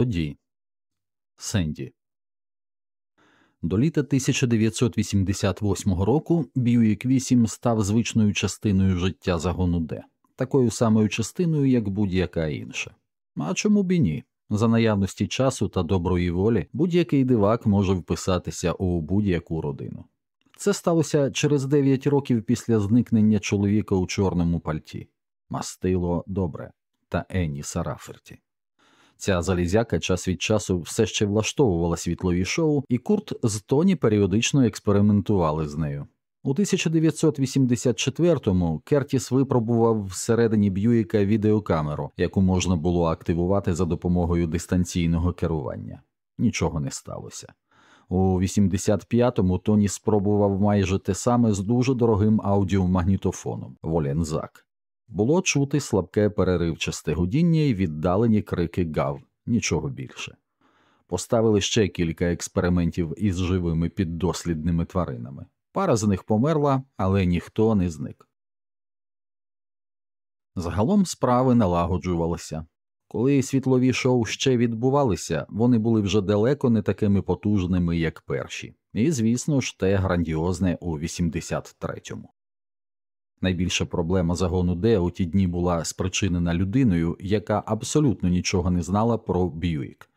Тоді Сенді. До літа 1988 року Бьюік 8 став звичною частиною життя загону Д, такою самою частиною, як будь-яка інша. А чому б і ні? За наявності часу та доброї волі будь-який дивак може вписатися у будь-яку родину. Це сталося через 9 років після зникнення чоловіка у чорному пальті Мастило Добре та Енні Сараферті. Ця залізяка час від часу все ще влаштовувала світлові шоу, і Курт з Тоні періодично експериментували з нею. У 1984-му Кертіс випробував всередині Б'юїка відеокамеру, яку можна було активувати за допомогою дистанційного керування. Нічого не сталося. У 85-му Тоні спробував майже те саме з дуже дорогим аудіомагнітофоном Волензак. Було чути слабке переривчасте гудіння і віддалені крики гав, нічого більше. Поставили ще кілька експериментів із живими піддослідними тваринами. Пара з них померла, але ніхто не зник. Загалом справи налагоджувалися. Коли світлові шоу ще відбувалися, вони були вже далеко не такими потужними, як перші, і, звісно ж, те грандіозне у 83-му. Найбільша проблема загону Д у ті дні була спричинена людиною, яка абсолютно нічого не знала про Б'юік.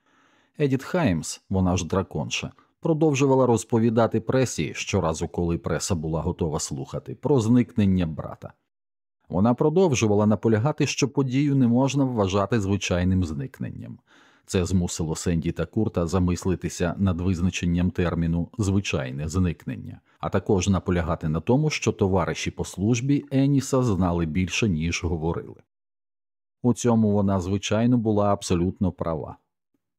Едіт Хаймс, вона ж драконша, продовжувала розповідати пресі щоразу, коли преса була готова слухати, про зникнення брата. Вона продовжувала наполягати, що подію не можна вважати звичайним зникненням. Це змусило Сенді та Курта замислитися над визначенням терміну звичайне зникнення, а також наполягати на тому, що товариші по службі Еніса знали більше, ніж говорили. У цьому вона, звичайно, була абсолютно права.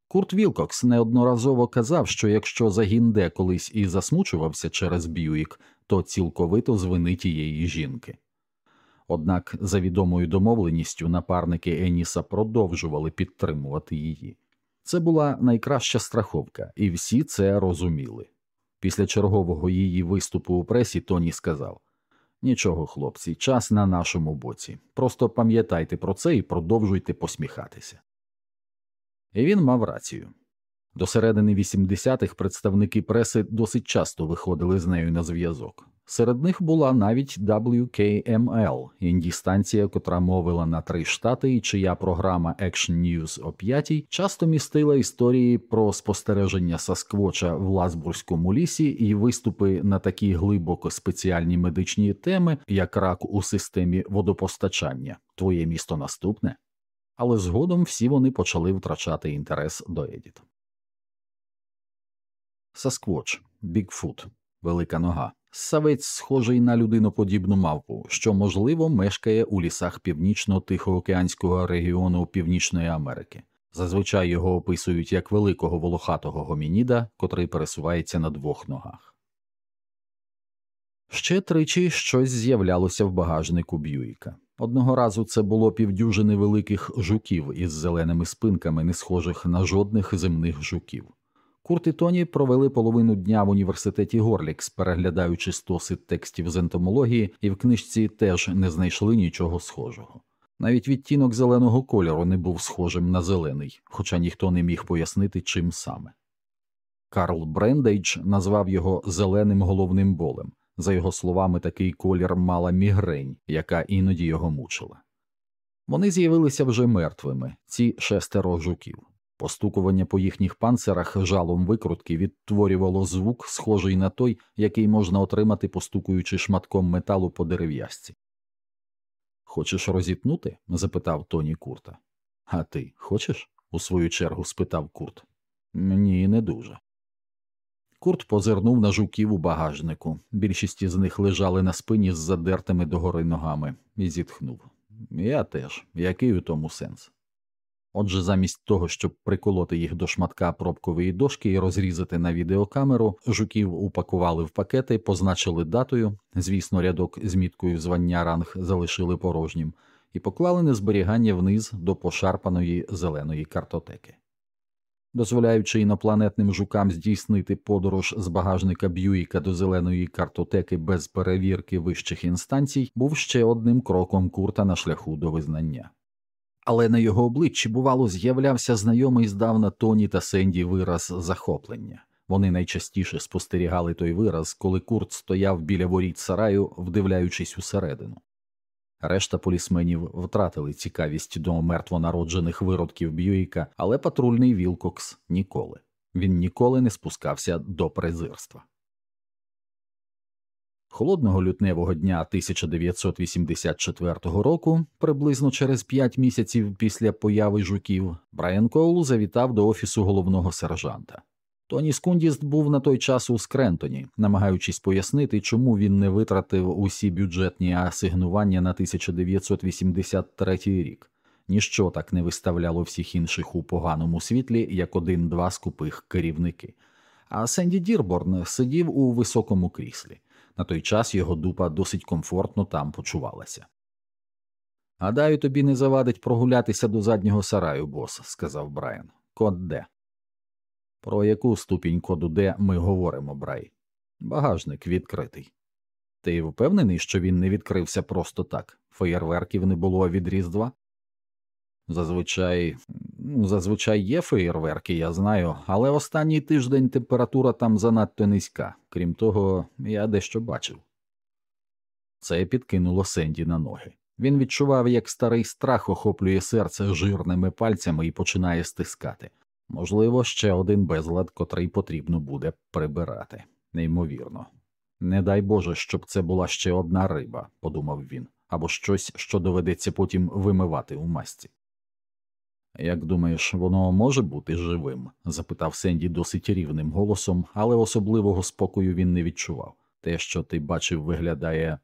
Курт Вілкокс неодноразово казав, що якщо загін де колись і засмучувався через Б'юік, то цілковито з вини тієї жінки. Однак, за відомою домовленістю, напарники Еніса продовжували підтримувати її. Це була найкраща страховка, і всі це розуміли. Після чергового її виступу у пресі Тоні сказав Нічого, хлопці, час на нашому боці. Просто пам'ятайте про це і продовжуйте посміхатися. І він мав рацію. До середини 80-х представники преси досить часто виходили з нею на зв'язок. Серед них була навіть WKML, інді-станція, котра мовила на три штати, і чия програма Action News о п'ятій часто містила історії про спостереження Сасквоча в Ласбурзькому лісі і виступи на такі глибоко спеціальні медичні теми, як рак у системі водопостачання. Твоє місто наступне. Але згодом всі вони почали втрачати інтерес до Едіт. Сасквоч, Бігфут, велика нога. Савець схожий на людиноподібну мавпу, що, можливо, мешкає у лісах північно-тихоокеанського регіону Північної Америки. Зазвичай його описують як великого волохатого гомініда, котрий пересувається на двох ногах. Ще тричі щось з'являлося в багажнику Б'юїка. Одного разу це було півдюжини великих жуків із зеленими спинками, не схожих на жодних земних жуків. Курт і Тоні провели половину дня в університеті Горлікс, переглядаючи стоси текстів з ентомології, і в книжці теж не знайшли нічого схожого. Навіть відтінок зеленого кольору не був схожим на зелений, хоча ніхто не міг пояснити, чим саме. Карл Брендейдж назвав його зеленим головним болем. За його словами, такий колір мала мігрень, яка іноді його мучила. Вони з'явилися вже мертвими, ці шестеро жуків. Постукування по їхніх панцирах жалом викрутки відтворювало звук, схожий на той, який можна отримати, постукуючи шматком металу по дерев'язці. Хочеш розітнути? запитав Тоні Курта. А ти хочеш? у свою чергу спитав Курт. Ні, не дуже. Курт позирнув на жуків у багажнику. Більшість із них лежали на спині з задертими догори ногами, і зітхнув. Я теж, який у тому сенс? Отже, замість того, щоб приколоти їх до шматка пробкової дошки і розрізати на відеокамеру, жуків упакували в пакети, позначили датою, звісно, рядок з міткою звання ранг залишили порожнім, і поклали на зберігання вниз до пошарпаної зеленої картотеки. Дозволяючи інопланетним жукам здійснити подорож з багажника Б'юїка до зеленої картотеки без перевірки вищих інстанцій, був ще одним кроком курта на шляху до визнання. Але на його обличчі, бувало, з'являвся знайомий здавна Тоні та Сенді вираз захоплення. Вони найчастіше спостерігали той вираз, коли Курт стояв біля воріт сараю, вдивляючись усередину. Решта полісменів втратили цікавість до мертвонароджених виродків Б'юїка, але патрульний Вілкокс ніколи. Він ніколи не спускався до презирства. Холодного лютневого дня 1984 року, приблизно через п'ять місяців після появи жуків, Брайан Коул завітав до офісу головного сержанта. Тоні Скундіст був на той час у Скрентоні, намагаючись пояснити, чому він не витратив усі бюджетні асигнування на 1983 рік. Ніщо так не виставляло всіх інших у поганому світлі, як один-два скупих керівники. А Сенді Дірборн сидів у високому кріслі. На той час його дупа досить комфортно там почувалася. Гадаю, тобі не завадить прогулятися до заднього сараю, бос, сказав Брайан. Код Д. Про яку ступінь коду Д ми говоримо, Брай? Багажник відкритий. Ти впевнений, що він не відкрився просто так? Феєрверків не було від Різдва? Зазвичай ну, зазвичай є феєрверки, я знаю, але останній тиждень температура там занадто низька, крім того, я дещо бачив. Це підкинуло Сенді на ноги. Він відчував, як старий страх охоплює серце жирними пальцями і починає стискати. Можливо, ще один безлад, котрий потрібно буде прибирати. Неймовірно. Не дай Боже, щоб це була ще одна риба, подумав він, або щось, що доведеться потім вимивати у масці. Як думаєш, воно може бути живим? запитав Сенді досить рівним голосом, але особливого спокою він не відчував. Те, що ти бачив, виглядає.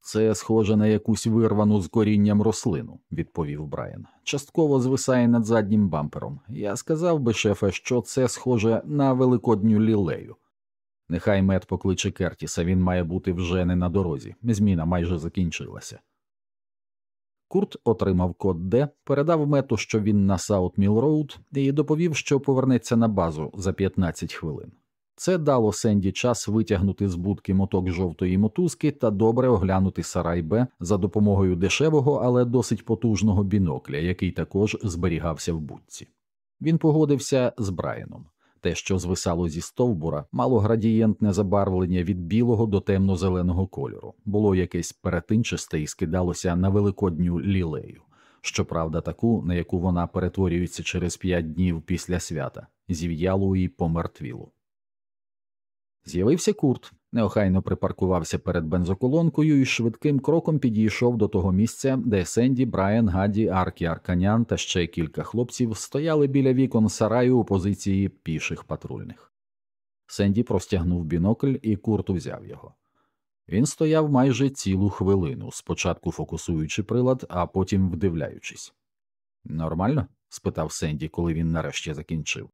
Це схоже на якусь вирвану з корінням рослину, відповів Брайан. Частково звисає над заднім бампером. Я сказав би, шефе, що це схоже на великодню лілею. Нехай мед покличе Кертіса, він має бути вже не на дорозі. Зміна майже закінчилася. Курт отримав код Д, передав мету, що він на Саут-Міл Роуд, і доповів, що повернеться на базу за 15 хвилин. Це дало Сенді час витягнути з будки моток жовтої мотузки та добре оглянути сарай Б за допомогою дешевого, але досить потужного бінокля, який також зберігався в будці. Він погодився з Брайаном. Те, що звисало зі стовбура, мало градієнтне забарвлення від білого до темно-зеленого кольору, було якесь перетинчасте і скидалося на великодню лілею, щоправда, таку, на яку вона перетворюється через п'ять днів після свята, зів'ялу і помертвілу. З'явився курт, неохайно припаркувався перед бензоколонкою і швидким кроком підійшов до того місця, де Сенді, Брайан, Гадді, Аркі, Арканян та ще кілька хлопців стояли біля вікон сараю у позиції піших патрульних. Сенді простягнув бінокль, і курт узяв його. Він стояв майже цілу хвилину, спочатку фокусуючи прилад, а потім вдивляючись. Нормально? спитав Сенді, коли він нарешті закінчив.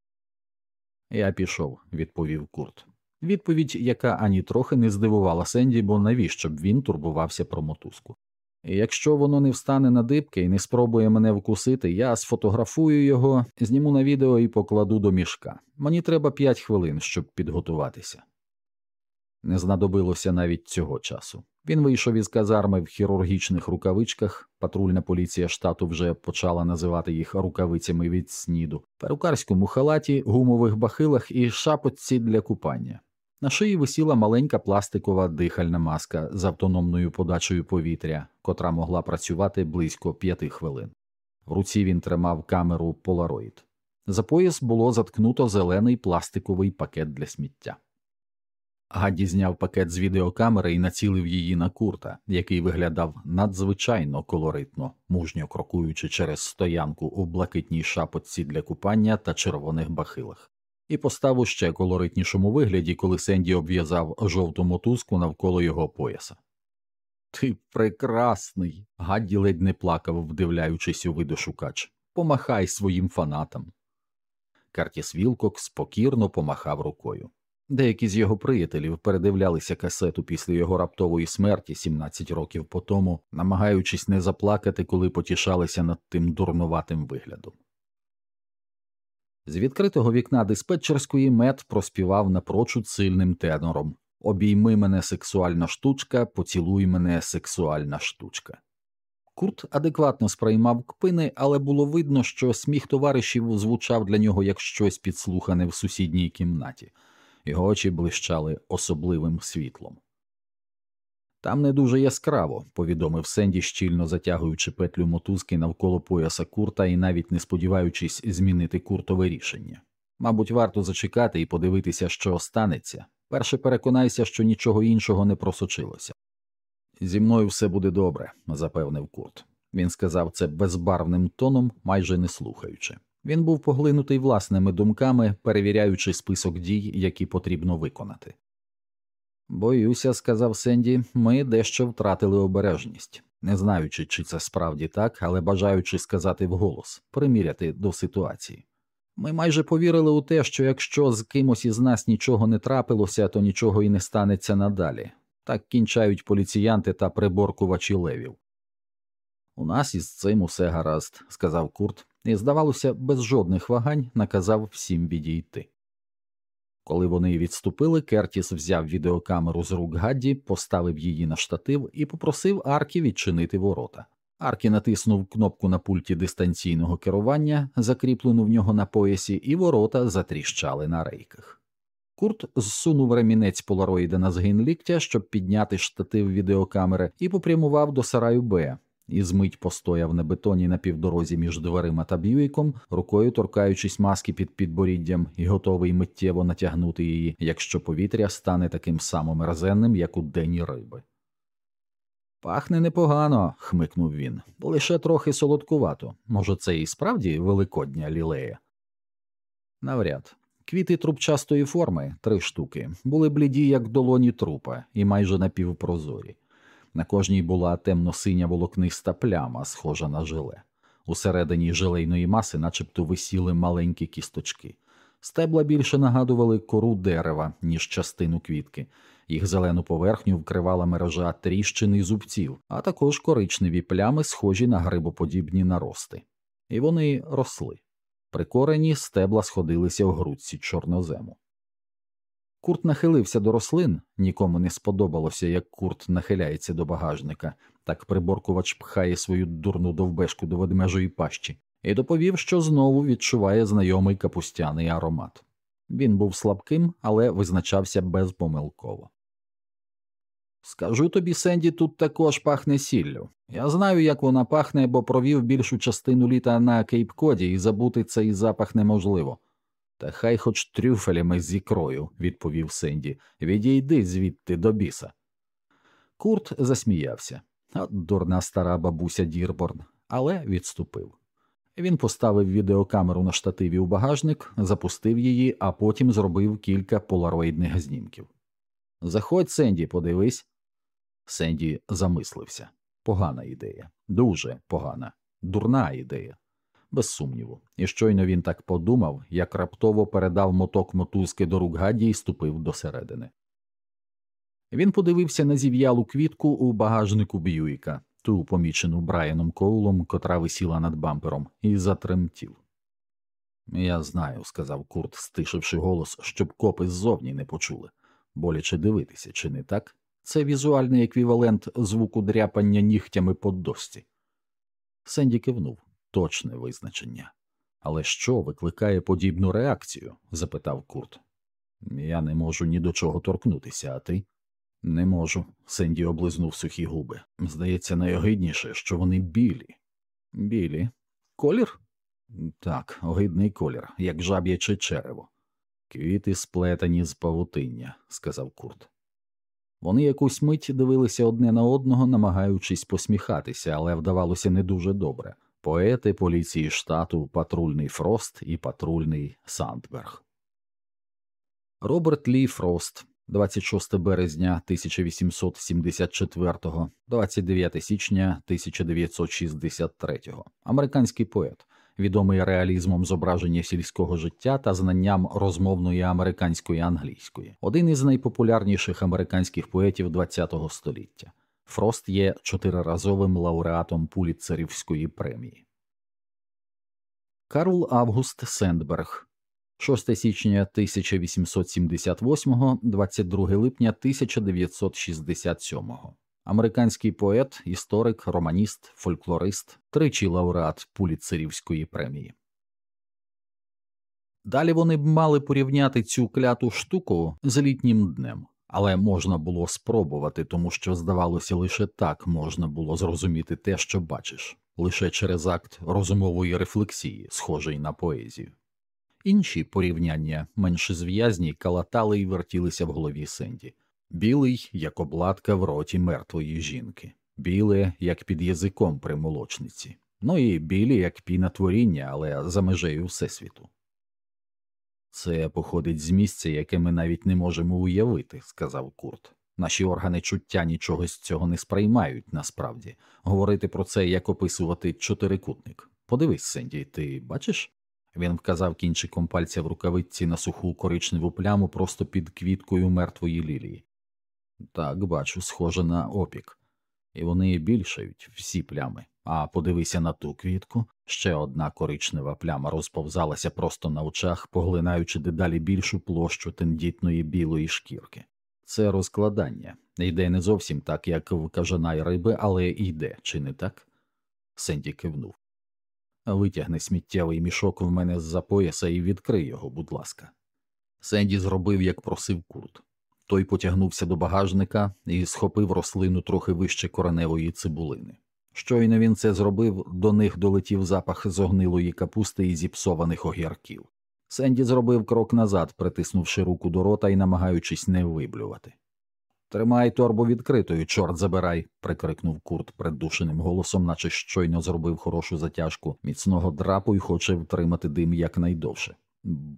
Я пішов, відповів Курт. Відповідь, яка ані трохи не здивувала Сенді, бо навіщо б він турбувався про мотузку. Якщо воно не встане на дибки і не спробує мене вкусити, я сфотографую його, зніму на відео і покладу до мішка. Мені треба п'ять хвилин, щоб підготуватися. Не знадобилося навіть цього часу. Він вийшов із казарми в хірургічних рукавичках, патрульна поліція штату вже почала називати їх рукавицями від сніду, перукарському халаті, гумових бахилах і шапочці для купання. На шиї висіла маленька пластикова дихальна маска з автономною подачею повітря, котра могла працювати близько п'яти хвилин. В руці він тримав камеру Polaroid. За пояс було заткнуто зелений пластиковий пакет для сміття. Гадді зняв пакет з відеокамери і націлив її на курта, який виглядав надзвичайно колоритно, мужньо крокуючи через стоянку у блакитній шапочці для купання та червоних бахилах і постав у ще колоритнішому вигляді, коли Сенді обв'язав жовту мотузку навколо його пояса. Ти прекрасний. Гадді ледь не плакав, вдивляючись у видошукач. Помахай своїм фанатам. Картіс Вілкок спокірно помахав рукою. Деякі з його приятелів передивлялися касету після його раптової смерті 17 років по тому, намагаючись не заплакати, коли потішалися над тим дурнуватим виглядом. З відкритого вікна диспетчерської мед проспівав напрочуд сильним тенором Обійми мене сексуальна штучка, поцілуй мене сексуальна штучка. Курт адекватно сприймав кпини, але було видно, що сміх товаришів звучав для нього як щось підслухане в сусідній кімнаті, його очі блищали особливим світлом. Там не дуже яскраво, повідомив Сенді, щільно затягуючи петлю мотузки навколо пояса курта і навіть не сподіваючись змінити куртове рішення. Мабуть, варто зачекати і подивитися, що станеться. Перше переконайся, що нічого іншого не просочилося. Зі мною все буде добре, запевнив Курт. Він сказав це безбарвним тоном, майже не слухаючи. Він був поглинутий власними думками, перевіряючи список дій, які потрібно виконати. Боюся, сказав Сенді, ми дещо втратили обережність, не знаючи, чи це справді так, але бажаючи сказати вголос, приміряти до ситуації. Ми майже повірили у те, що якщо з кимось із нас нічого не трапилося, то нічого і не станеться надалі. Так кінчають поліціянти та приборкувачі левів. У нас із цим усе гаразд, сказав Курт, і, здавалося, без жодних вагань наказав всім відійти. Коли вони відступили, Кертіс взяв відеокамеру з рук Гадді, поставив її на штатив і попросив Аркі відчинити ворота. Аркі натиснув кнопку на пульті дистанційного керування, закріплену в нього на поясі, і ворота затріщали на рейках. Курт зсунув ремінець полароїда на згин ліктя, щоб підняти штатив відеокамери, і попрямував до сараю Б, і змить постояв на бетоні на півдорозі між дверима та б'юїком, рукою торкаючись маски під підборіддям і готовий миттєво натягнути її, якщо повітря стане таким самим мерзенним, як у дені риби. Пахне непогано, хмикнув він, лише трохи солодкувато. Може, це і справді великодня лілея? Навряд. Квіти трубчастої форми, три штуки, були бліді, як долоні трупа, і майже напівпрозорі. На кожній була темно-синя волокниста пляма, схожа на желе. Усередині желейної маси, начебто, висіли маленькі кісточки. Стебла більше нагадували кору дерева, ніж частину квітки. Їх зелену поверхню вкривала мережа тріщин і зубців, а також коричневі плями, схожі на грибоподібні нарости. І вони росли. При корені стебла сходилися в грудці чорнозему. Курт нахилився до рослин, нікому не сподобалося, як курт нахиляється до багажника, так приборкувач пхає свою дурну довбешку до ведмежої пащі, і доповів, що знову відчуває знайомий капустяний аромат. Він був слабким, але визначався безпомилково. Скажу тобі, Сенді, тут також пахне сіллю. Я знаю, як вона пахне, бо провів більшу частину літа на Кейп Коді, і забути цей запах неможливо. Та хай хоч трюфелями з ікрою, відповів Сенді. Відійди звідти до біса. Курт засміявся. От дурна стара бабуся Дірборн, але відступив. Він поставив відеокамеру на штативі у багажник, запустив її, а потім зробив кілька полароїдних знімків. Заходь, Сенді, подивись. Сенді замислився. Погана ідея, дуже погана, дурна ідея без сумніву, і щойно він так подумав, як раптово передав моток мотузки до рук Гадді і ступив до середини. Він подивився на зів'ялу квітку у багажнику Б'юїка, ту помічену Брайаном Коулом, котра висіла над бампером, і затремтів. Я знаю, сказав Курт, стишивши голос, щоб копи ззовні не почули. Боляче дивитися, чи не так? Це візуальний еквівалент звуку дряпання нігтями по досці. Сенді кивнув точне визначення. Але що викликає подібну реакцію? запитав Курт. Я не можу ні до чого торкнутися, а ти? Не можу. Сенді облизнув сухі губи. Здається, найогидніше, що вони білі. Білі. Колір? Так, огидний колір, як жаб'яче черево. Квіти сплетені з павутиння, сказав Курт. Вони якусь мить дивилися одне на одного, намагаючись посміхатися, але вдавалося не дуже добре поети поліції штату Патрульний Фрост і Патрульний Сандберг. Роберт Лі Фрост, 26 березня 1874, 29 січня 1963, американський поет, відомий реалізмом зображення сільського життя та знанням розмовної американської англійської, один із найпопулярніших американських поетів ХХ століття. Фрост є чотириразовим лауреатом Пуліцерівської премії. Карл Август Сендберг 6 січня 1878, 22 липня 1967, американський поет, історик, романіст, фольклорист, тричі лауреат Пуліцерівської премії. Далі вони б мали порівняти цю кляту штуку з літнім днем, але можна було спробувати, тому що, здавалося, лише так можна було зрозуміти те, що бачиш, лише через акт розумової рефлексії, схожий на поезію. Інші порівняння менш зв'язні калатали і вертілися в голові Сенді білий, як обладка в роті мертвої жінки, біле, як під язиком при молочниці, ну і білі, як піна творіння, але за межею Всесвіту. Це походить з місця, яке ми навіть не можемо уявити, сказав Курт. Наші органи чуття нічого з цього не сприймають насправді. Говорити про це, як описувати чотирикутник. Подивись, Сенді, ти бачиш? Він вказав кінчиком пальця в рукавиці на суху коричневу пляму просто під квіткою мертвої лілії. Так, бачу, схоже на опік, і вони більшають всі плями. А подивися на ту квітку, ще одна коричнева пляма розповзалася просто на очах, поглинаючи дедалі більшу площу тендітної білої шкірки. Це розкладання йде не зовсім так, як в кажанай риби, але йде, чи не так? Сенді кивнув. Витягни сміттєвий мішок в мене з за пояса і відкрий його, будь ласка. Сенді зробив, як просив курт. Той потягнувся до багажника і схопив рослину трохи вище кореневої цибулини. Щойно він це зробив, до них долетів запах зогнилої капусти і зіпсованих огірків. Сенді зробив крок назад, притиснувши руку до рота і намагаючись не виблювати. Тримай торбу відкритою, чорт забирай, прикрикнув курт придушеним голосом, наче щойно зробив хорошу затяжку міцного драпу і хоче втримати дим якнайдовше.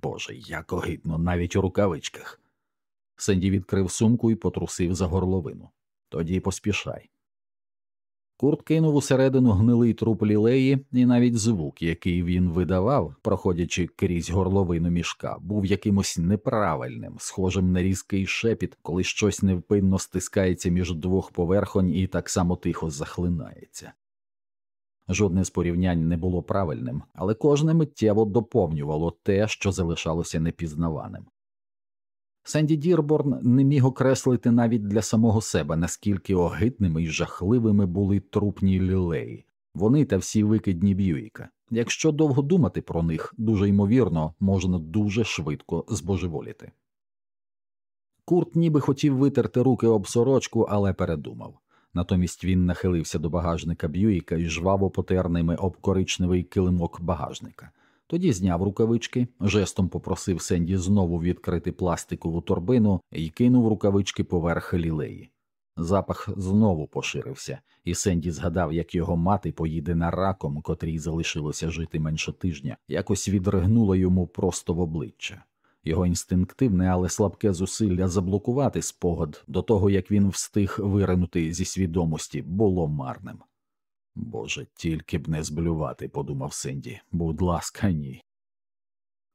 Боже, як огидно, навіть у рукавичках. Сенді відкрив сумку і потрусив за горловину. Тоді поспішай. Курт кинув усередину гнилий труп лілеї, і навіть звук, який він видавав, проходячи крізь горловину мішка, був якимось неправильним, схожим на різкий шепіт, коли щось невпинно стискається між двох поверхонь і так само тихо захлинається. Жодне з порівнянь не було правильним, але кожне миттєво доповнювало те, що залишалося непізнаваним. Сенді Дірборн не міг окреслити навіть для самого себе, наскільки огидними і жахливими були трупні лілеї, вони та всі викидні Б'юїка. Якщо довго думати про них, дуже ймовірно, можна дуже швидко збожеволіти. Курт ніби хотів витерти руки об сорочку, але передумав. Натомість він нахилився до багажника Б'юїка і жваво потер ними об коричневий килимок багажника. Тоді зняв рукавички, жестом попросив Сенді знову відкрити пластикову торбину і кинув рукавички поверх лілеї. Запах знову поширився, і Сенді згадав, як його мати поїде на раком, котрій залишилося жити менше тижня, якось відригнула йому просто в обличчя. Його інстинктивне, але слабке зусилля заблокувати спогад до того, як він встиг виринути зі свідомості, було марним. Боже, тільки б не зблювати, подумав Сенді. Будь ласка, ні.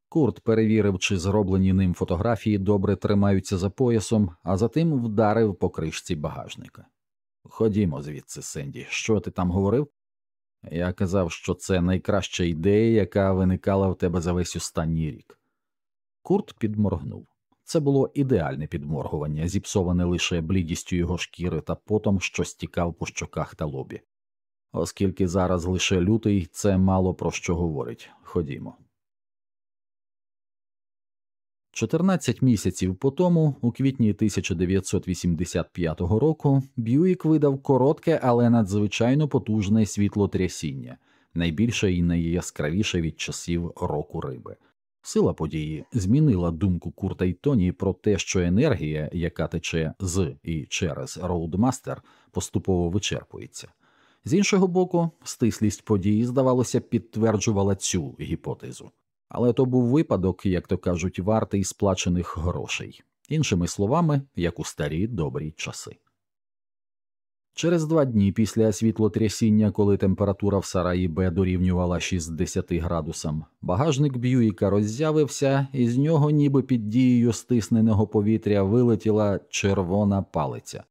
Курт перевірив, чи зроблені ним фотографії добре тримаються за поясом, а затим вдарив по кришці багажника. Ходімо звідси, Сенді, що ти там говорив? Я казав, що це найкраща ідея, яка виникала в тебе за весь останній рік. Курт підморгнув. Це було ідеальне підморгування, зіпсоване лише блідістю його шкіри та потом, що стікав по щоках та лобі оскільки зараз лише лютий це мало про що говорить. Ходімо. 14 місяців по тому, у квітні 1985 року, Б'юік видав коротке, але надзвичайно потужне світлотрясіння, найбільше і найяскравіше від часів року риби. Сила події змінила думку Курта й Тоні про те, що енергія, яка тече з і через Роудмастер, поступово вичерпується. З іншого боку, стислість події, здавалося, підтверджувала цю гіпотезу. Але то був випадок, як то кажуть, вартий сплачених грошей, іншими словами, як у старі добрі часи. Через два дні після світлотрясіння, коли температура в Сараї Б дорівнювала 60 градусам, багажник Б'юїка роззявився, і з нього, ніби під дією стисненого повітря, вилетіла червона палиця,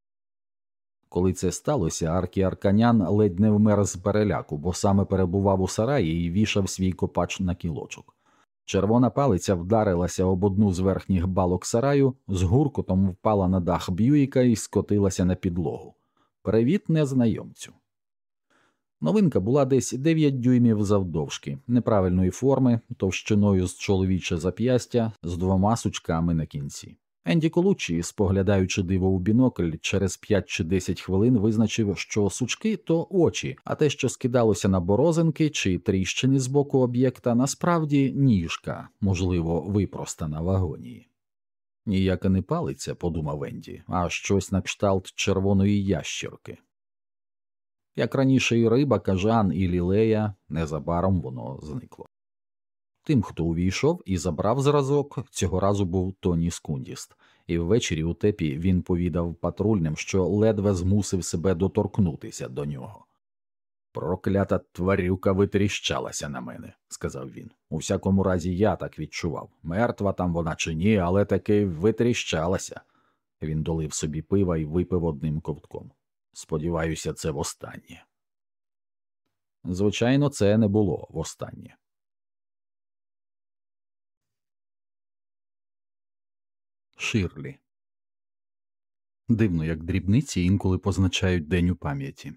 коли це сталося, Аркі Арканян ледь не вмер з переляку, бо саме перебував у сараї і вішав свій копач на кілочок. Червона палиця вдарилася об одну з верхніх балок сараю, з гуркотом впала на дах Б'юїка і скотилася на підлогу. Привіт, незнайомцю. Новинка була десь 9 дюймів завдовжки, неправильної форми, товщиною з чоловіче зап'ястя з двома сучками на кінці. Енді Колучі, споглядаючи диво у бінокль, через 5 чи 10 хвилин визначив, що сучки то очі, а те, що скидалося на борозинки чи тріщини з боку об'єкта, насправді ніжка, можливо, випростана в агонії. Ніяка не палиця, подумав Енді, а щось на кшталт червоної ящірки. Як раніше і риба, кажан і лілея, незабаром воно зникло. Тим, хто увійшов і забрав зразок, цього разу був Тоні Скундіст, і ввечері у тепі він повідав патрульним, що ледве змусив себе доторкнутися до нього. Проклята тварюка витріщалася на мене, сказав він. У всякому разі, я так відчував. Мертва там вона чи ні, але таки витріщалася. Він долив собі пива і випив одним ковтком. Сподіваюся, це востаннє. Звичайно, це не було востаннє. Ширлі. Дивно, як дрібниці інколи позначають день у пам'яті.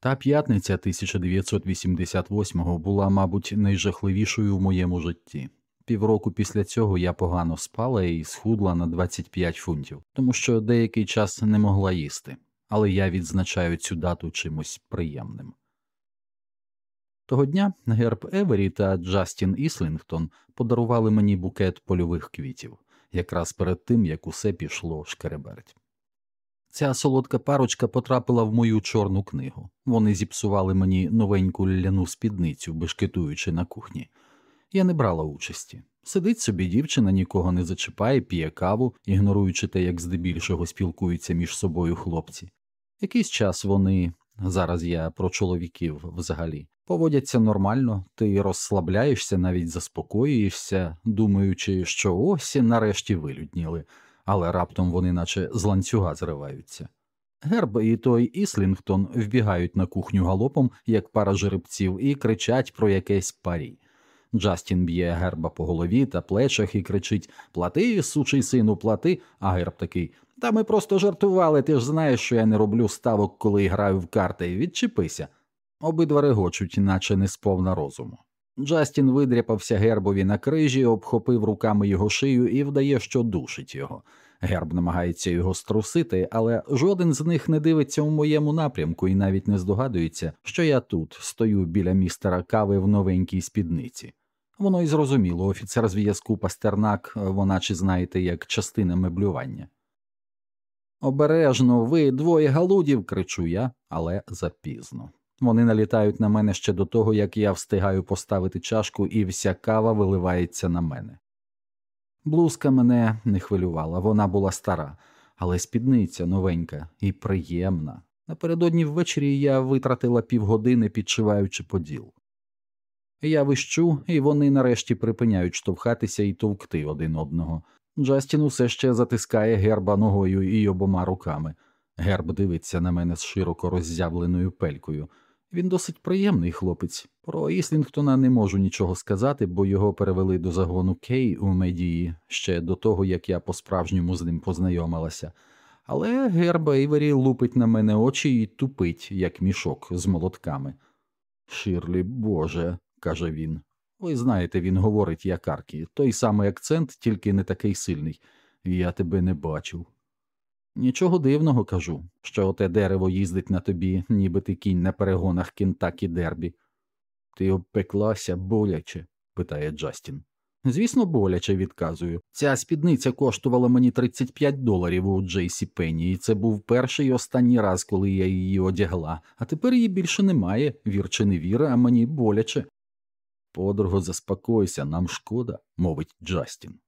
Та п'ятниця 1988-го була, мабуть, найжахливішою в моєму житті. Півроку після цього я погано спала і схудла на 25 фунтів, тому що деякий час не могла їсти, але я відзначаю цю дату чимось приємним. Того дня Герб Евері та Джастін Іслінгтон подарували мені букет польових квітів якраз перед тим як усе пішло шкереберть. Ця солодка парочка потрапила в мою чорну книгу. Вони зіпсували мені новеньку ляну спідницю, бешкетуючи на кухні. Я не брала участі. Сидить собі дівчина, нікого не зачіпає, п'є каву, ігноруючи те, як здебільшого спілкуються між собою хлопці. Якийсь час вони, зараз я про чоловіків взагалі, поводяться нормально, ти розслабляєшся, навіть заспокоюєшся, думаючи, що ось нарешті вилюдніли, але раптом вони наче з ланцюга зриваються. Герб і той Іслінгтон вбігають на кухню галопом, як пара жеребців, і кричать про якесь парі. Джастін б'є герба по голові та плечах і кричить Плати, сучий сину, плати, а герб такий Та ми просто жартували, ти ж знаєш, що я не роблю ставок, коли граю в карти. Відчепися. Обидва регочуть, наче не сповна розуму. Джастін видряпався гербові на крижі, обхопив руками його шию і вдає, що душить його. Герб намагається його струсити, але жоден з них не дивиться у моєму напрямку і навіть не здогадується, що я тут стою біля містера кави в новенькій спідниці. Воно й зрозуміло, офіцер зв'язку Пастернак, вона чи знаєте, як частина меблювання. Обережно, ви двоє галудів, кричу я, але запізно. Вони налітають на мене ще до того, як я встигаю поставити чашку, і вся кава виливається на мене. Блузка мене не хвилювала, вона була стара, але спідниця новенька і приємна. Напередодні ввечері я витратила півгодини, підшиваючи поділ. Я вищу, і вони нарешті припиняють штовхатися і товкти один одного. Джастін усе ще затискає герба ногою і обома руками. Герб дивиться на мене з широко роззявленою пелькою. Він досить приємний хлопець. Про Іслінгтона не можу нічого сказати, бо його перевели до загону Кей у медії ще до того, як я по-справжньому з ним познайомилася. Але Герб Ейвері лупить на мене очі і тупить, як мішок з молотками. Ширлі, Боже, каже він. Ви знаєте, він говорить як Аркі. той самий акцент, тільки не такий сильний. Я тебе не бачив. Нічого дивного кажу, що оте дерево їздить на тобі, ніби ти кінь на перегонах Кінтакі Дербі. Ти обпеклася боляче? питає Джастін. Звісно, боляче відказую. Ця спідниця коштувала мені 35 доларів у Джейсі Пенні, і це був перший і останній раз, коли я її одягла, а тепер її більше немає, вір чи не вір, а мені боляче. Подруго, заспокойся, нам шкода, мовить Джастін.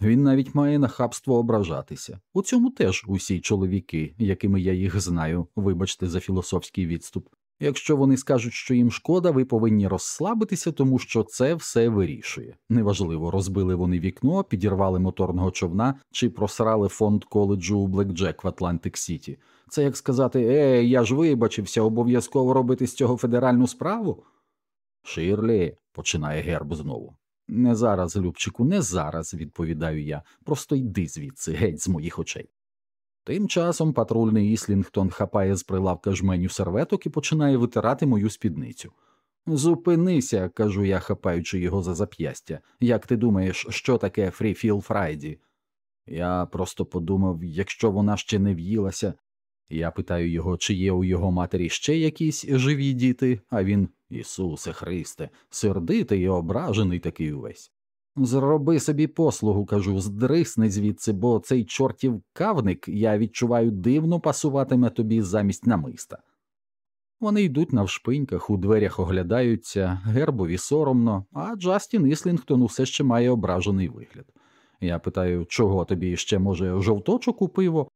Він навіть має нахабство ображатися. У цьому теж усі чоловіки, якими я їх знаю, вибачте за філософський відступ. Якщо вони скажуть, що їм шкода, ви повинні розслабитися, тому що це все вирішує. Неважливо, розбили вони вікно, підірвали моторного човна чи просрали фонд коледжу Блекджек в Атлантик Сіті. Це як сказати, ей, я ж вибачився, обов'язково робити з цього федеральну справу. Ширлі, починає герб знову. Не зараз, Любчику, не зараз, відповідаю я. Просто йди звідси, геть з моїх очей. Тим часом патрульний Іслінгтон хапає з прилавка жменю серветок і починає витирати мою спідницю. Зупинися, кажу я, хапаючи його за зап'ястя. Як ти думаєш, що таке Фріфіл Фрайді? Я просто подумав, якщо вона ще не в'їлася. Я питаю його, чи є у його матері ще якісь живі діти, а він, Ісусе Христе, сердитий і ображений такий увесь. Зроби собі послугу, кажу, здрисни звідси, бо цей чортів кавник, я відчуваю, дивно пасуватиме тобі замість намиста. Вони йдуть навшпиньках, у дверях оглядаються, гербові соромно, а Джастін Іслінгтон усе ще має ображений вигляд. Я питаю, чого тобі ще, може, жовточок у пиво?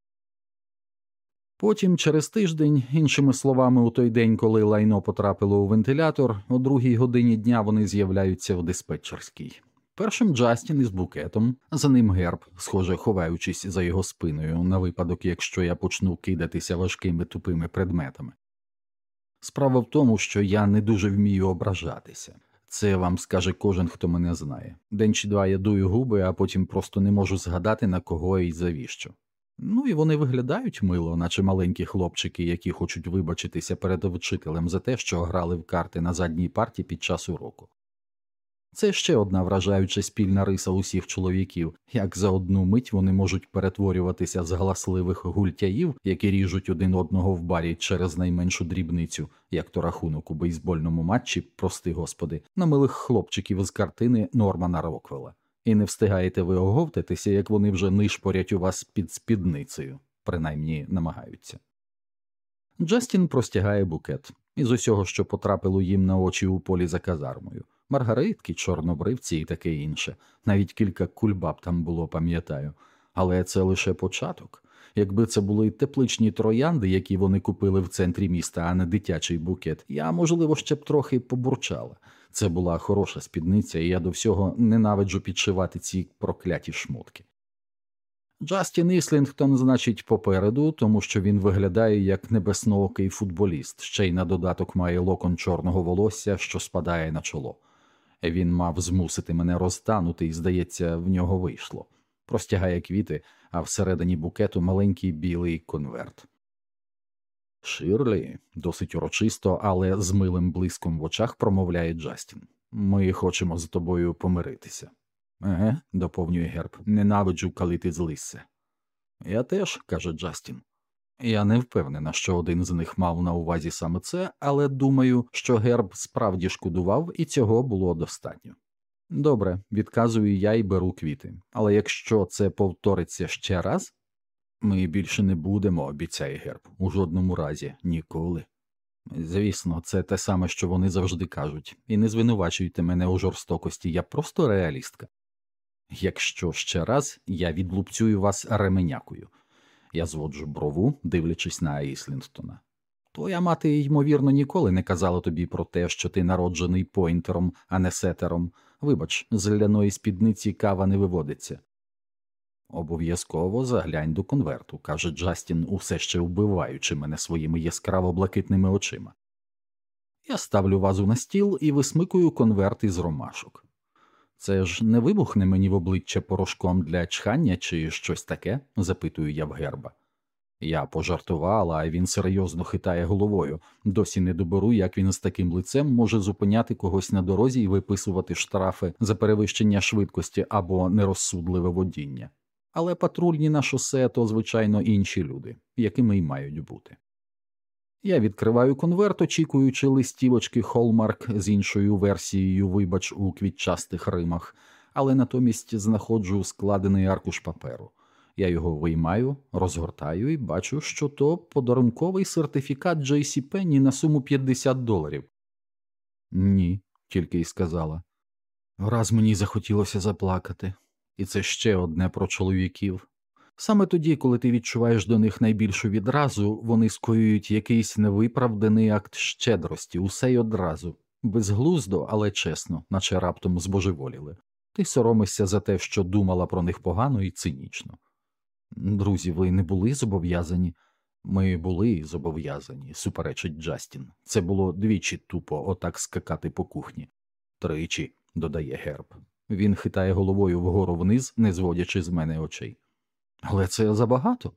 Потім, через тиждень, іншими словами, у той день, коли лайно потрапило у вентилятор, о другій годині дня вони з'являються в диспетчерській. Першим Джастін із букетом, за ним герб, схоже, ховаючись за його спиною, на випадок, якщо я почну кидатися важкими тупими предметами. Справа в тому, що я не дуже вмію ображатися. Це вам скаже кожен, хто мене знає. День чи два я дую губи, а потім просто не можу згадати на кого і завіщо. Ну і вони виглядають мило, наче маленькі хлопчики, які хочуть вибачитися перед вчителем за те, що грали в карти на задній парті під час уроку. Це ще одна вражаюча спільна риса усіх чоловіків, як за одну мить вони можуть перетворюватися з галасливих гультяїв, які ріжуть один одного в барі через найменшу дрібницю, як то рахунок у бейсбольному матчі, прости господи, на милих хлопчиків з картини Нормана Роквелла. І не встигаєте ви оговтатися, як вони вже нишпорять у вас під спідницею, принаймні намагаються. Джастін простягає букет із усього, що потрапило їм на очі у полі за казармою маргаритки, чорнобривці і таке інше, навіть кілька кульбаб там було, пам'ятаю, але це лише початок. Якби це були тепличні троянди, які вони купили в центрі міста, а не дитячий букет, я, можливо, ще б трохи побурчала. Це була хороша спідниця, і я до всього ненавиджу підшивати ці прокляті шмотки. Джастін Іслінгтон, значить, попереду, тому що він виглядає як небесноокий футболіст, ще й на додаток має локон чорного волосся, що спадає на чоло. Він мав змусити мене розтанути, і, здається, в нього вийшло. Простягає квіти, а всередині букету маленький білий конверт. Ширлі, досить урочисто, але з милим блиском в очах промовляє Джастін. Ми хочемо з тобою помиритися. Еге, доповнює герб, ненавиджу, коли ти злисся. Я теж, каже Джастін. Я не впевнена, що один з них мав на увазі саме це, але думаю, що герб справді шкодував, і цього було достатньо. Добре, відказую я і беру квіти, але якщо це повториться ще раз, ми більше не будемо, обіцяє герб, у жодному разі ніколи. Звісно, це те саме, що вони завжди кажуть, і не звинувачуйте мене у жорстокості, я просто реалістка. Якщо ще раз я відлупцюю вас ременякою. Я зводжу брову, дивлячись на Іслінстона. Твоя мати, ймовірно, ніколи не казала тобі про те, що ти народжений пойнтером, а не сетером. Вибач, з ляної спідниці кава не виводиться. Обов'язково заглянь до конверту, каже Джастін, усе ще вбиваючи мене своїми яскраво блакитними очима. Я ставлю вазу на стіл і висмикую конверт із ромашок. Це ж не вибухне мені в обличчя порошком для чхання чи щось таке? запитую я в герба. Я пожартувала, а він серйозно хитає головою. Досі не доберу, як він з таким лицем може зупиняти когось на дорозі і виписувати штрафи за перевищення швидкості або нерозсудливе водіння. Але патрульні на шосе то, звичайно, інші люди, якими й мають бути. Я відкриваю конверт, очікуючи листівочки Холмарк з іншою версією, вибач у квітчастих римах, але натомість знаходжу складений аркуш паперу. Я його виймаю, розгортаю і бачу, що то подарунковий сертифікат Джейсі Пенні на суму 50 доларів. Ні, тільки й сказала. Раз мені захотілося заплакати, і це ще одне про чоловіків. Саме тоді, коли ти відчуваєш до них найбільшу відразу, вони скоюють якийсь невиправданий акт щедрості, усе й одразу, безглуздо, але чесно, наче раптом збожеволіли. Ти соромишся за те, що думала про них погано і цинічно. Друзі, ви не були зобов'язані? Ми були зобов'язані, суперечить Джастін. Це було двічі тупо отак скакати по кухні. Тричі, додає герб. Він хитає головою вгору вниз, не зводячи з мене очей. Але це забагато.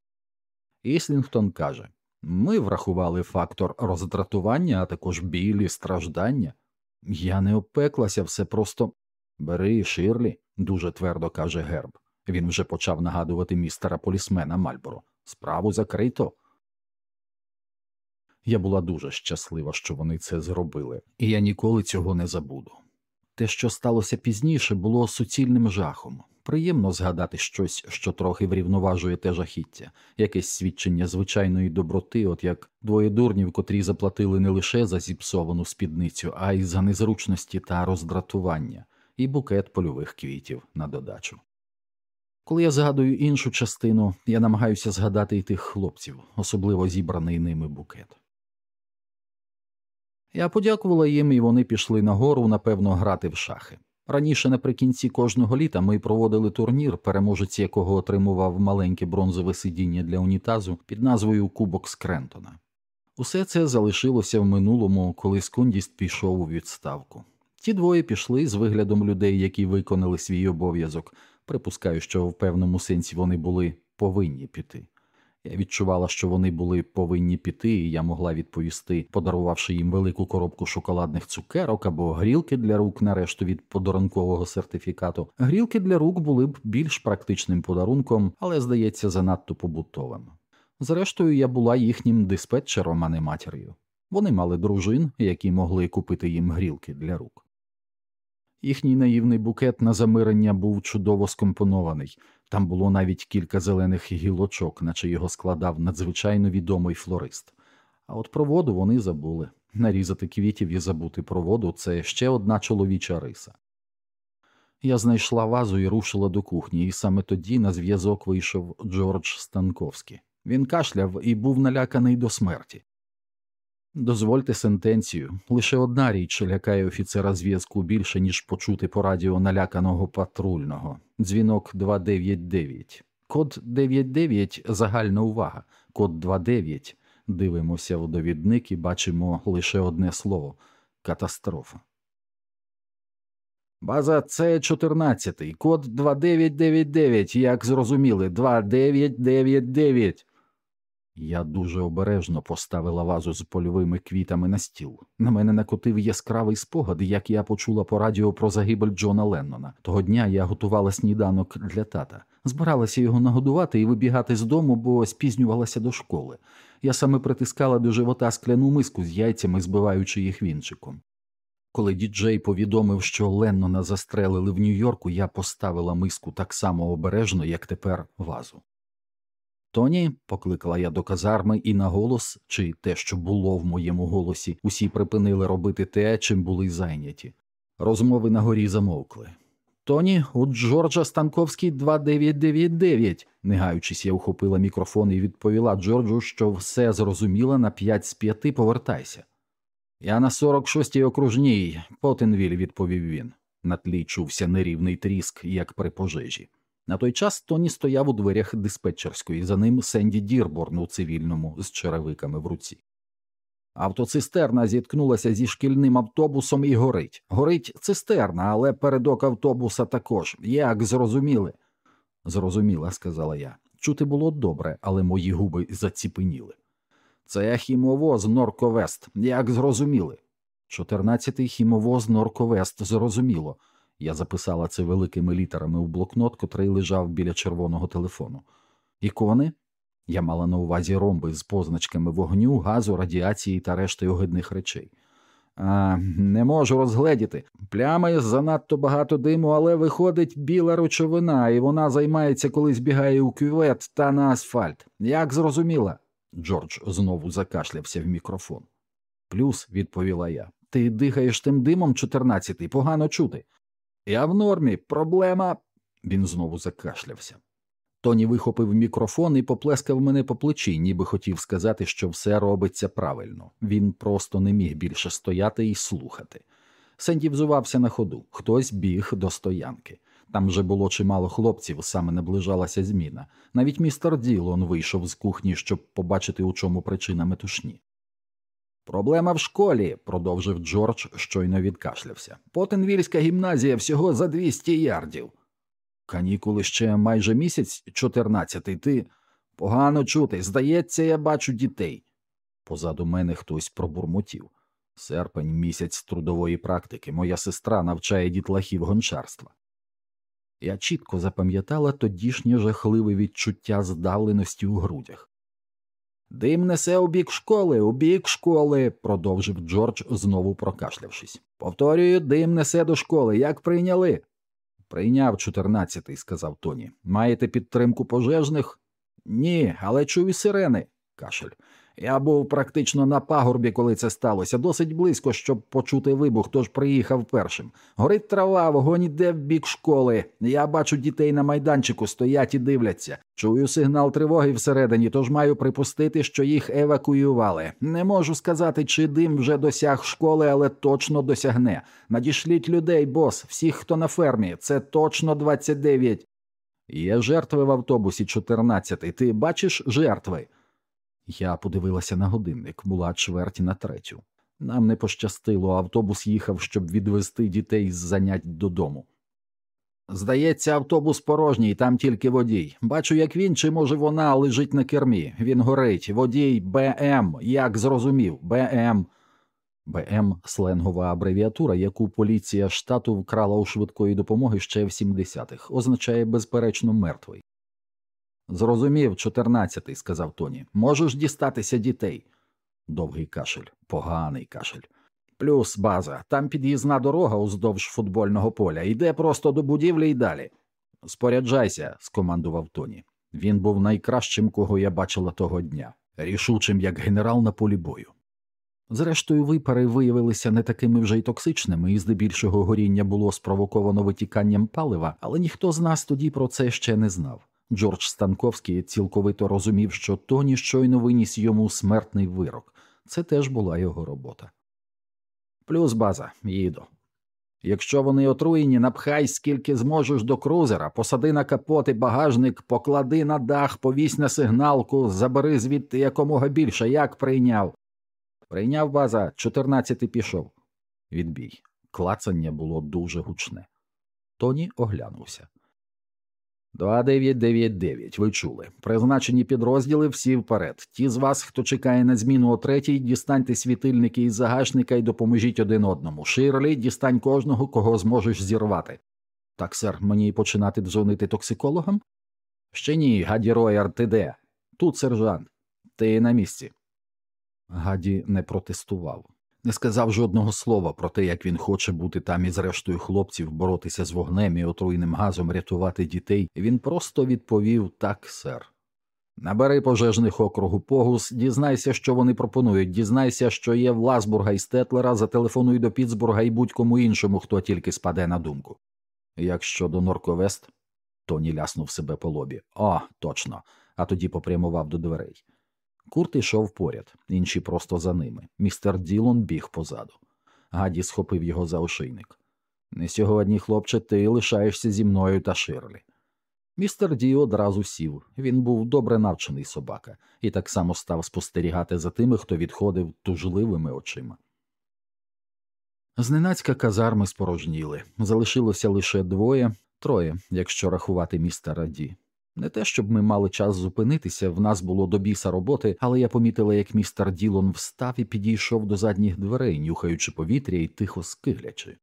Іслінгтон каже ми врахували фактор роздратування, а також білі, страждання. Я не опеклася, все просто бери, Ширлі, дуже твердо каже Герб. Він вже почав нагадувати містера полісмена Мальборо. Справу закрито. Я була дуже щаслива, що вони це зробили, і я ніколи цього не забуду. Те, що сталося пізніше, було суцільним жахом. Приємно згадати щось, що трохи врівноважує те жахіття, якесь свідчення звичайної доброти, от як двоє дурнів, котрі заплатили не лише за зіпсовану спідницю, а й за незручності та роздратування, і букет польових квітів на додачу. Коли я згадую іншу частину, я намагаюся згадати і тих хлопців, особливо зібраний ними букет. Я подякувала їм, і вони пішли нагору, напевно, грати в шахи. Раніше наприкінці кожного літа ми проводили турнір, переможець якого отримував маленьке бронзове сидіння для унітазу під назвою Кубок Скрентона. Усе це залишилося в минулому, коли Скундіст пішов у відставку. Ті двоє пішли з виглядом людей, які виконали свій обов'язок. Припускаю, що в певному сенсі вони були повинні піти. Я відчувала, що вони були повинні піти, і я могла відповісти, подарувавши їм велику коробку шоколадних цукерок або грілки для рук, нарешту від подарункового сертифікату. Грілки для рук були б більш практичним подарунком, але, здається, занадто побутовим. Зрештою, я була їхнім диспетчером, а не матір'ю. Вони мали дружин, які могли купити їм грілки для рук. Їхній наївний букет на замирення був чудово скомпонований, там було навіть кілька зелених гілочок, наче його складав надзвичайно відомий флорист. А от про воду вони забули нарізати квітів і забути про воду це ще одна чоловіча риса. Я знайшла вазу і рушила до кухні, і саме тоді на зв'язок вийшов Джордж Станковський. Він кашляв і був наляканий до смерті. Дозвольте сентенцію. Лише одна річ лякає офіцера зв'язку більше, ніж почути по радіо наляканого патрульного. Дзвінок 299. Код 99 загальна увага. Код 29. Дивимося в довідник і бачимо лише одне слово катастрофа. База С 14 код 2999, як зрозуміли, 2999. Я дуже обережно поставила вазу з польовими квітами на стіл. На мене накотив яскравий спогад, як я почула по радіо про загибель Джона Леннона. Того дня я готувала сніданок для тата, збиралася його нагодувати і вибігати з дому, бо спізнювалася до школи. Я саме притискала до живота скляну миску з яйцями, збиваючи їх вінчиком. Коли діджей повідомив, що Леннона застрелили в Нью-Йорку, я поставила миску так само обережно, як тепер вазу. Тоні, покликала я до казарми, і на голос, чи те, що було в моєму голосі, усі припинили робити те, чим були зайняті. Розмови на горі замовкли. Тоні, у Джорджа Станковський 2999. Не гаючись, я ухопила мікрофон і відповіла Джорджу, що все зрозуміла на 5 з 5 повертайся. Я на 46-й окружній, Потенвіль, відповів він. На тлі чувся нерівний тріск, як при пожежі. На той час Тоні стояв у дверях диспетчерської, за ним Сенді Дірборн у цивільному з черевиками в руці. Автоцистерна зіткнулася зі шкільним автобусом і горить. Горить цистерна, але передок автобуса також. Як зрозуміли? Зрозуміла, сказала я. Чути було добре, але мої губи заціпеніли. Це хімовоз Норковест, як зрозуміли. Чотирнадцятий хімовоз Норковест, зрозуміло. Я записала це великими літерами у блокнот, котрий лежав біля червоного телефону. Ікони? Я мала на увазі ромби з позначками вогню, газу, радіації та решти огидних речей. А, Не можу розгледіти. Плями занадто багато диму, але виходить біла речовина, і вона займається, коли збігає у кювет та на асфальт. Як зрозуміла? Джордж знову закашлявся в мікрофон. Плюс, відповіла я, ти дихаєш тим димом, чотирнадцятий, погано чути. Я в нормі, проблема. Він знову закашлявся. Тоні вихопив мікрофон і поплескав мене по плечі, ніби хотів сказати, що все робиться правильно. Він просто не міг більше стояти і слухати. Сенді взувався на ходу, хтось біг до стоянки. Там вже було чимало хлопців, саме наближалася зміна. Навіть містер Ділон вийшов з кухні, щоб побачити, у чому причина метушні. Проблема в школі, продовжив Джордж, щойно відкашлявся. Потенвільська гімназія всього за 200 ярдів. Канікули ще майже місяць, чотирнадцятий ти. Погано чути. Здається, я бачу дітей. Позаду мене хтось пробурмотів. Серпень місяць трудової практики. Моя сестра навчає дітлахів гончарства. Я чітко запам'ятала тодішнє жахливе відчуття здаленості у грудях. Дим несе у бік школи, у бік школи, продовжив Джордж, знову прокашлявшись. Повторюю, дим несе до школи. Як прийняли? Прийняв чотирнадцятий, сказав Тоні. Маєте підтримку пожежних? Ні, але чую сирени. Кашель. Я був практично на пагорбі, коли це сталося, досить близько, щоб почути вибух, тож приїхав першим. Горить трава, вогонь іде в бік школи. Я бачу дітей на майданчику, стоять і дивляться. Чую сигнал тривоги всередині, тож маю припустити, що їх евакуювали. Не можу сказати, чи дим вже досяг школи, але точно досягне. Надішліть людей, бос, всіх, хто на фермі, це точно 29. Є жертви в автобусі 14. Ти бачиш жертви? Я подивилася на годинник, була чверть на третю. Нам не пощастило, автобус їхав, щоб відвести дітей з занять додому. Здається, автобус порожній, там тільки водій. Бачу, як він, чи може вона лежить на кермі. Він горить. Водій БМ, як зрозумів, БМ. БМ сленгова абревіатура, яку поліція штату вкрала у швидкої допомоги ще в 70-х, означає безперечно мертвий. Зрозумів, чотирнадцятий, сказав Тоні. Можеш дістатися дітей. Довгий кашель, поганий кашель. Плюс база, там під'їзна дорога уздовж футбольного поля, йде просто до будівлі й далі. Споряджайся, скомандував Тоні. Він був найкращим, кого я бачила того дня, рішучим як генерал на полі бою. Зрештою, випари виявилися не такими вже й токсичними, і здебільшого горіння було спровоковано витіканням палива, але ніхто з нас тоді про це ще не знав. Джордж Станковський цілковито розумів, що Тоні щойно виніс йому смертний вирок. Це теж була його робота. Плюс база, їду. Якщо вони отруєні, напхай скільки зможеш до крузера, посади на капот і багажник, поклади на дах, повісь на сигналку, забери звідти якомога більше, як прийняв. Прийняв база, чотирнадцятий пішов. Відбій. Клацання було дуже гучне. Тоні оглянувся. 2999, ви чули. Призначені підрозділи всі вперед. Ті з вас, хто чекає на зміну о третій, дістаньте світильники із загашника і допоможіть один одному. Ширлі, дістань кожного, кого зможеш зірвати. Так, сер, мені починати дзвонити токсикологам? Ще ні, Гаді Рояр, ти де? Тут сержант. Ти на місці. Гаді не протестував не сказав жодного слова про те, як він хоче бути там із рештою хлопців, боротися з вогнем і отруйним газом, рятувати дітей. Він просто відповів так, сер. Набери пожежних округу Погус, дізнайся, що вони пропонують, дізнайся, що є в Ласбурга і Стетлера, зателефонуй до Піцбурга і будь-кому іншому, хто тільки спаде на думку. Як щодо Норковест, Тоні ляснув себе по лобі. О, точно, а тоді попрямував до дверей. Курт ішов поряд, інші просто за ними. Містер Ділон біг позаду. Гаді схопив його за ошийник. Не сьогодні, хлопче, ти лишаєшся зі мною та Ширлі. Містер Ді одразу сів. Він був добре навчений собака, і так само став спостерігати за тими, хто відходив тужливими очима. Зненацька казарми спорожніли. Залишилося лише двоє, троє, якщо рахувати містера Ді. Не те, щоб ми мали час зупинитися, в нас було до біса роботи, але я помітила, як містер Ділон встав і підійшов до задніх дверей, нюхаючи повітря і тихо скиглячи.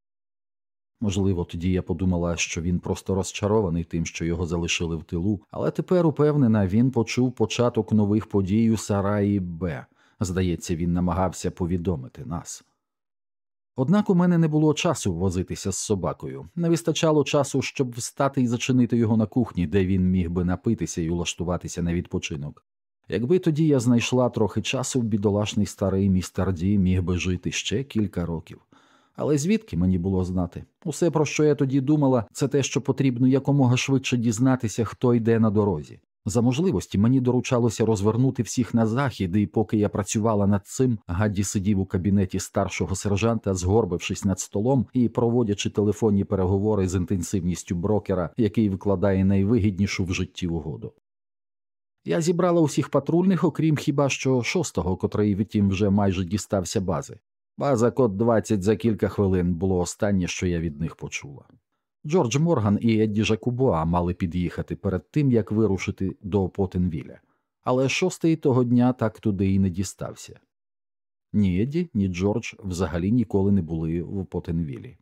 Можливо, тоді я подумала, що він просто розчарований тим, що його залишили в тилу, але тепер, упевнена, він почув початок нових подій у Сараї Б. Здається, він намагався повідомити нас. Однак у мене не було часу возитися з собакою, не вистачало часу, щоб встати і зачинити його на кухні, де він міг би напитися і улаштуватися на відпочинок. Якби тоді я знайшла трохи часу, бідолашний старий містер Ді міг би жити ще кілька років. Але звідки мені було знати? Усе, про що я тоді думала, це те, що потрібно якомога швидше дізнатися, хто йде на дорозі. За можливості мені доручалося розвернути всіх на захід, і поки я працювала над цим, Гадді сидів у кабінеті старшого сержанта, згорбившись над столом і проводячи телефонні переговори з інтенсивністю брокера, який викладає найвигіднішу в житті угоду. Я зібрала усіх патрульних, окрім хіба що шостого, котрий, відтім, вже майже дістався бази. База код 20 за кілька хвилин було останнє, що я від них почула. Джордж Морган і Едді Жакубуа мали під'їхати перед тим, як вирушити до Потенвіля. але шостий того дня так туди і не дістався. Ні Еді, ні Джордж взагалі ніколи не були в Потенвілі.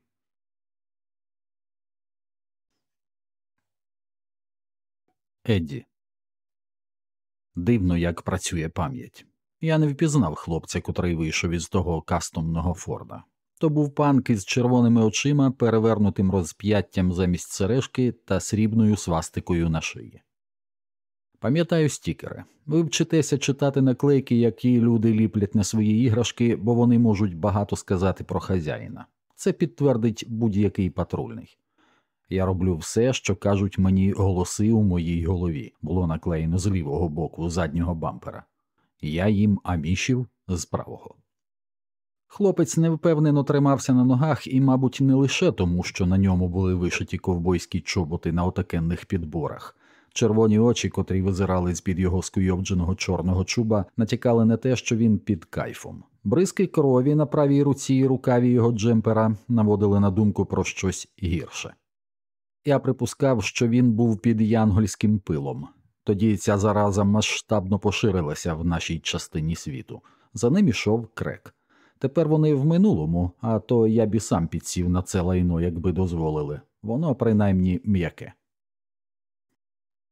Едді. Дивно, як працює пам'ять. Я не впізнав хлопця, котрий вийшов із того кастомного Форда. То був панк із червоними очима, перевернутим розп'яттям замість сережки та срібною свастикою на шиї. Пам'ятаю стікери. Ви вчитеся читати наклейки, які люди ліплять на свої іграшки, бо вони можуть багато сказати про хазяїна. Це підтвердить будь-який патрульний. Я роблю все, що кажуть мені голоси у моїй голові, було наклеєно з лівого боку заднього бампера. Я їм амішів з правого. Хлопець невпевнено тримався на ногах і, мабуть, не лише тому, що на ньому були вишиті ковбойські чоботи на отакенних підборах. Червоні очі, котрі визирали з під його скуйовдженого чорного чуба, натякали на те, що він під кайфом. Бризки крові на правій руці і рукаві його джемпера наводили на думку про щось гірше. Я припускав, що він був під янгольським пилом. Тоді ця зараза масштабно поширилася в нашій частині світу. За ним ішов крек. Тепер вони в минулому, а то я б і сам підсів на це лайно, якби дозволили. Воно принаймні м'яке.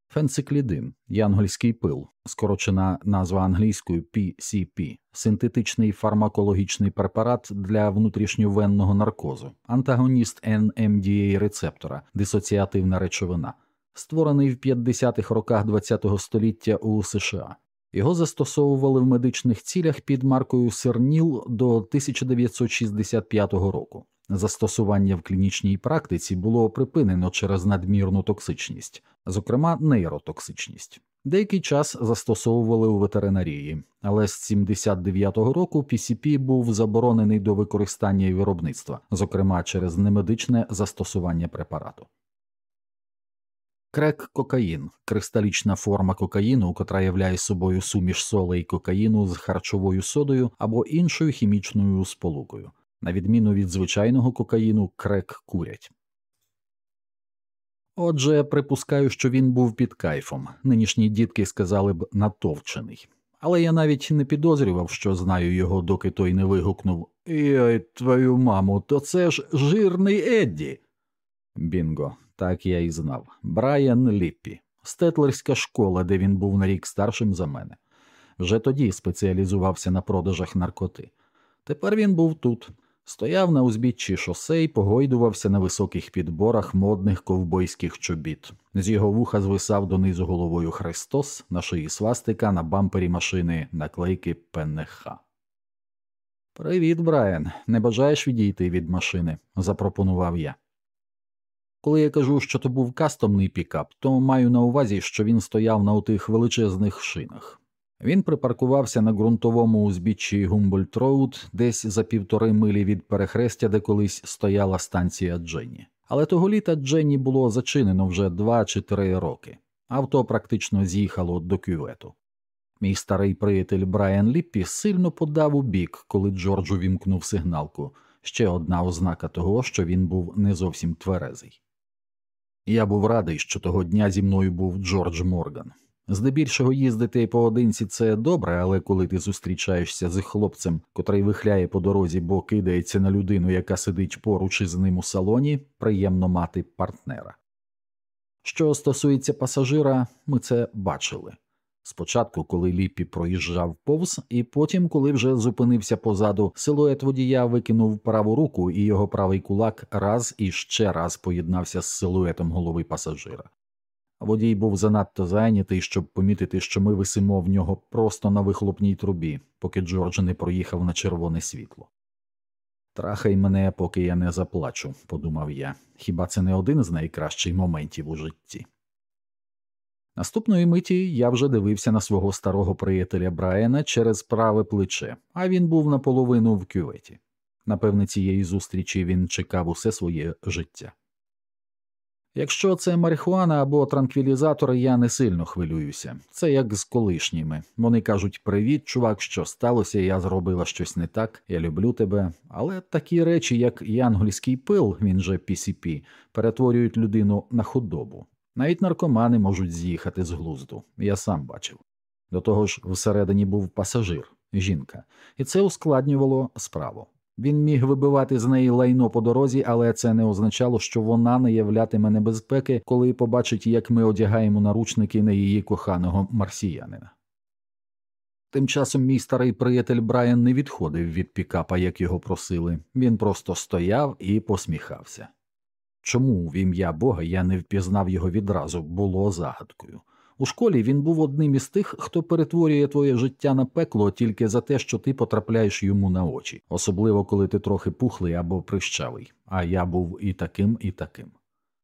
Фенциклідин, янгольський пил, скорочена назва англійською PCP, синтетичний фармакологічний препарат для внутрішньовенного наркозу, антагоніст NMDA рецептора, дисоціативна речовина, створений в 50-х роках ХХ століття у США. Його застосовували в медичних цілях під маркою Серніл до 1965 року. Застосування в клінічній практиці було припинено через надмірну токсичність, зокрема нейротоксичність. Деякий час застосовували у ветеринарії, але з 79-го року PCP був заборонений до використання і виробництва, зокрема через немедичне застосування препарату. Крек кокаїн кристалічна форма кокаїну, котра являє собою суміш солей кокаїну з харчовою содою або іншою хімічною сполукою. На відміну від звичайного кокаїну, крек курять. Отже, припускаю, що він був під кайфом. Нинішні дітки сказали б натовчений. Але я навіть не підозрював, що знаю його, доки той не вигукнув Ой, твою маму, то це ж жирний Едді. Бінго, так я і знав. Брайан Ліппі, стетлерська школа, де він був на рік старшим за мене. Вже тоді спеціалізувався на продажах наркоти. Тепер він був тут, стояв на узбіччі шосе і погойдувався на високих підборах модних ковбойських чобіт. З його вуха звисав донизу головою Христос, на шиї свастика, на бампері машини наклейки ПНХ. Привіт, Брайан. Не бажаєш відійти від машини? запропонував я. Коли я кажу, що то був кастомний пікап, то маю на увазі, що він стояв на отих величезних шинах. Він припаркувався на ґрунтовому узбіччі Гумбольд Роуд, десь за півтори милі від перехрестя, де колись стояла станція Дженні. Але того літа Дженні було зачинено вже два чи три роки. Авто практично з'їхало до кювету. Мій старий приятель Брайан Ліппі сильно подав у бік, коли Джордж увімкнув сигналку. Ще одна ознака того, що він був не зовсім тверезий. Я був радий, що того дня зі мною був Джордж Морган. Здебільшого їздити поодинці це добре, але коли ти зустрічаєшся з хлопцем, котрий вихляє по дорозі, бо кидається на людину, яка сидить поруч із ним у салоні, приємно мати партнера. Що стосується пасажира, ми це бачили. Спочатку, коли Ліппі проїжджав повз, і потім, коли вже зупинився позаду, силует водія викинув праву руку, і його правий кулак раз і ще раз поєднався з силуетом голови пасажира. Водій був занадто зайнятий, щоб помітити, що ми висимо в нього просто на вихлопній трубі, поки Джордж не проїхав на червоне світло. Трахай мене, поки я не заплачу, подумав я. Хіба це не один з найкращих моментів у житті? Наступної миті я вже дивився на свого старого приятеля Брайана через праве плече, а він був наполовину в кюветі. Напевне, цієї зустрічі він чекав усе своє життя. Якщо це марихуана або транквілізатор, я не сильно хвилююся. Це як з колишніми. Вони кажуть привіт, чувак, що сталося, я зробила щось не так, я люблю тебе. Але такі речі, як янгольський пил, він же PCP, перетворюють людину на худобу. Навіть наркомани можуть з'їхати з глузду, я сам бачив. До того ж, всередині був пасажир, жінка, і це ускладнювало справу. Він міг вибивати з неї лайно по дорозі, але це не означало, що вона не являтиме небезпеки, коли побачить, як ми одягаємо наручники на її коханого марсіянина. Тим часом мій старий приятель Брайан не відходив від пікапа, як його просили, він просто стояв і посміхався. Чому в ім'я Бога я не впізнав його відразу, було загадкою. У школі він був одним із тих, хто перетворює твоє життя на пекло тільки за те, що ти потрапляєш йому на очі, особливо коли ти трохи пухлий або прищавий, а я був і таким, і таким.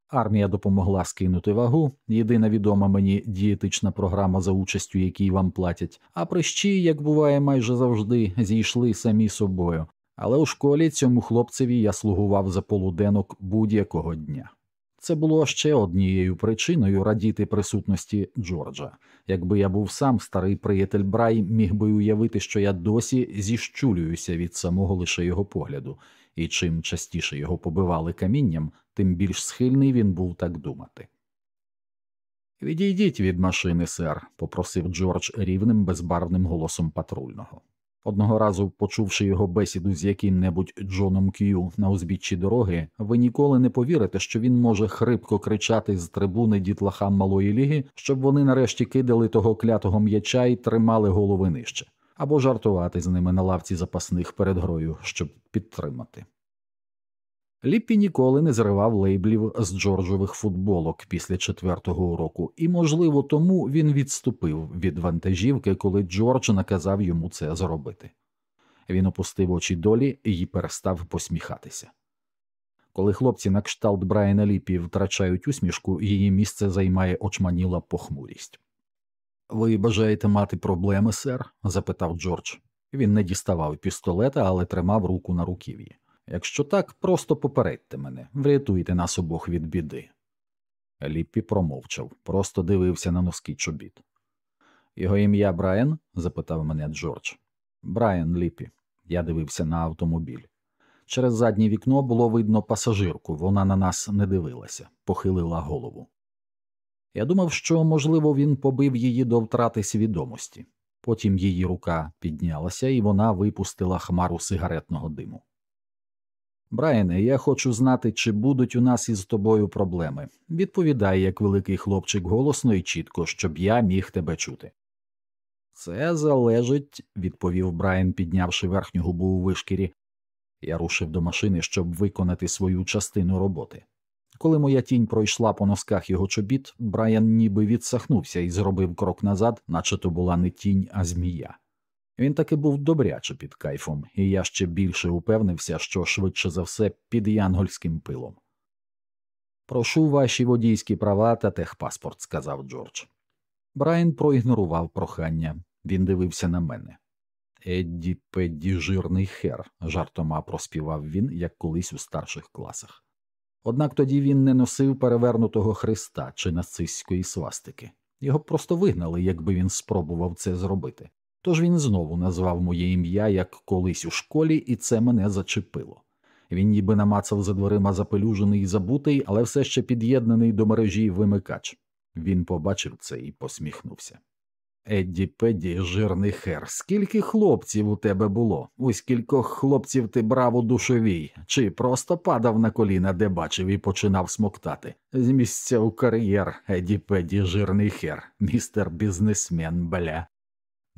Армія допомогла скинути вагу, єдина відома мені дієтична програма, за участю якій вам платять, а прищі, як буває майже завжди, зійшли самі собою. Але у школі цьому хлопцеві я слугував за полуденок будь-якого дня. Це було ще однією причиною радіти присутності Джорджа. Якби я був сам старий приятель Брай, міг би уявити, що я досі зіщулююся від самого лише його погляду, і чим частіше його побивали камінням, тим більш схильний він був так думати. Відійдіть від машини, сер, попросив Джордж рівним безбарвним голосом патрульного. Одного разу, почувши його бесіду з яким-небудь Джоном К'ю на узбіччі дороги, ви ніколи не повірите, що він може хрипко кричати з трибуни дітлахам малої ліги, щоб вони нарешті кидали того клятого м'яча і тримали голови нижче, або жартувати з ними на лавці запасних перед грою, щоб підтримати. Ліппі ніколи не зривав лейблів з Джорджових футболок після четвертого уроку, і, можливо, тому він відступив від вантажівки, коли Джордж наказав йому це зробити. Він опустив очі долі і перестав посміхатися. Коли хлопці на кшталт Брайана Ліпі втрачають усмішку, її місце займає очманіла похмурість. Ви бажаєте мати проблеми, сер? запитав Джордж. Він не діставав пістолета, але тримав руку на руків'ї. Якщо так, просто попередьте мене, врятуйте нас обох від біди. Ліппі промовчав, просто дивився на носки чобіт. Його ім'я Брайан? запитав мене Джордж. Брайан Ліппі. Я дивився на автомобіль. Через заднє вікно було видно пасажирку, вона на нас не дивилася, похилила голову. Я думав, що, можливо, він побив її до втрати свідомості. Потім її рука піднялася, і вона випустила хмару сигаретного диму. Брайане, я хочу знати, чи будуть у нас із тобою проблеми. Відповідай, як великий хлопчик голосно і чітко, щоб я міг тебе чути. Це залежить, відповів Брайан, піднявши верхню губу у вишкірі. Я рушив до машини, щоб виконати свою частину роботи. Коли моя тінь пройшла по носках його чобіт, Брайан ніби відсахнувся і зробив крок назад, наче то була не тінь, а змія. Він таки був добряче під кайфом, і я ще більше упевнився, що швидше за все під янгольським пилом. Прошу ваші водійські права та техпаспорт, сказав Джордж. Брайан проігнорував прохання, він дивився на мене. Едді Педді жирний хер, жартома проспівав він, як колись у старших класах. Однак тоді він не носив перевернутого хреста чи нацистської свастики. Його просто вигнали, якби він спробував це зробити. Тож він знову назвав моє ім'я як колись у школі, і це мене зачепило. Він ніби намацав за дверима запелюжений і забутий, але все ще під'єднаний до мережі вимикач. Він побачив це і посміхнувся. Едді Педді, жирний хер, скільки хлопців у тебе було? У скількох хлопців ти брав у душовій, чи просто падав на коліна, де бачив, і починав смоктати? З місця у кар'єр, Едді Педді, жирний хер, містер бізнесмен, бля.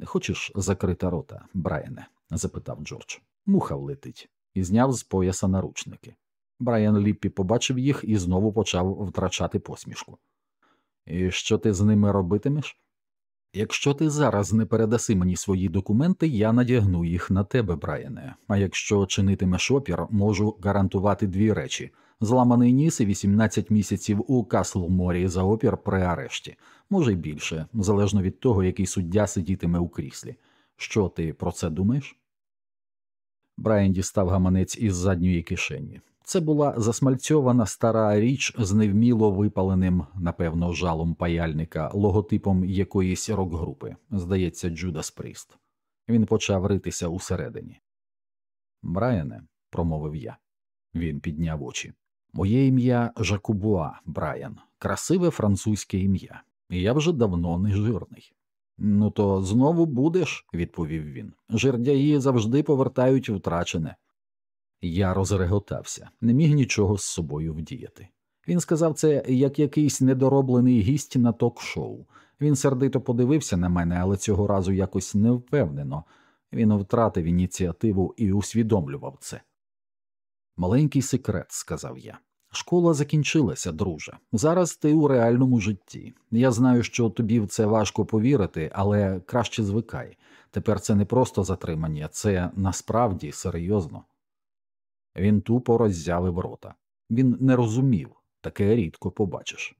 Хочеш закрити рота, Брайане? запитав Джордж. Муха влетить, і зняв з пояса наручники. Брайан Ліппі побачив їх і знову почав втрачати посмішку. І що ти з ними робитимеш? Якщо ти зараз не передаси мені свої документи, я надягну їх на тебе, Брайане. А якщо чинитимеш опір, можу гарантувати дві речі зламаний ніс і 18 місяців у Каслморі за опір при арешті, може й більше, залежно від того, який суддя сидітиме у кріслі. Що ти про це думаєш? Брайан дістав гаманець із задньої кишені. Це була засмальцьована стара річ з невміло випаленим, напевно, жалом паяльника, логотипом якоїсь рок-групи, здається, Джудас Пріст. Він почав ритися усередині. Брайане, промовив я. Він підняв очі. Моє ім'я Жакубуа Брайан, красиве французьке ім'я, і я вже давно не жирний. Ну, то знову будеш, відповів він. Жердяї завжди повертають втрачене. Я розреготався, не міг нічого з собою вдіяти. Він сказав це як якийсь недороблений гість на ток-шоу. Він сердито подивився на мене, але цього разу якось невпевнено. Він втратив ініціативу і усвідомлював це. Маленький секрет, сказав я. Школа закінчилася, друже. Зараз ти у реальному житті. Я знаю, що тобі в це важко повірити, але краще звикай. Тепер це не просто затримання, це насправді серйозно. Він тупо роззявив рота. Він не розумів, таке рідко побачиш.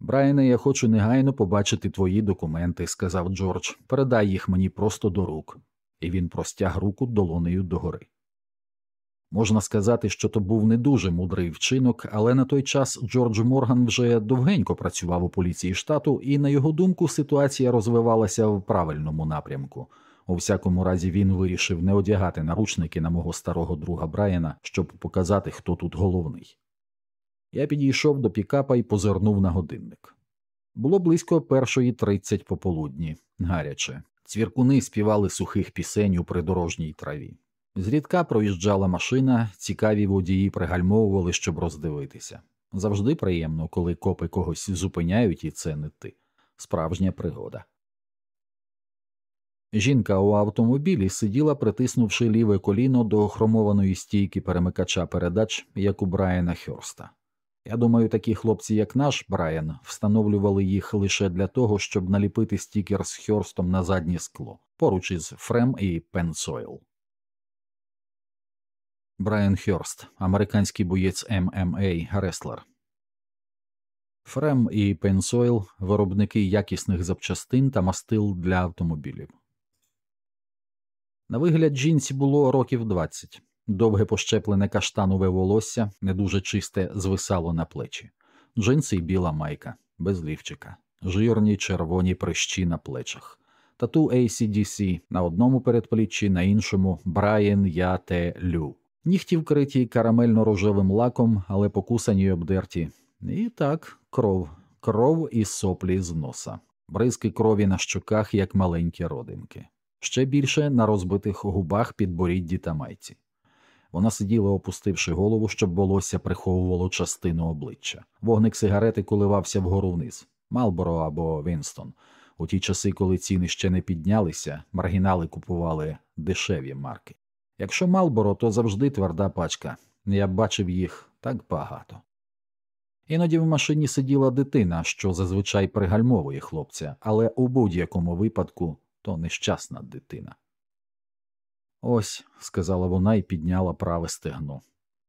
Брайане, я хочу негайно побачити твої документи, сказав Джордж. Передай їх мені просто до рук, і він простяг руку долонею догори. Можна сказати, що то був не дуже мудрий вчинок, але на той час Джордж Морган вже довгенько працював у поліції штату, і, на його думку, ситуація розвивалася в правильному напрямку. У всякому разі, він вирішив не одягати наручники на мого старого друга Брайана, щоб показати, хто тут головний. Я підійшов до пікапа і позирнув на годинник. Було близько першої тридцять пополудні, гаряче. Цвіркуни співали сухих пісень у придорожній траві. Зрідка проїжджала машина, цікаві водії пригальмовували, щоб роздивитися. Завжди приємно, коли копи когось зупиняють, і це не ти. Справжня пригода. Жінка у автомобілі сиділа, притиснувши ліве коліно до хромованої стійки перемикача передач, як у Брайана Хьорста. Я думаю, такі хлопці, як наш Брайан, встановлювали їх лише для того, щоб наліпити стікер з Хьорстом на заднє скло, поруч із Фрем і Пенсойл. Брайан Хьорст, американський боєць ММА Реслер. Фрем і Пенсойл виробники якісних запчастин та мастил для автомобілів. На вигляд жінці було років 20. Довге пощеплене каштанове волосся, не дуже чисте, звисало на плечі, джинси й біла майка, без лівчика, жирні червоні прищі на плечах, тату ACDC на одному передпліччі, на іншому Брайан Я Те Лю. Нігті вкриті карамельно-рожевим лаком, але покусані й обдерті. І так, кров, кров і соплі з носа, бризки крові на щоках, як маленькі родинки, ще більше на розбитих губах підборідді та майці. Вона сиділа, опустивши голову, щоб волосся приховувало частину обличчя. Вогник сигарети коливався вгору вниз Малборо або Вінстон. У ті часи, коли ціни ще не піднялися, маргінали купували дешеві марки. Якщо Малборо, то завжди тверда пачка. Я бачив їх так багато. Іноді в машині сиділа дитина, що зазвичай пригальмовує хлопця, але у будь-якому випадку то нещасна дитина. Ось, сказала вона і підняла праве стегно.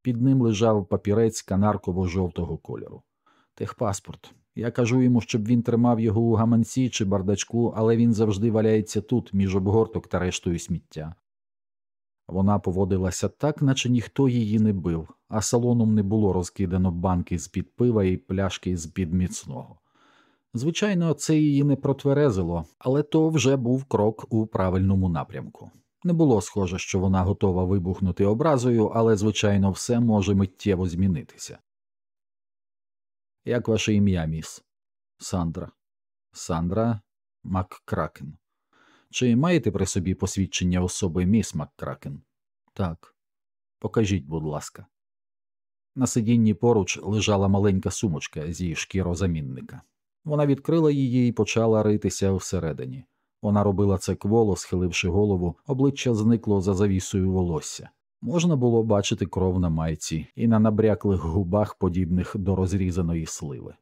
Під ним лежав папірець канарково жовтого кольору. Техпаспорт. Я кажу йому, щоб він тримав його у гаманці чи бардачку, але він завжди валяється тут, між обгорток та рештою сміття. Вона поводилася так, наче ніхто її не бив, а салоном не було розкидано банки з під пива і пляшки з під міцного. Звичайно, це її не протверезило, але то вже був крок у правильному напрямку. Не було схоже, що вона готова вибухнути образою, але, звичайно, все може миттєво змінитися. Як ваше ім'я, міс? Сандра. Сандра Маккракен. Чи маєте при собі посвідчення особи міс Маккракен? Так. Покажіть, будь ласка. На сидінні поруч лежала маленька сумочка зі шкірозамінника. Вона відкрила її і почала ритися всередині. Вона робила це кволо, схиливши голову, обличчя зникло за завісою волосся. Можна було бачити кров на майці і на набряклих губах, подібних до розрізаної сливи.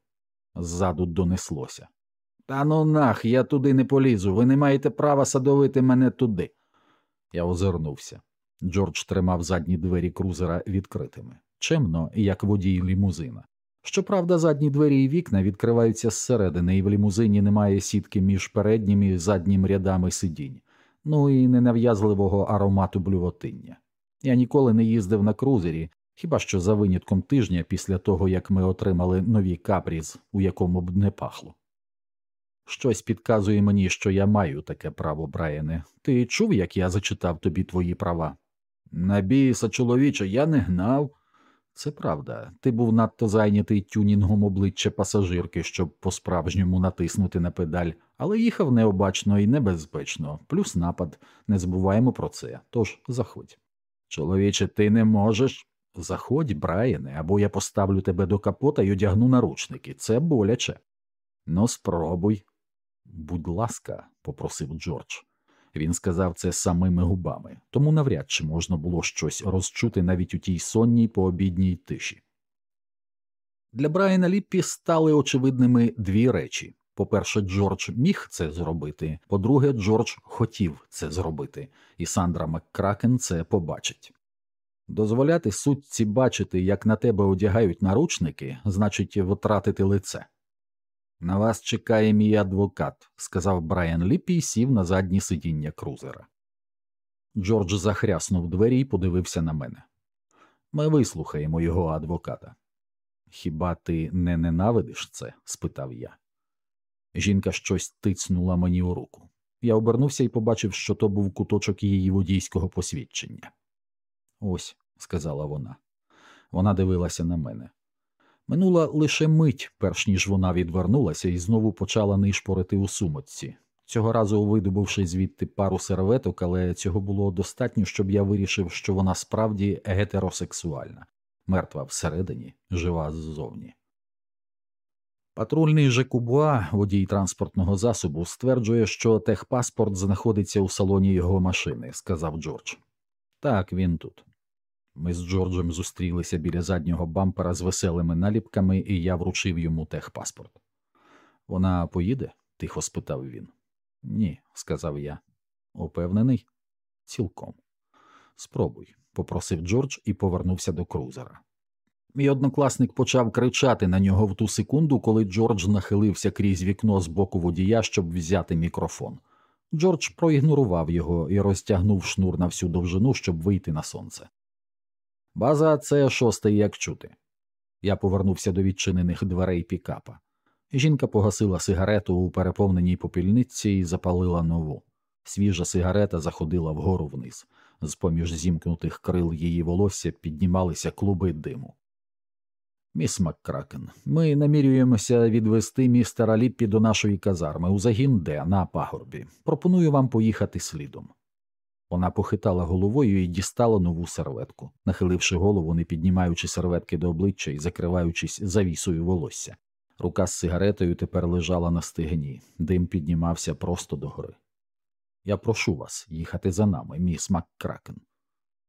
Ззаду донеслося. Та ну нах, я туди не полізу, ви не маєте права садовити мене туди. Я озирнувся. Джордж тримав задні двері крузера відкритими, чемно, як водій лімузина. Щоправда, задні двері і вікна відкриваються зсередини, і в лімузині немає сітки між переднім і заднім рядами сидінь, ну і ненав'язливого аромату блювотиння. Я ніколи не їздив на крузері, хіба що за винятком тижня після того, як ми отримали нові капріз, у якому б не пахло. Щось підказує мені, що я маю таке право, Брайане. Ти чув, як я зачитав тобі твої права? На біса, чоловіче, я не гнав. Це правда, ти був надто зайнятий тюнінгом обличчя пасажирки, щоб по-справжньому натиснути на педаль, але їхав необачно і небезпечно, плюс напад. Не забуваємо про це. Тож заходь. Чоловіче, ти не можеш. Заходь, Брайане, або я поставлю тебе до капота і одягну наручники. Це боляче. Ну, спробуй. Будь ласка, попросив Джордж. Він сказав це самими губами, тому навряд чи можна було щось розчути навіть у тій сонній пообідній тиші. Для Брайана Ліппі стали очевидними дві речі по-перше, Джордж міг це зробити, по-друге, Джордж хотів це зробити, і Сандра Маккракен це побачить. Дозволяти сутці бачити, як на тебе одягають наручники, значить втратити лице. На вас чекає мій адвокат, сказав Брайан Ліппі і сів на заднє сидіння крузера. Джордж захряснув двері і подивився на мене. Ми вислухаємо його адвоката. Хіба ти не ненавидиш це? спитав я. Жінка щось тицнула мені у руку. Я обернувся і побачив, що то був куточок її водійського посвідчення. Ось, сказала вона. Вона дивилася на мене. Минула лише мить, перш ніж вона відвернулася і знову почала нишпорити у сумочці. Цього разу видобувши звідти пару серветок, але цього було достатньо, щоб я вирішив, що вона справді гетеросексуальна, мертва всередині, жива ззовні. Патрульний Жекубуа, водій транспортного засобу, стверджує, що техпаспорт знаходиться у салоні його машини, сказав Джордж. Так, він тут. Ми з Джорджем зустрілися біля заднього бампера з веселими наліпками, і я вручив йому техпаспорт. Вона поїде? тихо спитав він. Ні, сказав я. Упевнений? Цілком. Спробуй, попросив Джордж і повернувся до крузера. Мій однокласник почав кричати на нього в ту секунду, коли Джордж нахилився крізь вікно з боку водія, щоб взяти мікрофон. Джордж проігнорував його і розтягнув шнур на всю довжину, щоб вийти на сонце. База це шостий, як чути. Я повернувся до відчинених дверей пікапа. Жінка погасила сигарету у переповненій попільниці і запалила нову. Свіжа сигарета заходила вгору вниз. З поміж зімкнутих крил її волосся піднімалися клуби диму. Міс Маккракен, ми намірюємося відвести містера Ліппі до нашої казарми у загін Д на пагорбі. Пропоную вам поїхати слідом. Вона похитала головою і дістала нову серветку, нахиливши голову, не піднімаючи серветки до обличчя і закриваючись завісою волосся. Рука з сигаретою тепер лежала на стегні, дим піднімався просто догори. Я прошу вас їхати за нами, міс Маккракен.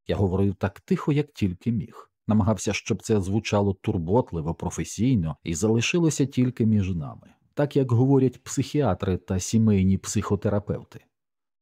Я говорив так тихо, як тільки міг, намагався, щоб це звучало турботливо, професійно і залишилося тільки між нами, так як говорять психіатри та сімейні психотерапевти.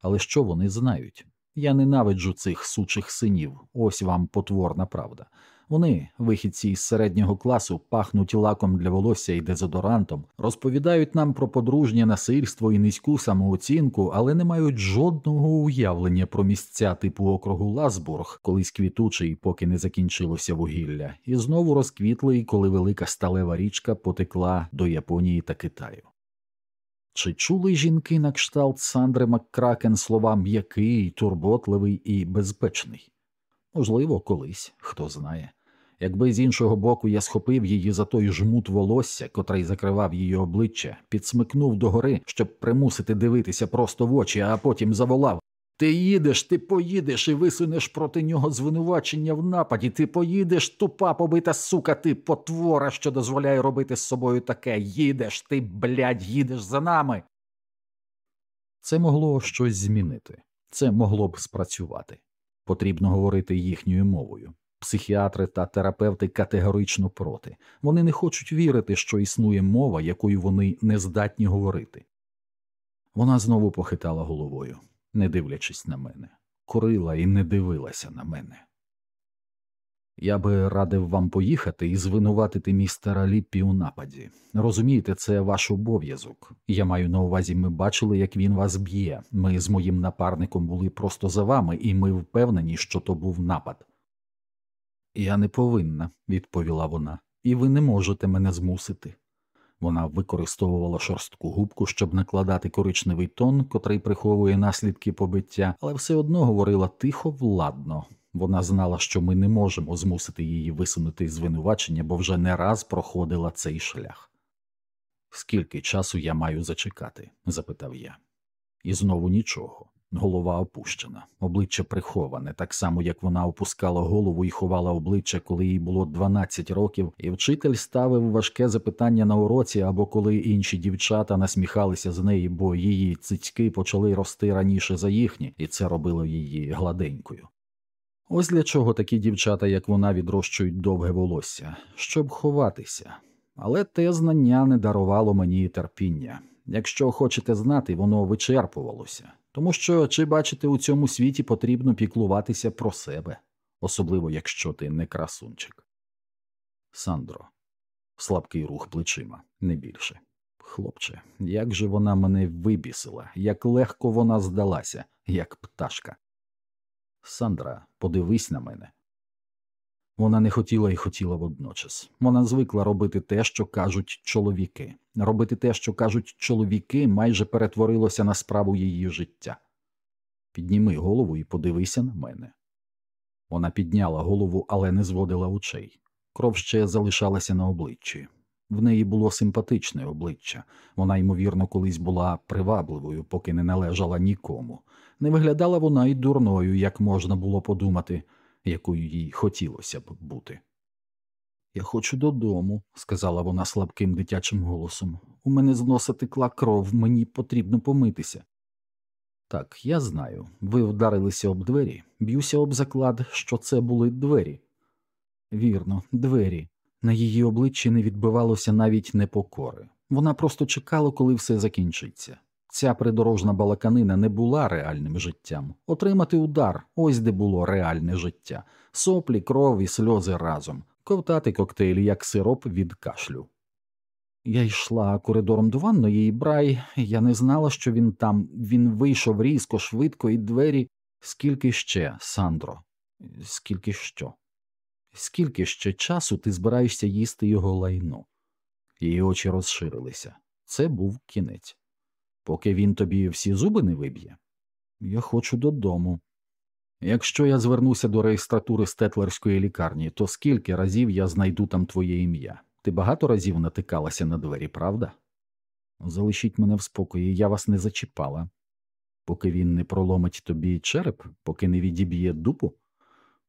Але що вони знають? Я ненавиджу цих сучих синів, ось вам потворна правда. Вони, вихідці із середнього класу, пахнуть лаком для волосся і дезодорантом, розповідають нам про подружнє насильство і низьку самооцінку, але не мають жодного уявлення про місця типу округу Ласбург, колись квітучий, поки не закінчилося вугілля, і знову розквітлий, коли велика сталева річка потекла до Японії та Китаю. Чи чули жінки на кшталт Сандри Маккракен слова м'який, турботливий і безпечний? Можливо, колись, хто знає. Якби з іншого боку я схопив її за той жмут волосся, котрий закривав її обличчя, підсмикнув догори, щоб примусити дивитися просто в очі, а потім заволав Ти їдеш, ти поїдеш і висунеш проти нього звинувачення в нападі. Ти поїдеш, тупа побита сука, ти потвора, що дозволяє робити з собою таке. Їдеш, ти, блядь, їдеш за нами. Це могло щось змінити, це могло б спрацювати. Потрібно говорити їхньою мовою. Психіатри та терапевти категорично проти. Вони не хочуть вірити, що існує мова, якою вони не здатні говорити. Вона знову похитала головою, не дивлячись на мене, курила і не дивилася на мене. Я би радив вам поїхати і звинуватити містера Ліппі у нападі. Розумієте, це ваш обов'язок. Я маю на увазі, ми бачили, як він вас б'є. Ми з моїм напарником були просто за вами, і ми впевнені, що то був напад. Я не повинна, відповіла вона, і ви не можете мене змусити. Вона використовувала шорстку губку, щоб накладати коричневий тон, котрий приховує наслідки побиття, але все одно говорила тихо, владно. Вона знала, що ми не можемо змусити її висунути звинувачення, бо вже не раз проходила цей шлях. Скільки часу я маю зачекати? запитав я. І знову нічого. Голова опущена, обличчя приховане, так само як вона опускала голову і ховала обличчя, коли їй було 12 років, і вчитель ставив важке запитання на уроці, або коли інші дівчата насміхалися з неї, бо її цицьки почали рости раніше за їхні, і це робило її гладенькою. Ось для чого такі дівчата, як вона, відрощують довге волосся, щоб ховатися. Але те знання не дарувало мені терпіння. Якщо хочете знати, воно вичерпувалося, тому що чи бачите, у цьому світі потрібно піклуватися про себе, особливо якщо ти не красунчик. Сандро, слабкий рух плечима, не більше. Хлопче, як же вона мене вибісила, як легко вона здалася, як пташка. Сандра, подивись на мене. Вона не хотіла і хотіла водночас. Вона звикла робити те, що кажуть чоловіки. Робити те, що кажуть чоловіки, майже перетворилося на справу її життя. Підніми голову і подивися на мене. Вона підняла голову, але не зводила очей. Кров ще залишалася на обличчі. В неї було симпатичне обличчя, вона, ймовірно, колись була привабливою, поки не належала нікому. Не виглядала вона й дурною, як можна було подумати якою їй хотілося б бути. Я хочу додому, сказала вона слабким дитячим голосом. У мене з носа текла кров, мені потрібно помитися. Так, я знаю. Ви вдарилися об двері, б'юся об заклад, що це були двері. Вірно, двері. На її обличчі не відбивалося навіть непокори. Вона просто чекала, коли все закінчиться. Ця придорожна балаканина не була реальним життям. Отримати удар ось де було реальне життя, соплі, кров і сльози разом, ковтати коктейлі, як сироп від кашлю. Я йшла коридором до ванної, і брай, я не знала, що він там. Він вийшов різко, швидко, і двері. Скільки ще, Сандро? Скільки що? Скільки ще часу ти збираєшся їсти його лайно? Її очі розширилися. Це був кінець поки він тобі всі зуби не виб'є. Я хочу додому. Якщо я звернуся до реєстратури стетлерської лікарні, то скільки разів я знайду там твоє ім'я? Ти багато разів натикалася на двері, правда? Залишіть мене в спокої, я вас не зачіпала. Поки він не проломить тобі череп, поки не відіб'є дупу.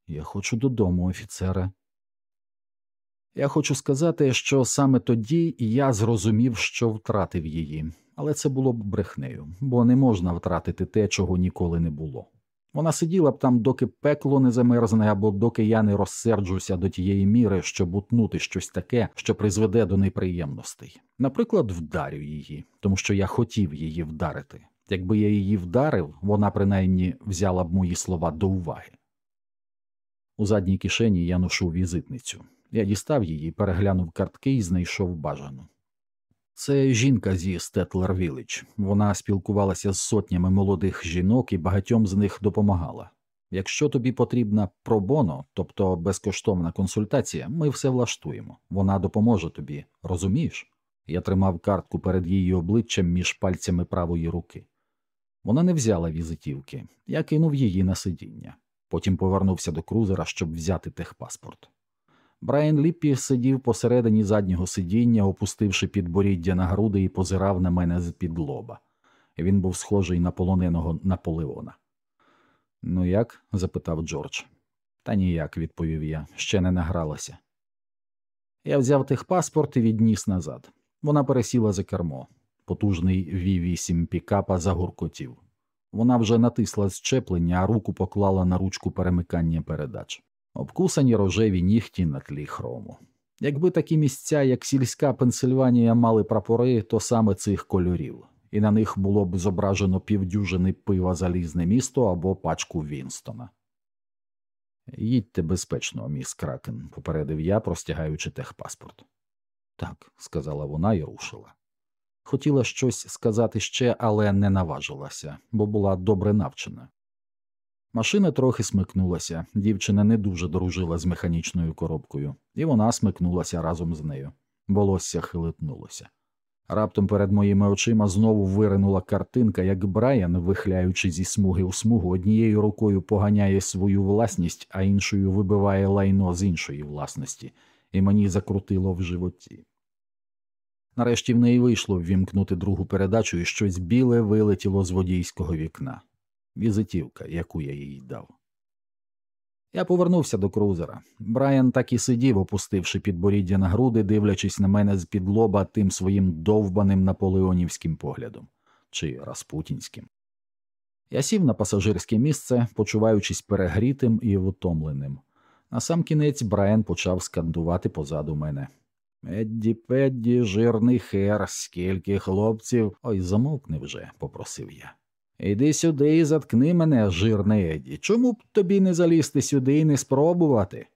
Я хочу додому, офіцере. Я хочу сказати, що саме тоді я зрозумів, що втратив її але це було б брехнею, бо не можна втратити те, чого ніколи не було. Вона сиділа б там, доки пекло не замерзне, або доки я не розсерджуся до тієї міри, щоб утнути щось таке, що призведе до неприємностей. Наприклад, вдарю її, тому що я хотів її вдарити. Якби я її вдарив, вона принаймні взяла б мої слова до уваги. У задній кишені я ношу візитницю. Я дістав її, переглянув картки і знайшов бажану. Це жінка зі Стетлер Віллідж. Вона спілкувалася з сотнями молодих жінок і багатьом з них допомагала. Якщо тобі потрібна пробоно, тобто безкоштовна консультація, ми все влаштуємо. Вона допоможе тобі, розумієш? Я тримав картку перед її обличчям між пальцями правої руки. Вона не взяла візитівки, я кинув її на сидіння. Потім повернувся до крузера, щоб взяти техпаспорт. Брайан Ліппі сидів посередині заднього сидіння, опустивши підборіддя на груди і позирав на мене з під лоба. Він був схожий на полоненого Наполеона. Ну як? запитав Джордж. Та ніяк, відповів я, ще не награлася. Я взяв техпаспорт і відніс назад. Вона пересіла за кермо. Потужний V8 пікапа загуркотів. Вона вже натисла зчеплення, а руку поклала на ручку перемикання передач обкусані рожеві нігті на тлі хрому. Якби такі місця, як сільська Пенсильванія, мали прапори, то саме цих кольорів, і на них було б зображено півдюжини пива залізне місто або пачку Вінстона. Їдьте безпечно, міс Кракен, попередив я, простягаючи техпаспорт. Так, сказала вона і рушила. Хотіла щось сказати ще, але не наважилася, бо була добре навчена. Машина трохи смикнулася, дівчина не дуже дружила з механічною коробкою, і вона смикнулася разом з нею. Волосся хилитнулося. Раптом перед моїми очима знову виринула картинка, як Брайан, вихляючи зі смуги у смугу, однією рукою поганяє свою власність, а іншою вибиває лайно з іншої власності, і мені закрутило в животі. Нарешті в неї вийшло ввімкнути другу передачу, і щось біле вилетіло з водійського вікна. Візитівка, яку я їй дав. Я повернувся до крузера. Брайан так і сидів, опустивши підборіддя на груди, дивлячись на мене з під лоба тим своїм довбаним наполеонівським поглядом чи распутінським. Я сів на пасажирське місце, почуваючись перегрітим і втомленим. На сам кінець Брайан почав скандувати позаду мене. Едді Педді, жирний хер, скільки хлопців. Ой, замовкни вже, попросив я. Іди сюди і заткни мене, жирний Едді. Чому б тобі не залізти сюди і не спробувати?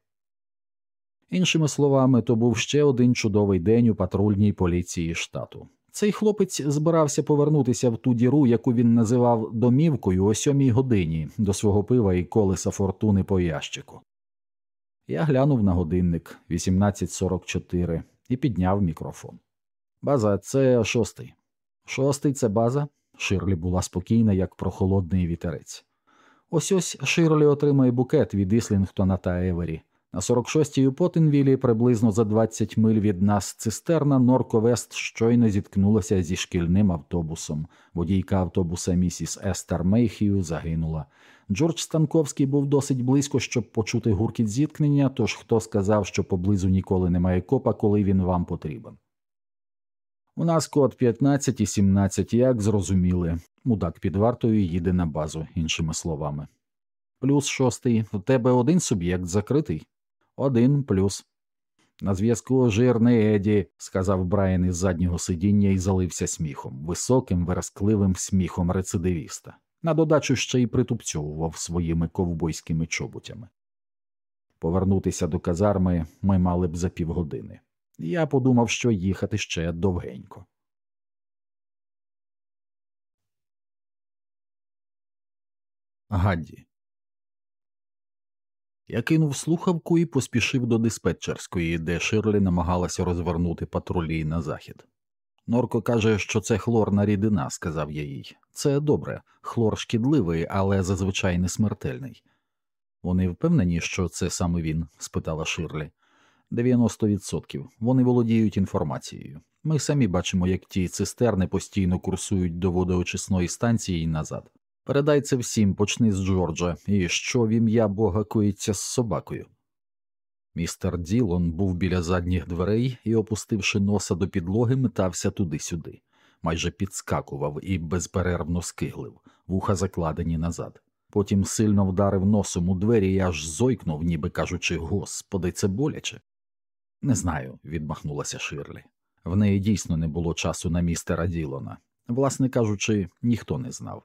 Іншими словами, то був ще один чудовий день у патрульній поліції штату. Цей хлопець збирався повернутися в ту діру, яку він називав домівкою о сьомій годині до свого пива і колеса фортуни по ящику. Я глянув на годинник 18.44 і підняв мікрофон. База, це шостий. Шостий це база. Ширлі була спокійна, як прохолодний вітерець. Ось ось Ширлі отримає букет від Іслінгтона та Евері. На 46-й у Потенвілі, приблизно за 20 миль від нас, цистерна Норковест щойно зіткнулася зі шкільним автобусом. Водійка автобуса місіс Естер Мейхію загинула. Джордж Станковський був досить близько, щоб почути гуркіт зіткнення, тож хто сказав, що поблизу ніколи немає копа, коли він вам потрібен. У нас код 15 і 17, як зрозуміли. Мудак під вартою їде на базу, іншими словами. Плюс шостий. У тебе один суб'єкт закритий? Один плюс. На зв'язку жирний Еді, сказав Брайан із заднього сидіння і залився сміхом, високим, верескливим сміхом рецидивіста. На додачу ще й притупцьовував своїми ковбойськими чоботями. Повернутися до казарми ми мали б за півгодини. Я подумав, що їхати ще довгенько. Гадді. Я кинув слухавку і поспішив до диспетчерської, де Ширлі намагалася розвернути патрулі на захід. Норко каже, що це хлорна рідина, сказав я їй. Це добре, хлор шкідливий, але зазвичай не смертельний. Вони впевнені, що це саме він? спитала Ширлі. 90%. Вони володіють інформацією. Ми самі бачимо, як ті цистерни постійно курсують до водоочисної станції і назад. Передай це всім, почни з Джорджа, і що в ім'я Бога коїться з собакою. Містер Ділон був біля задніх дверей і, опустивши носа до підлоги, метався туди-сюди, майже підскакував і безперервно скиглив, вуха закладені назад. Потім сильно вдарив носом у двері і аж зойкнув, ніби кажучи, господи, це боляче. Не знаю, відмахнулася Ширлі. В неї дійсно не було часу на містера Ділона. Власне кажучи, ніхто не знав.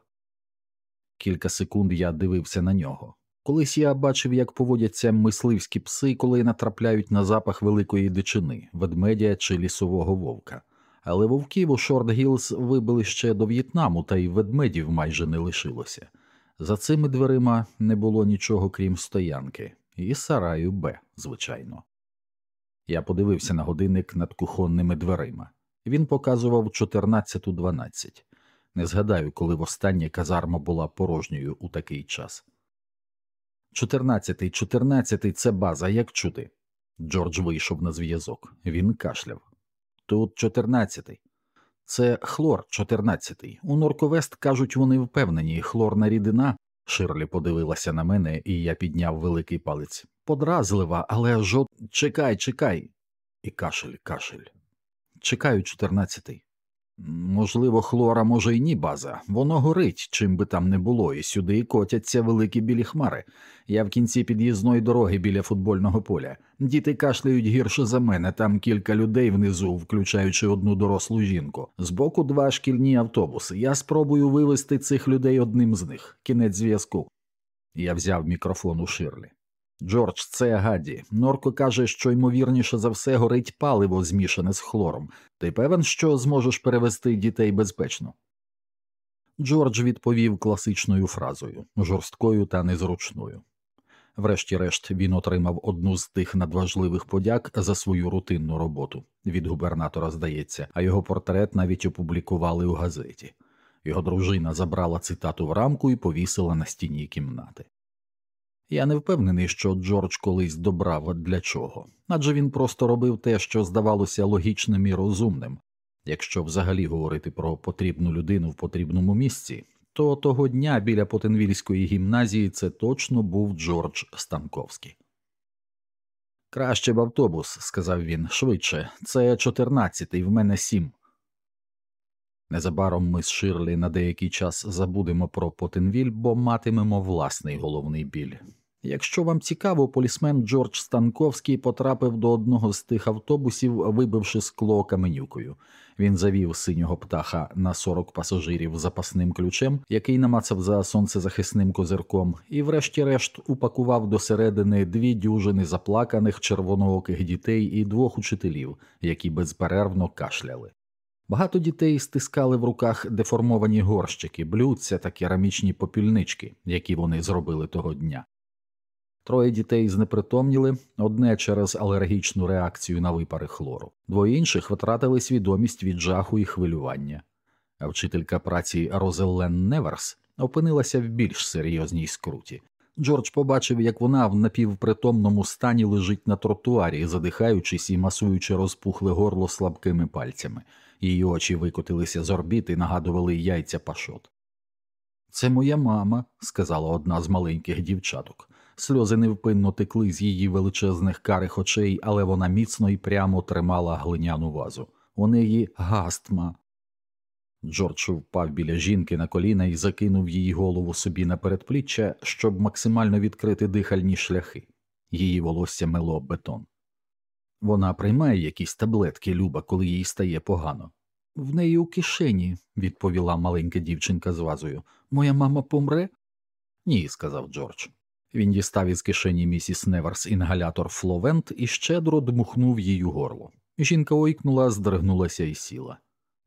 Кілька секунд я дивився на нього. Колись я бачив, як поводяться мисливські пси, коли натрапляють на запах великої дичини, ведмедя чи лісового вовка. Але вовків у Шорт Гілз вибили ще до В'єтнаму, та й ведмедів майже не лишилося. За цими дверима не було нічого крім стоянки, і сараю Б, звичайно. Я подивився на годинник над кухонними дверима. Він показував 14.12. Не згадаю, коли востаннє казарма була порожньою у такий час. Чотирнадцятий, чотирнадцятий це база, як чути. Джордж вийшов на зв'язок. Він кашляв. Тут чотирнадцятий. Це хлор чотирнадцятий. У Норковест кажуть, вони впевнені, хлорна рідина. Ширлі подивилася на мене, і я підняв великий палець. Подразлива, але жод. Чекай, чекай. І кашель, кашель. Чекаю, чотирнадцятий. Можливо, хлора, може, і ні база. Воно горить, чим би там не було, і сюди котяться великі білі хмари. Я в кінці під'їзної дороги біля футбольного поля. Діти кашляють гірше за мене, там кілька людей внизу, включаючи одну дорослу жінку. Збоку два шкільні автобуси. Я спробую вивести цих людей одним з них. Кінець зв'язку. Я взяв мікрофон у Ширлі. Джордж, це Гадді. Норко каже, що ймовірніше за все горить паливо, змішане з хлором. Ти певен, що зможеш перевести дітей безпечно? Джордж відповів класичною фразою, жорсткою та незручною. Врешті-решт він отримав одну з тих надважливих подяк за свою рутинну роботу від губернатора, здається, а його портрет навіть опублікували у газеті. Його дружина забрала цитату в рамку і повісила на стіні кімнати. Я не впевнений, що Джордж колись добрав для чого, адже він просто робив те, що здавалося логічним і розумним. Якщо взагалі говорити про потрібну людину в потрібному місці, то того дня біля Потенвільської гімназії це точно був Джордж Станковський. Краще б автобус, сказав він, швидше, це чотирнадцятий, в мене сім. Незабаром ми з Ширлі на деякий час забудемо про Потенвіль, бо матимемо власний головний біль. Якщо вам цікаво, полісмен Джордж Станковський потрапив до одного з тих автобусів, вибивши скло каменюкою. Він завів синього птаха на 40 пасажирів запасним ключем, який намацав за сонцезахисним козирком, і, врешті-решт, упакував до середини дві дюжини заплаканих червонооких дітей і двох учителів, які безперервно кашляли. Багато дітей стискали в руках деформовані горщики, блюдця та керамічні попільнички, які вони зробили того дня. Троє дітей знепритомніли одне через алергічну реакцію на випари хлору, двоє інших втратили свідомість від жаху і хвилювання. А вчителька праці Розеллен Неверс опинилася в більш серйозній скруті. Джордж побачив, як вона в напівпритомному стані лежить на тротуарі, задихаючись і масуючи розпухле горло слабкими пальцями. Її очі викотилися з орбіт і нагадували яйця пашот. Це моя мама, сказала одна з маленьких дівчаток. Сльози невпинно текли з її величезних карих очей, але вона міцно і прямо тримала глиняну вазу. У неї гастма. Джордж впав біля жінки на коліна і закинув її голову собі на передпліччя, щоб максимально відкрити дихальні шляхи. Її волосся мело бетон. Вона приймає якісь таблетки, Люба, коли їй стає погано. В неї у кишені, відповіла маленька дівчинка з вазою. Моя мама помре? Ні, сказав Джордж. Він дістав із кишені місіс Неверс інгалятор Фловент і щедро дмухнув її горло. Жінка ойкнула, здригнулася і сіла.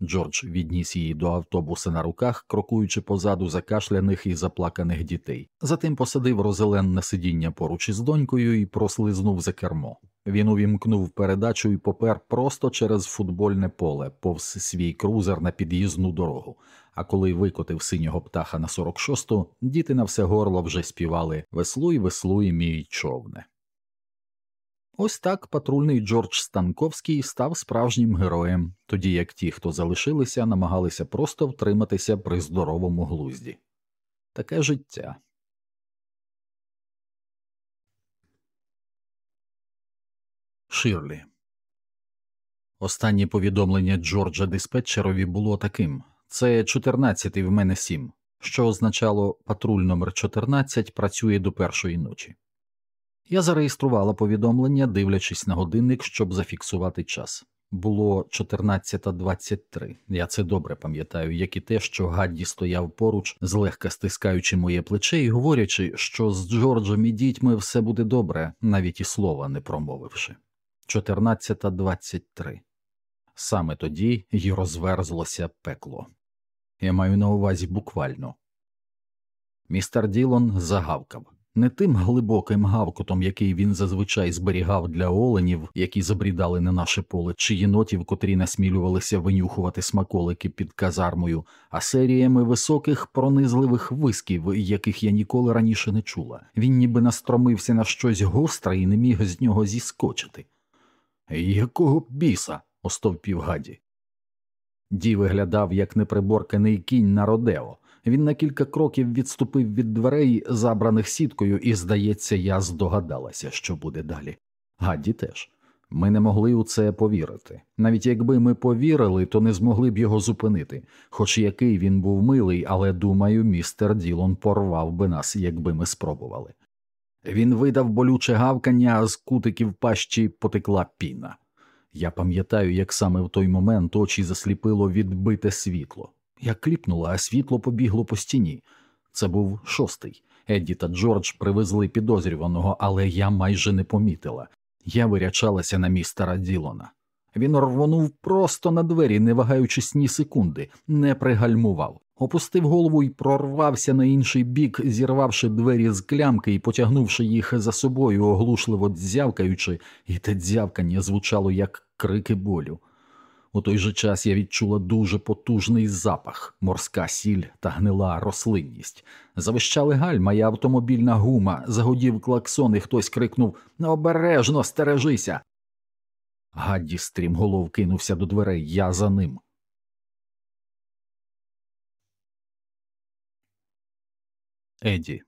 Джордж відніс її до автобуса на руках, крокуючи позаду закашляних і заплаканих дітей. Затим посадив розеленне сидіння поруч із донькою і прослизнув за кермо. Він увімкнув передачу і попер просто через футбольне поле, повз свій крузер на під'їзну дорогу. А коли викотив синього птаха на 46-ту, діти на все горло вже співали Веслуй, веслуй, мій човне. Ось так патрульний Джордж Станковський став справжнім героєм, тоді як ті, хто залишилися, намагалися просто втриматися при здоровому глузді. Таке життя. Ширлі. Останнє повідомлення Джорджа диспетчерові було таким це 14-й в мене сім, що означало патруль номер 14 працює до першої ночі. Я зареєструвала повідомлення, дивлячись на годинник, щоб зафіксувати час. Було 14.23. Я це добре пам'ятаю, як і те, що Гадді стояв поруч, злегка стискаючи моє плече і говорячи, що з Джорджем і дітьми все буде добре, навіть і слова не промовивши. 14.23. Саме тоді й розверзлося пекло. Я маю на увазі буквально. Містер Ділон загавкав не тим глибоким гавкотом, який він зазвичай зберігав для оленів, які забрідали на наше поле, чи єнотів, котрі насмілювалися винюхувати смаколики під казармою, а серіями високих пронизливих висків, яких я ніколи раніше не чула. Він ніби настромився на щось гостре і не міг з нього зіскочити. Якого біса? остовпів гаді. Ді виглядав як неприборканий кінь на Родео. Він на кілька кроків відступив від дверей, забраних сіткою, і, здається, я здогадалася, що буде далі. Гадді теж. Ми не могли у це повірити. Навіть якби ми повірили, то не змогли б його зупинити. Хоч який він був милий, але думаю, містер Ділон порвав би нас, якби ми спробували. Він видав болюче гавкання, а з кутиків пащі потекла піна. Я пам'ятаю, як саме в той момент очі засліпило відбите світло. Я кліпнула, а світло побігло по стіні. Це був шостий. Едді та Джордж привезли підозрюваного, але я майже не помітила. Я вирячалася на містера Ділона. Він рвонув просто на двері, не вагаючись ні секунди, не пригальмував, опустив голову і прорвався на інший бік, зірвавши двері з клямки і потягнувши їх за собою, оглушливо дзявкаючи, і те дзявкання звучало як крики болю. У той же час я відчула дуже потужний запах, морська сіль та гнила рослинність. Завищали гальма і автомобільна гума, загодів клаксон, і хтось крикнув Обережно стережися. Гадді стрімголов кинувся до дверей, я за ним. Еді.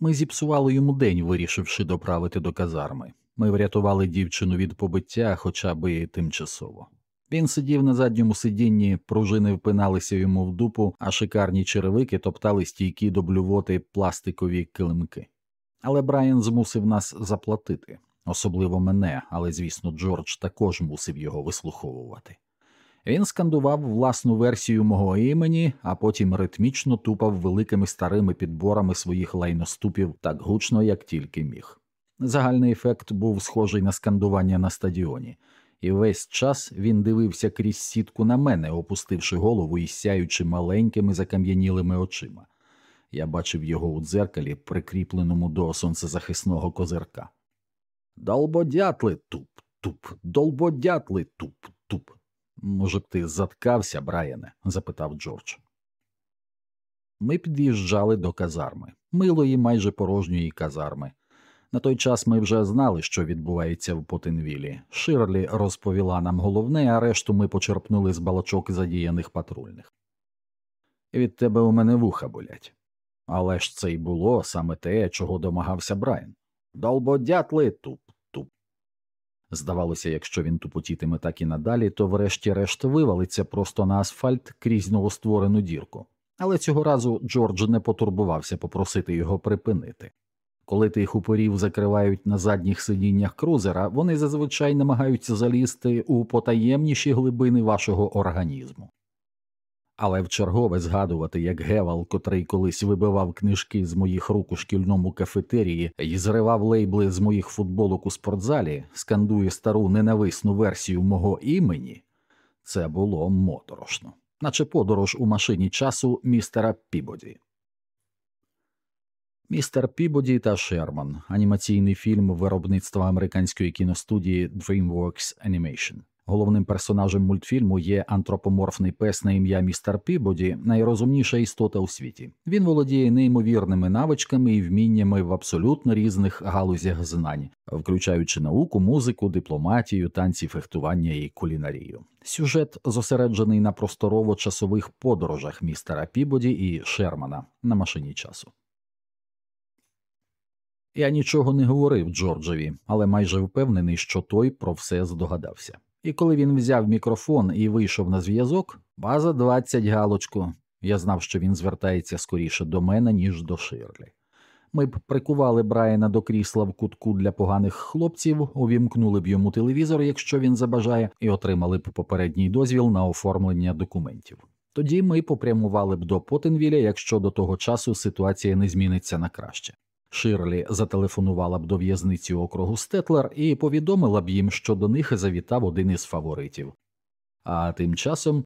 Ми зіпсували йому день, вирішивши доправити до казарми. Ми врятували дівчину від побиття хоча б і тимчасово. Він сидів на задньому сидінні, пружини впиналися йому в дупу, а шикарні черевики топтали стійкі до блювоти пластикові килимки. Але Брайан змусив нас заплатити, особливо мене, але, звісно, Джордж також мусив його вислуховувати. Він скандував власну версію мого імені, а потім ритмічно тупав великими старими підборами своїх лайноступів так гучно, як тільки міг. Загальний ефект був схожий на скандування на стадіоні, і весь час він дивився крізь сітку на мене, опустивши голову і сяючи маленькими закам'янілими очима. Я бачив його у дзеркалі, прикріпленому до сонцезахисного козирка. Долбодятли туп, туп, долбодятли туп, туп. Може б, ти заткався, Брайане? запитав Джордж. Ми під'їжджали до казарми, милої, майже порожньої казарми. На той час ми вже знали, що відбувається в Потенвілі. Ширлі розповіла нам головне, а решту ми почерпнули з балачок задіяних патрульних. Від тебе у мене вуха болять. Але ж це й було саме те, чого домагався Брайан. Долбодятли туп туп. Здавалося, якщо він тупотітиме так і надалі, то врешті-решт вивалиться просто на асфальт крізь новостворену дірку. Але цього разу Джордж не потурбувався попросити його припинити. Коли тих упорів закривають на задніх сидіннях крузера, вони зазвичай намагаються залізти у потаємніші глибини вашого організму. Але вчергове згадувати, як Гевал, котрий колись вибивав книжки з моїх рук у шкільному кафетерії і зривав лейбли з моїх футболок у спортзалі, скандує стару ненависну версію мого імені, це було моторошно, наче подорож у машині часу містера Пібоді. Містер Пібоді та Шерман, анімаційний фільм виробництва американської кіностудії DreamWorks Animation. Головним персонажем мультфільму є антропоморфний пес на ім'я містер Пібоді, найрозумніша істота у світі. Він володіє неймовірними навичками і вміннями в абсолютно різних галузях знань, включаючи науку, музику, дипломатію, танці, фехтування і кулінарію. Сюжет зосереджений на просторово-часових подорожах містера Пібоді і Шермана на машині часу. Я нічого не говорив Джорджеві, але майже впевнений, що той про все здогадався. І коли він взяв мікрофон і вийшов на зв'язок, база 20 галочку. Я знав, що він звертається скоріше до мене, ніж до Ширлі. Ми б прикували Брайана до крісла в кутку для поганих хлопців, увімкнули б йому телевізор, якщо він забажає, і отримали б попередній дозвіл на оформлення документів. Тоді ми попрямували б до Потенвіля, якщо до того часу ситуація не зміниться на краще. Ширлі зателефонувала б до в'язниці округу Стетлер і повідомила б їм, що до них завітав один із фаворитів. А тим часом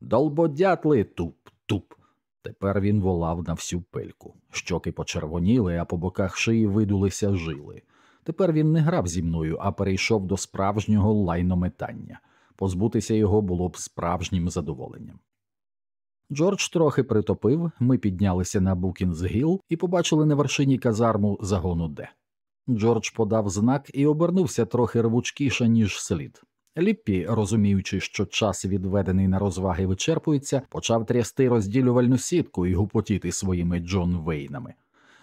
долбодятли туп туп. Тепер він волав на всю пельку. Щоки почервоніли, а по боках шиї видулися жили. Тепер він не грав зі мною, а перейшов до справжнього лайнометання. Позбутися його було б справжнім задоволенням. Джордж трохи притопив, ми піднялися на Букінс-Гіл і побачили на вершині казарму загону Д. Джордж подав знак і обернувся трохи рвучкіше, ніж слід. Ліппі, розуміючи, що час, відведений на розваги, вичерпується, почав трясти розділювальну сітку і гупотіти своїми Джон Вейнами.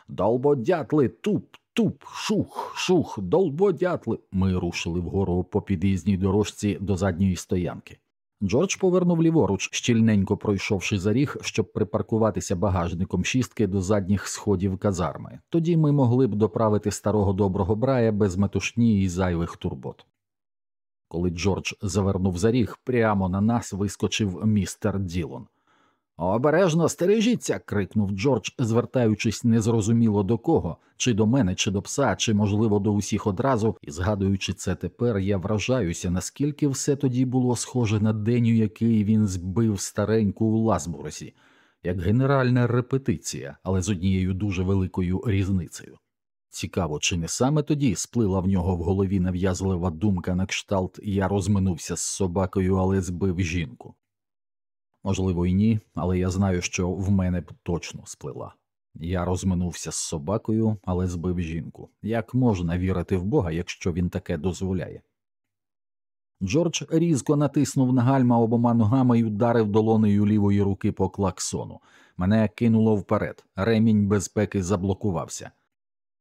Долбодятли, туп, туп, шух, шух, долбодятли. Ми рушили вгору по під'їзній дорожці до задньої стоянки. Джордж повернув ліворуч, щільненько пройшовши за ріг, щоб припаркуватися багажником шістки до задніх сходів казарми. Тоді ми могли б доправити старого доброго Брая без метушні і зайвих турбот. Коли Джордж завернув за ріг, прямо на нас вискочив містер Ділон. Обережно стережіться. крикнув Джордж, звертаючись незрозуміло до кого, чи до мене, чи до пса, чи, можливо, до усіх одразу, і згадуючи це тепер, я вражаюся, наскільки все тоді було схоже на день, у який він збив стареньку у Ласбуросі, як генеральна репетиція, але з однією дуже великою різницею. Цікаво, чи не саме тоді сплила в нього в голові нав'язлива думка на кшталт я розминувся з собакою, але збив жінку. Можливо, і ні, але я знаю, що в мене б точно сплила. Я розминувся з собакою, але збив жінку. Як можна вірити в Бога, якщо він таке дозволяє? Джордж різко натиснув на гальма обома ногами і ударив долонею лівої руки по клаксону. Мене кинуло вперед, ремінь безпеки заблокувався.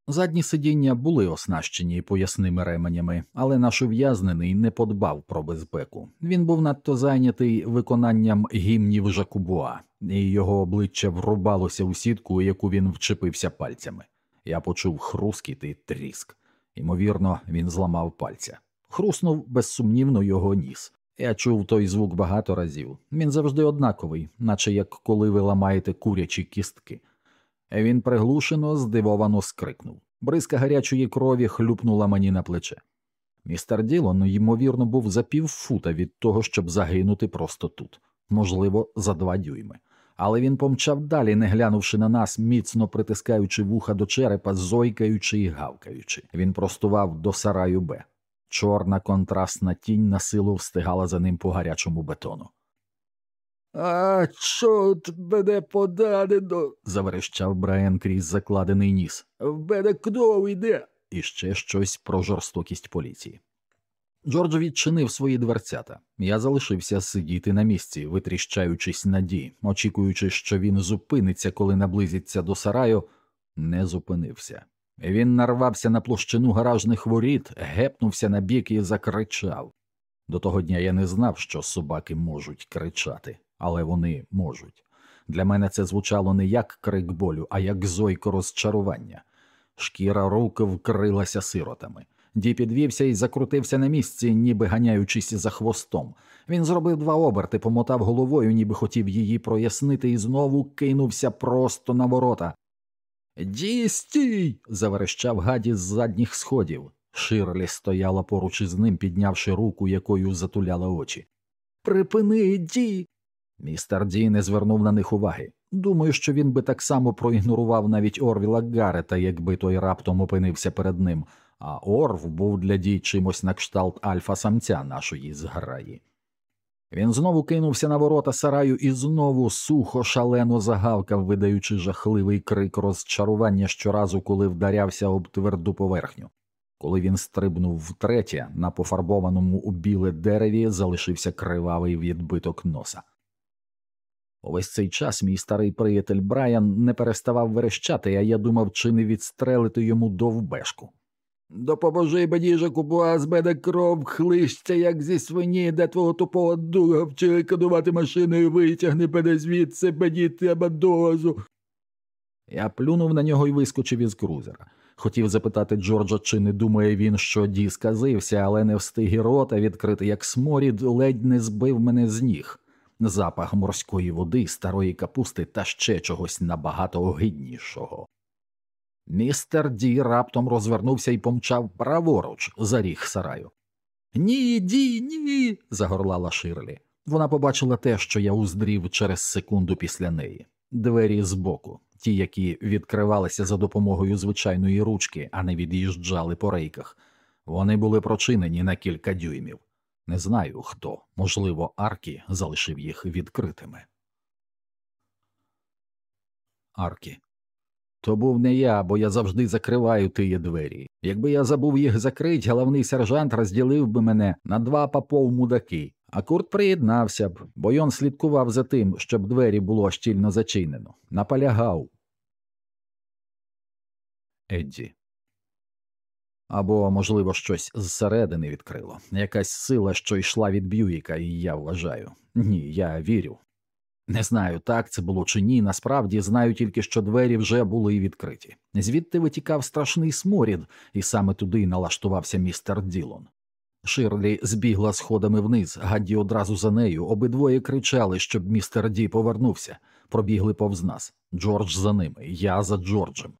Задні сидіння були оснащені поясними ременями, але наш ув'язнений не подбав про безпеку. Він був надто зайнятий виконанням гімнів Жакубуа, і його обличчя врубалося у сітку, яку він вчепився пальцями. Я почув хрускіт і тріск. Ймовірно, він зламав пальця. Хруснув безсумнівно його ніс. Я чув той звук багато разів. Він завжди однаковий, наче як коли ви ламаєте курячі кістки. Він приглушено, здивовано скрикнув. Бризка гарячої крові хлюпнула мені на плече. Містер Ділон, ймовірно, був за півфута від того, щоб загинути просто тут, можливо, за два дюйми. Але він помчав далі, не глянувши на нас, міцно притискаючи вуха до черепа, зойкаючи і гавкаючи. Він простував до сараю Б. Чорна контрастна тінь на силу встигала за ним по гарячому бетону. А чорт мене поданено, заверещав Брайан крізь закладений ніс. В мене кров йде. І ще щось про жорстокість поліції. Джордж відчинив свої дверцята. Я залишився сидіти на місці, витріщаючись на ді, очікуючи, що він зупиниться, коли наблизиться до сараю, не зупинився. Він нарвався на площину гаражних воріт, гепнувся на бік і закричав. До того дня я не знав, що собаки можуть кричати але вони можуть. Для мене це звучало не як крик болю, а як зойко розчарування. Шкіра рук вкрилася сиротами. Ді підвівся і закрутився на місці, ніби ганяючись за хвостом. Він зробив два оберти, помотав головою, ніби хотів її прояснити, і знову кинувся просто на ворота. Ді, стій. заверещав Гаді з задніх сходів. Ширлі стояла поруч із ним, піднявши руку, якою затуляла очі. Припини, Ді. Містер Ді не звернув на них уваги. Думаю, що він би так само проігнорував навіть Орвіла Гарета, якби той раптом опинився перед ним, а Орв був для Ді чимось на кшталт альфа самця нашої зграї. Він знову кинувся на ворота сараю і знову сухо шалено загавкав, видаючи жахливий крик розчарування щоразу, коли вдарявся об тверду поверхню. Коли він стрибнув втретє, на пофарбованому у біле дереві залишився кривавий відбиток носа. Увесь цей час мій старий приятель Брайан не переставав верещати, а я думав, чи не відстрелити йому довбешку. Допоможи мені же купуа з мене кров хлищця, як зі свині, де твого тупого дуга вчили кодувати машиною, витягни мене звідси, мені треба дозу. Я плюнув на нього і вискочив із крузера. Хотів запитати Джорджа, чи не думає він, що Ді сказився, але не встиг і рота відкрити, як сморід, ледь не збив мене з ніг запах морської води, старої капусти та ще чогось набагато огиднішого. Містер Ді раптом розвернувся і помчав праворуч за ріг сараю. Ні, Ді, ні. загорлала Ширлі. Вона побачила те, що я уздрів через секунду після неї двері збоку, ті, які відкривалися за допомогою звичайної ручки, а не від'їжджали по рейках. Вони були прочинені на кілька дюймів. Не знаю хто, можливо, Аркі залишив їх відкритими. Аркі. То був не я, бо я завжди закриваю тиє двері. Якби я забув їх закрить, головний сержант розділив би мене на два попов мудаки, а курт приєднався б, бо йон слідкував за тим, щоб двері було щільно зачинено. Наполягав. Едді. Або, можливо, щось зсередини відкрило, якась сила, що йшла від Б'юїка, і я вважаю. Ні, я вірю. Не знаю, так це було чи ні. Насправді знаю тільки, що двері вже були відкриті. Звідти витікав страшний сморід, і саме туди налаштувався містер Ділон. Ширлі збігла сходами вниз, Гадді одразу за нею. Обидвоє кричали, щоб містер Ді повернувся. Пробігли повз нас. Джордж за ними, я за Джорджем.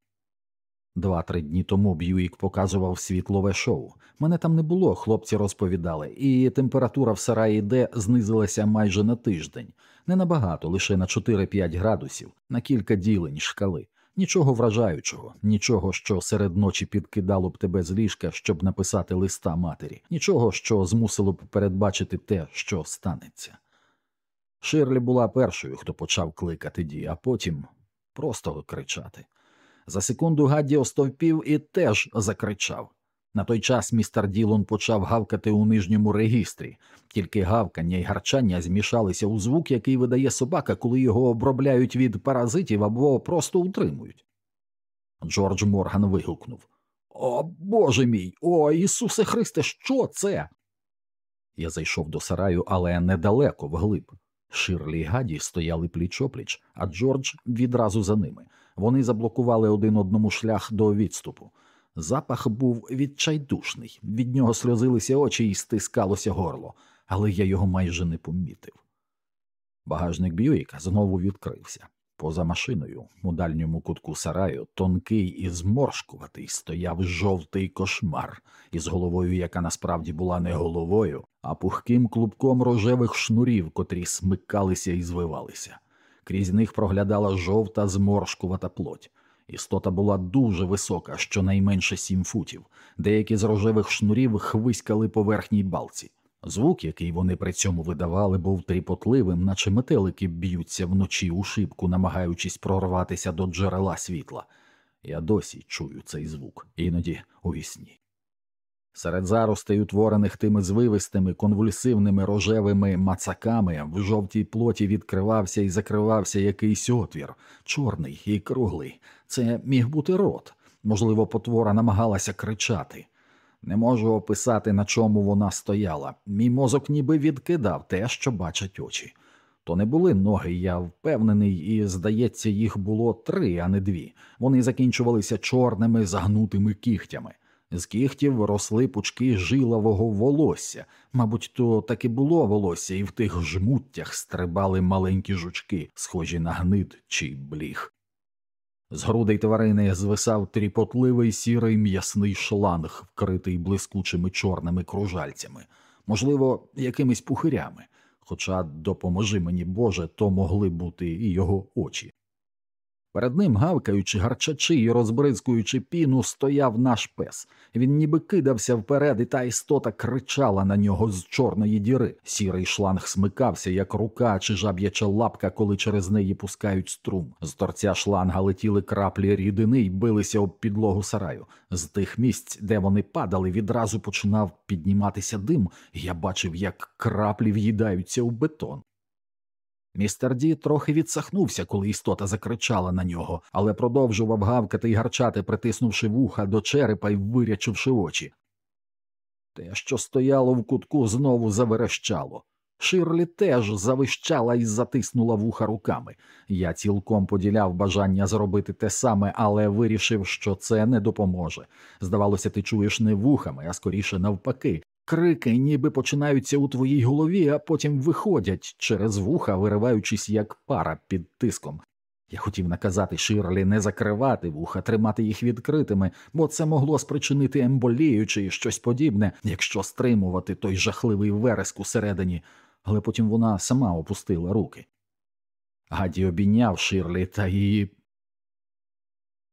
Два-три дні тому Б'юїк показував світлове шоу. Мене там не було, хлопці розповідали, і температура в сараї Д знизилася майже на тиждень, не набагато, лише на 4-5 градусів, на кілька ділень шкали. Нічого вражаючого, нічого, що серед ночі підкидало б тебе з ліжка, щоб написати листа матері, нічого, що змусило б передбачити те, що станеться. Ширлі була першою, хто почав кликати Ді, а потім просто кричати. За секунду Гадді остовпів і теж закричав. На той час містер Ділон почав гавкати у нижньому регістрі, тільки гавкання й гарчання змішалися у звук, який видає собака, коли його обробляють від паразитів або просто утримують. Джордж Морган вигукнув О Боже мій, о Ісусе Христе, що це? Я зайшов до сараю, але недалеко вглиб. Ширлі й Гаді стояли пліч опліч, а Джордж відразу за ними. Вони заблокували один одному шлях до відступу. Запах був відчайдушний, від нього сльозилися очі і стискалося горло, але я його майже не помітив. Багажник Б'юїка знову відкрився. Поза машиною, у дальньому кутку сараю, тонкий і зморшкуватий, стояв жовтий кошмар, із головою, яка насправді була не головою, а пухким клубком рожевих шнурів, котрі смикалися і звивалися. Крізь них проглядала жовта зморшкувата плоть. Істота була дуже висока, щонайменше сім футів. Деякі з рожевих шнурів хвиськали по верхній балці. Звук, який вони при цьому видавали, був тріпотливим, наче метелики б'ються вночі у шибку, намагаючись прорватися до джерела світла. Я досі чую цей звук, іноді у вісні. Серед заростей, утворених тими звивистими конвульсивними рожевими мацаками, в жовтій плоті відкривався і закривався якийсь отвір, чорний і круглий. Це міг бути рот. Можливо, потвора намагалася кричати. Не можу описати, на чому вона стояла. Мій мозок ніби відкидав те, що бачать очі. То не були ноги, я впевнений, і, здається, їх було три, а не дві. Вони закінчувалися чорними загнутими кігтями. З кігтів росли пучки жилового волосся. Мабуть, то таки було волосся, і в тих жмуттях стрибали маленькі жучки, схожі на гнид чи бліг. З грудей тварини звисав тріпотливий сірий м'ясний шланг, вкритий блискучими чорними кружальцями, можливо, якимись пухирями, хоча, допоможи мені Боже, то могли бути і його очі. Перед ним, гавкаючи, гарчачи і розбризкуючи піну, стояв наш пес. Він ніби кидався вперед, і та істота кричала на нього з чорної діри. Сірий шланг смикався, як рука чи жаб'яча лапка, коли через неї пускають струм. З торця шланга летіли краплі рідини й билися об підлогу сараю. З тих місць, де вони падали, відразу починав підніматися дим, і я бачив, як краплі в'їдаються у бетон. Містер Ді трохи відсахнувся, коли істота закричала на нього, але продовжував гавкати й гарчати, притиснувши вуха до черепа й вирячивши очі. Те, що стояло в кутку, знову заверещало. Ширлі теж завищала і затиснула вуха руками. Я цілком поділяв бажання зробити те саме, але вирішив, що це не допоможе. Здавалося, ти чуєш не вухами, а скоріше навпаки. Крики ніби починаються у твоїй голові, а потім виходять через вуха, вириваючись як пара під тиском. Я хотів наказати Ширлі не закривати вуха, тримати їх відкритими, бо це могло спричинити емболію чи щось подібне, якщо стримувати той жахливий вереск усередині, але потім вона сама опустила руки. Гаді обійняв Ширлі та її.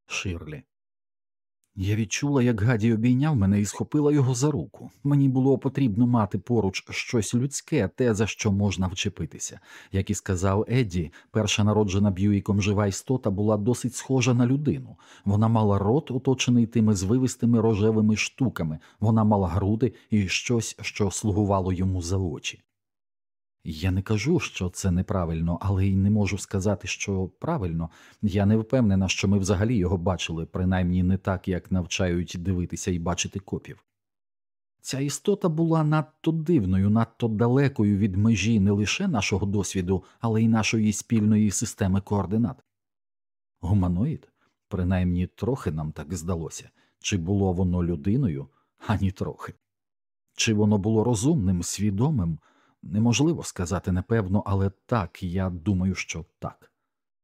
Ширлі. Я відчула, як Гаді обійняв мене і схопила його за руку. Мені було потрібно мати поруч щось людське, те, за що можна вчепитися. Як і сказав Едді, перша народжена Б'юїком жива істота була досить схожа на людину. Вона мала рот, оточений тими звивистими рожевими штуками, вона мала груди і щось, що слугувало йому за очі. Я не кажу, що це неправильно, але й не можу сказати, що правильно. Я не впевнена, що ми взагалі його бачили, принаймні не так, як навчають дивитися і бачити копів. Ця істота була надто дивною, надто далекою від межі не лише нашого досвіду, але й нашої спільної системи координат. Гуманоїд, принаймні трохи нам так здалося, чи було воно людиною, ані трохи. Чи воно було розумним, свідомим? Неможливо сказати напевно, але так, я думаю, що так.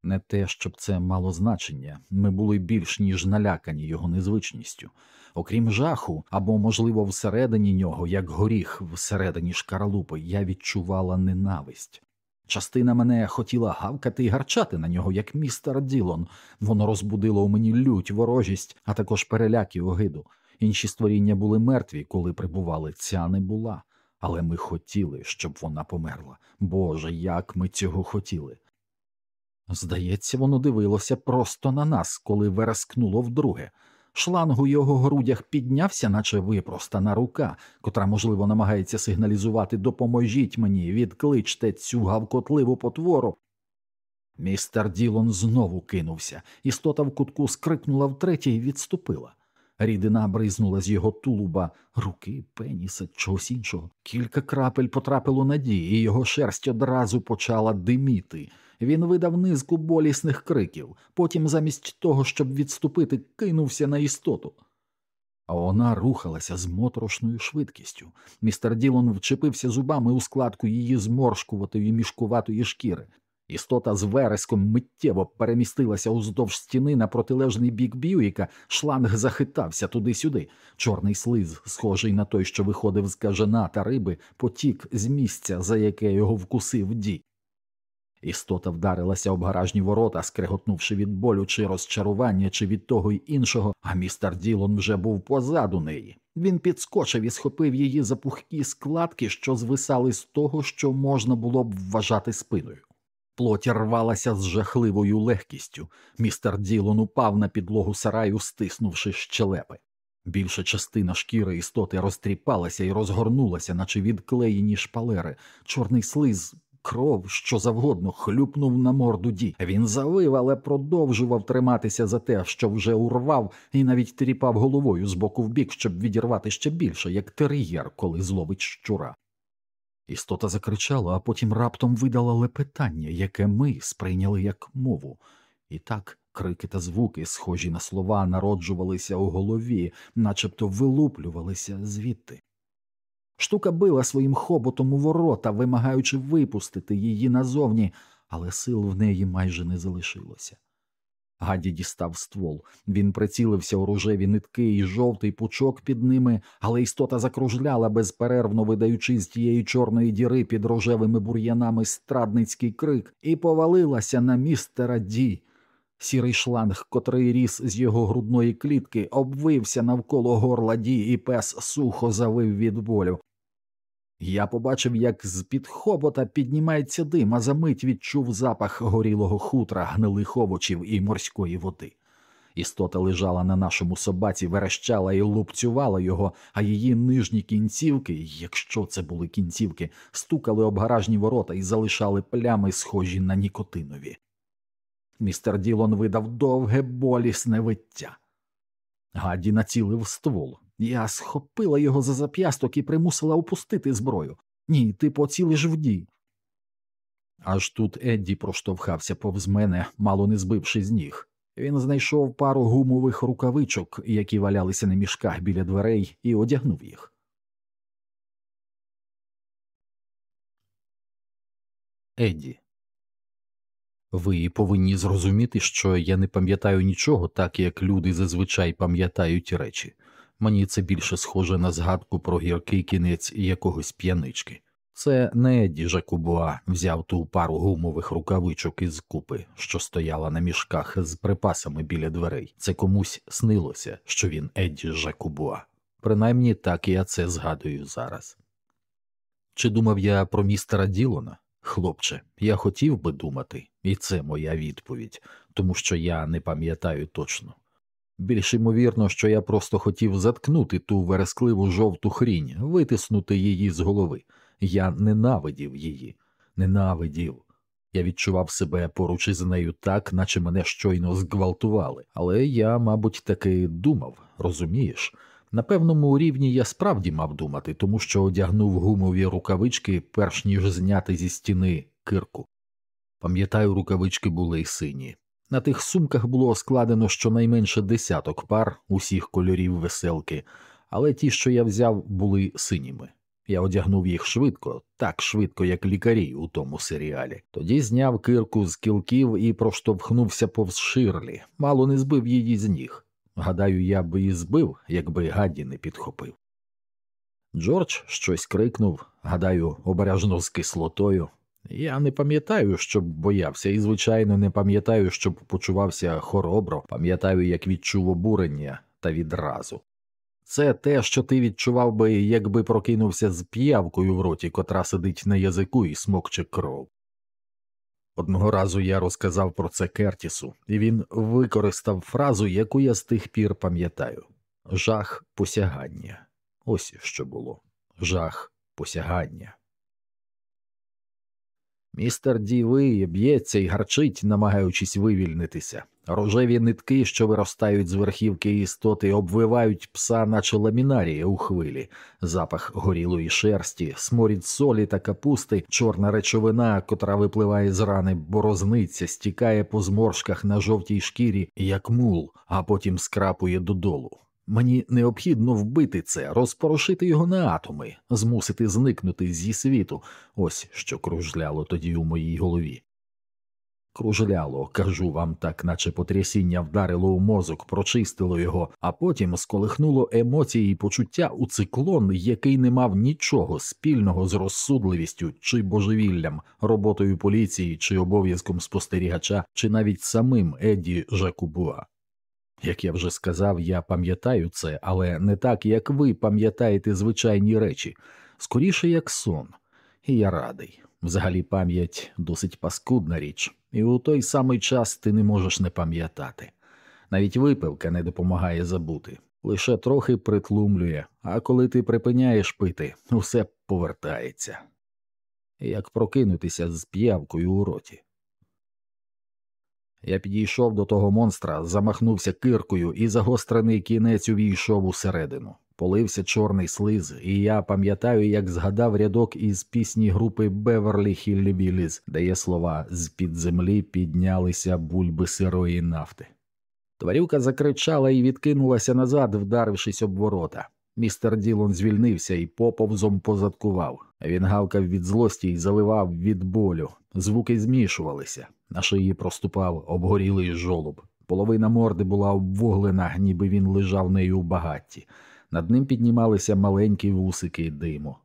Не те, щоб це мало значення, ми були більш ніж налякані його незвичністю. Окрім жаху, або, можливо, всередині нього, як горіх всередині шкаралупи, я відчувала ненависть. Частина мене хотіла гавкати і гарчати на нього, як містер Ділон. Воно розбудило у мені лють, ворожість, а також переляк і огиду. Інші створіння були мертві, коли прибували, ця не була. Але ми хотіли, щоб вона померла. Боже, як ми цього хотіли. Здається, воно дивилося просто на нас, коли верескнуло вдруге. Шланг у його грудях піднявся, наче випростана рука, котра, можливо, намагається сигналізувати Допоможіть мені, відкличте цю гавкотливу потвору. Містер Ділон знову кинувся, істота в кутку скрикнула втретє і відступила. Рідина бризнула з його тулуба, руки, пеніса, чогось іншого. Кілька крапель потрапило на дії, і його шерсть одразу почала диміти. Він видав низку болісних криків, потім, замість того, щоб відступити, кинувся на істоту. А вона рухалася з моторошною швидкістю. Містер Ділон вчепився зубами у складку її зморшкуватої мішкуватої шкіри. Істота з вереском миттєво перемістилася уздовж стіни на протилежний бік Б'юїка, шланг захитався туди-сюди. Чорний слиз, схожий на той, що виходив з кажана та риби, потік з місця, за яке його вкусив Ді. Істота вдарилася об гаражні ворота, скреготнувши від болю чи розчарування, чи від того й іншого, а містер Ділон вже був позаду неї. Він підскочив і схопив її за пухкі складки, що звисали з того, що можна було б вважати спиною. Плоть рвалася з жахливою легкістю. Містер Ділон упав на підлогу сараю, стиснувши щелепи. Більша частина шкіри істоти розтріпалася і розгорнулася, наче відклеєні шпалери. Чорний слиз кров, що завгодно, хлюпнув на морду Ді. Він завив, але продовжував триматися за те, що вже урвав, і навіть тріпав головою з боку в бік, щоб відірвати ще більше, як тер'єр, коли зловить щура. Істота закричала, а потім раптом видала лепетання, яке ми сприйняли як мову. І так крики та звуки, схожі на слова, народжувалися у голові, начебто вилуплювалися звідти. Штука била своїм хоботом у ворота, вимагаючи випустити її назовні, але сил в неї майже не залишилося. Гадді дістав ствол. Він прицілився у рожеві нитки і жовтий пучок під ними, але істота закружляла, безперервно видаючи з тієї чорної діри під рожевими бур'янами страдницький крик, і повалилася на містера Ді. Сірий шланг, котрий ріс з його грудної клітки, обвився навколо горла Ді, і пес сухо завив від болю. Я побачив, як з під хобота піднімається дим, а за мить відчув запах горілого хутра, гнилих овочів і морської води. Істота лежала на нашому собаці, верещала і лупцювала його, а її нижні кінцівки, якщо це були кінцівки, стукали об гаражні ворота і залишали плями, схожі на нікотинові. Містер Ділон видав довге болісне виття. Гадді націлив ствол. Я схопила його за зап'ясток і примусила опустити зброю. Ні, ти поцілиш в дій. Аж тут Едді проштовхався повз мене, мало не збивши з ніг. Він знайшов пару гумових рукавичок, які валялися на мішках біля дверей, і одягнув їх. Едді. Ви повинні зрозуміти, що я не пам'ятаю нічого, так як люди зазвичай пам'ятають речі. Мені це більше схоже на згадку про гіркий кінець якогось п'янички. Це не Едді Жакубуа взяв ту пару гумових рукавичок із купи, що стояла на мішках з припасами біля дверей. Це комусь снилося, що він Едді Жакубуа. Принаймні так я це згадую зараз. Чи думав я про містера Ділона? Хлопче, я хотів би думати, і це моя відповідь, тому що я не пам'ятаю точно. Більш ймовірно, що я просто хотів заткнути ту верескливу жовту хрінь, витиснути її з голови. Я ненавидів її, ненавидів. Я відчував себе поруч із нею так, наче мене щойно зґвалтували, але я, мабуть, таки думав, розумієш? На певному рівні я справді мав думати, тому що одягнув гумові рукавички, перш ніж зняти зі стіни кирку. Пам'ятаю, рукавички були й сині. На тих сумках було складено щонайменше десяток пар усіх кольорів веселки, але ті, що я взяв, були синіми. Я одягнув їх швидко, так швидко, як лікарі у тому серіалі. Тоді зняв кирку з кілків і проштовхнувся повз ширлі, мало не збив її з ніг. Гадаю, я б і збив, якби гадді не підхопив. Джордж щось крикнув, гадаю, обережно з кислотою. Я не пам'ятаю, щоб боявся, і, звичайно, не пам'ятаю, щоб почувався хоробро, пам'ятаю, як відчув обурення та відразу. Це те, що ти відчував би, якби прокинувся з п'явкою в роті, котра сидить на язику і смокче кров. Одного разу я розказав про це Кертісу, і він використав фразу, яку я з тих пір пам'ятаю жах посягання. Ось що було жах посягання. Містер Ді виє, б'ється і гарчить, намагаючись вивільнитися. Рожеві нитки, що виростають з верхівки істоти, обвивають пса, наче ламінарія у хвилі, запах горілої шерсті, сморід солі та капусти, чорна речовина, котра випливає з рани, борозниця, стікає по зморшках на жовтій шкірі, як мул, а потім скрапує додолу. Мені необхідно вбити це, розпорошити його на атоми, змусити зникнути зі світу, ось що кружляло тоді у моїй голові. Кружляло, кажу вам так, наче потрясіння вдарило у мозок, прочистило його, а потім сколихнуло емоції і почуття у циклон, який не мав нічого спільного з розсудливістю чи божевіллям, роботою поліції, чи обов'язком спостерігача, чи навіть самим Едді Жакубуа. Як я вже сказав, я пам'ятаю це, але не так, як ви пам'ятаєте звичайні речі, скоріше як сон, і я радий. Взагалі пам'ять досить паскудна річ, і у той самий час ти не можеш не пам'ятати. Навіть випивка не допомагає забути, лише трохи притлумлює, а коли ти припиняєш пити, усе повертається. Як прокинутися з п'явкою у роті. Я підійшов до того монстра, замахнувся киркою, і загострений кінець увійшов усередину. Полився чорний слиз, і я пам'ятаю, як згадав рядок із пісні групи Беверлі Хіллібіліз, де є слова з під землі піднялися бульби сирої нафти. Тварюка закричала і відкинулася назад, вдарившись об ворота. Містер Ділон звільнився і поповзом позадкував. Він гавкав від злості і завивав від болю. Звуки змішувалися. На шиї проступав обгорілий жолоб. Половина морди була обвуглена, ніби він лежав нею у багатті. Над ним піднімалися маленькі вусики диму.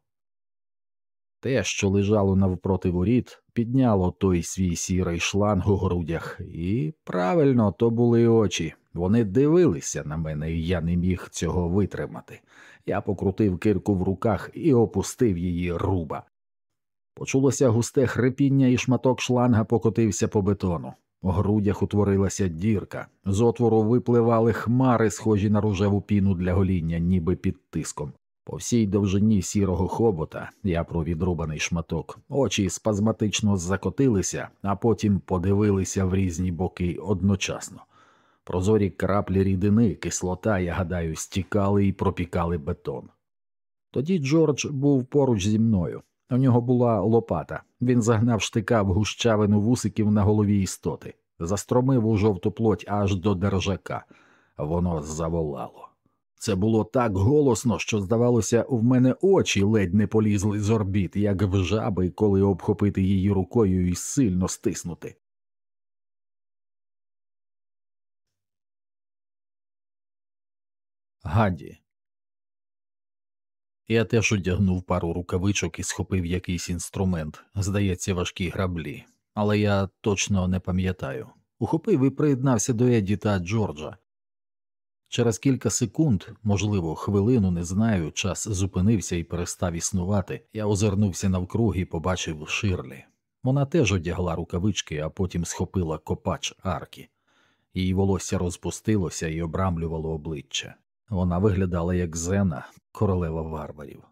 Те, що лежало навпроти воріт, підняло той свій сірий шланг у грудях, і правильно то були очі. Вони дивилися на мене, і я не міг цього витримати. Я покрутив кирку в руках і опустив її руба. Почулося густе хрипіння, і шматок шланга покотився по бетону. У грудях утворилася дірка, з отвору випливали хмари, схожі на рожеву піну для гоління, ніби під тиском. По всій довжині сірого хобота я про відрубаний шматок, очі спазматично закотилися, а потім подивилися в різні боки одночасно. Прозорі краплі рідини, кислота, я гадаю, стікали і пропікали бетон. Тоді Джордж був поруч зі мною. У нього була лопата. Він загнав штика в гущавину вусиків на голові істоти, застромив у жовту плоть аж до держака. Воно заволало. Це було так голосно, що, здавалося, в мене очі ледь не полізли з орбіт, як в жаби, коли обхопити її рукою і сильно стиснути. Гадді. Я теж одягнув пару рукавичок і схопив якийсь інструмент, здається, важкі граблі, але я точно не пам'ятаю. Ухопив і приєднався до Еді та Джорджа. Через кілька секунд, можливо, хвилину не знаю, час зупинився і перестав існувати. Я озирнувся навкруг і побачив Ширлі. Вона теж одягла рукавички, а потім схопила копач арки. Її волосся розпустилося і обрамлювало обличчя. Вона виглядала як Зена, королева варварів.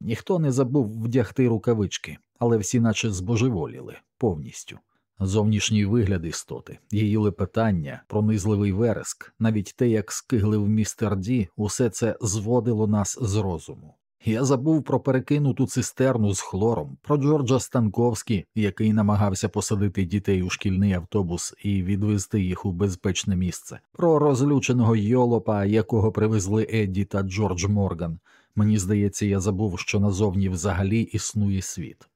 Ніхто не забув вдягти рукавички, але всі наче збожеволіли повністю. Зовнішній вигляд істоти, її лепетання, пронизливий вереск, навіть те, як скиглив містер Ді, усе це зводило нас з розуму. Я забув про перекинуту цистерну з хлором, про Джорджа Станковський, який намагався посадити дітей у шкільний автобус і відвезти їх у безпечне місце, про розлюченого йолопа, якого привезли Едді та Джордж Морган. Мені здається, я забув, що назовні взагалі існує світ.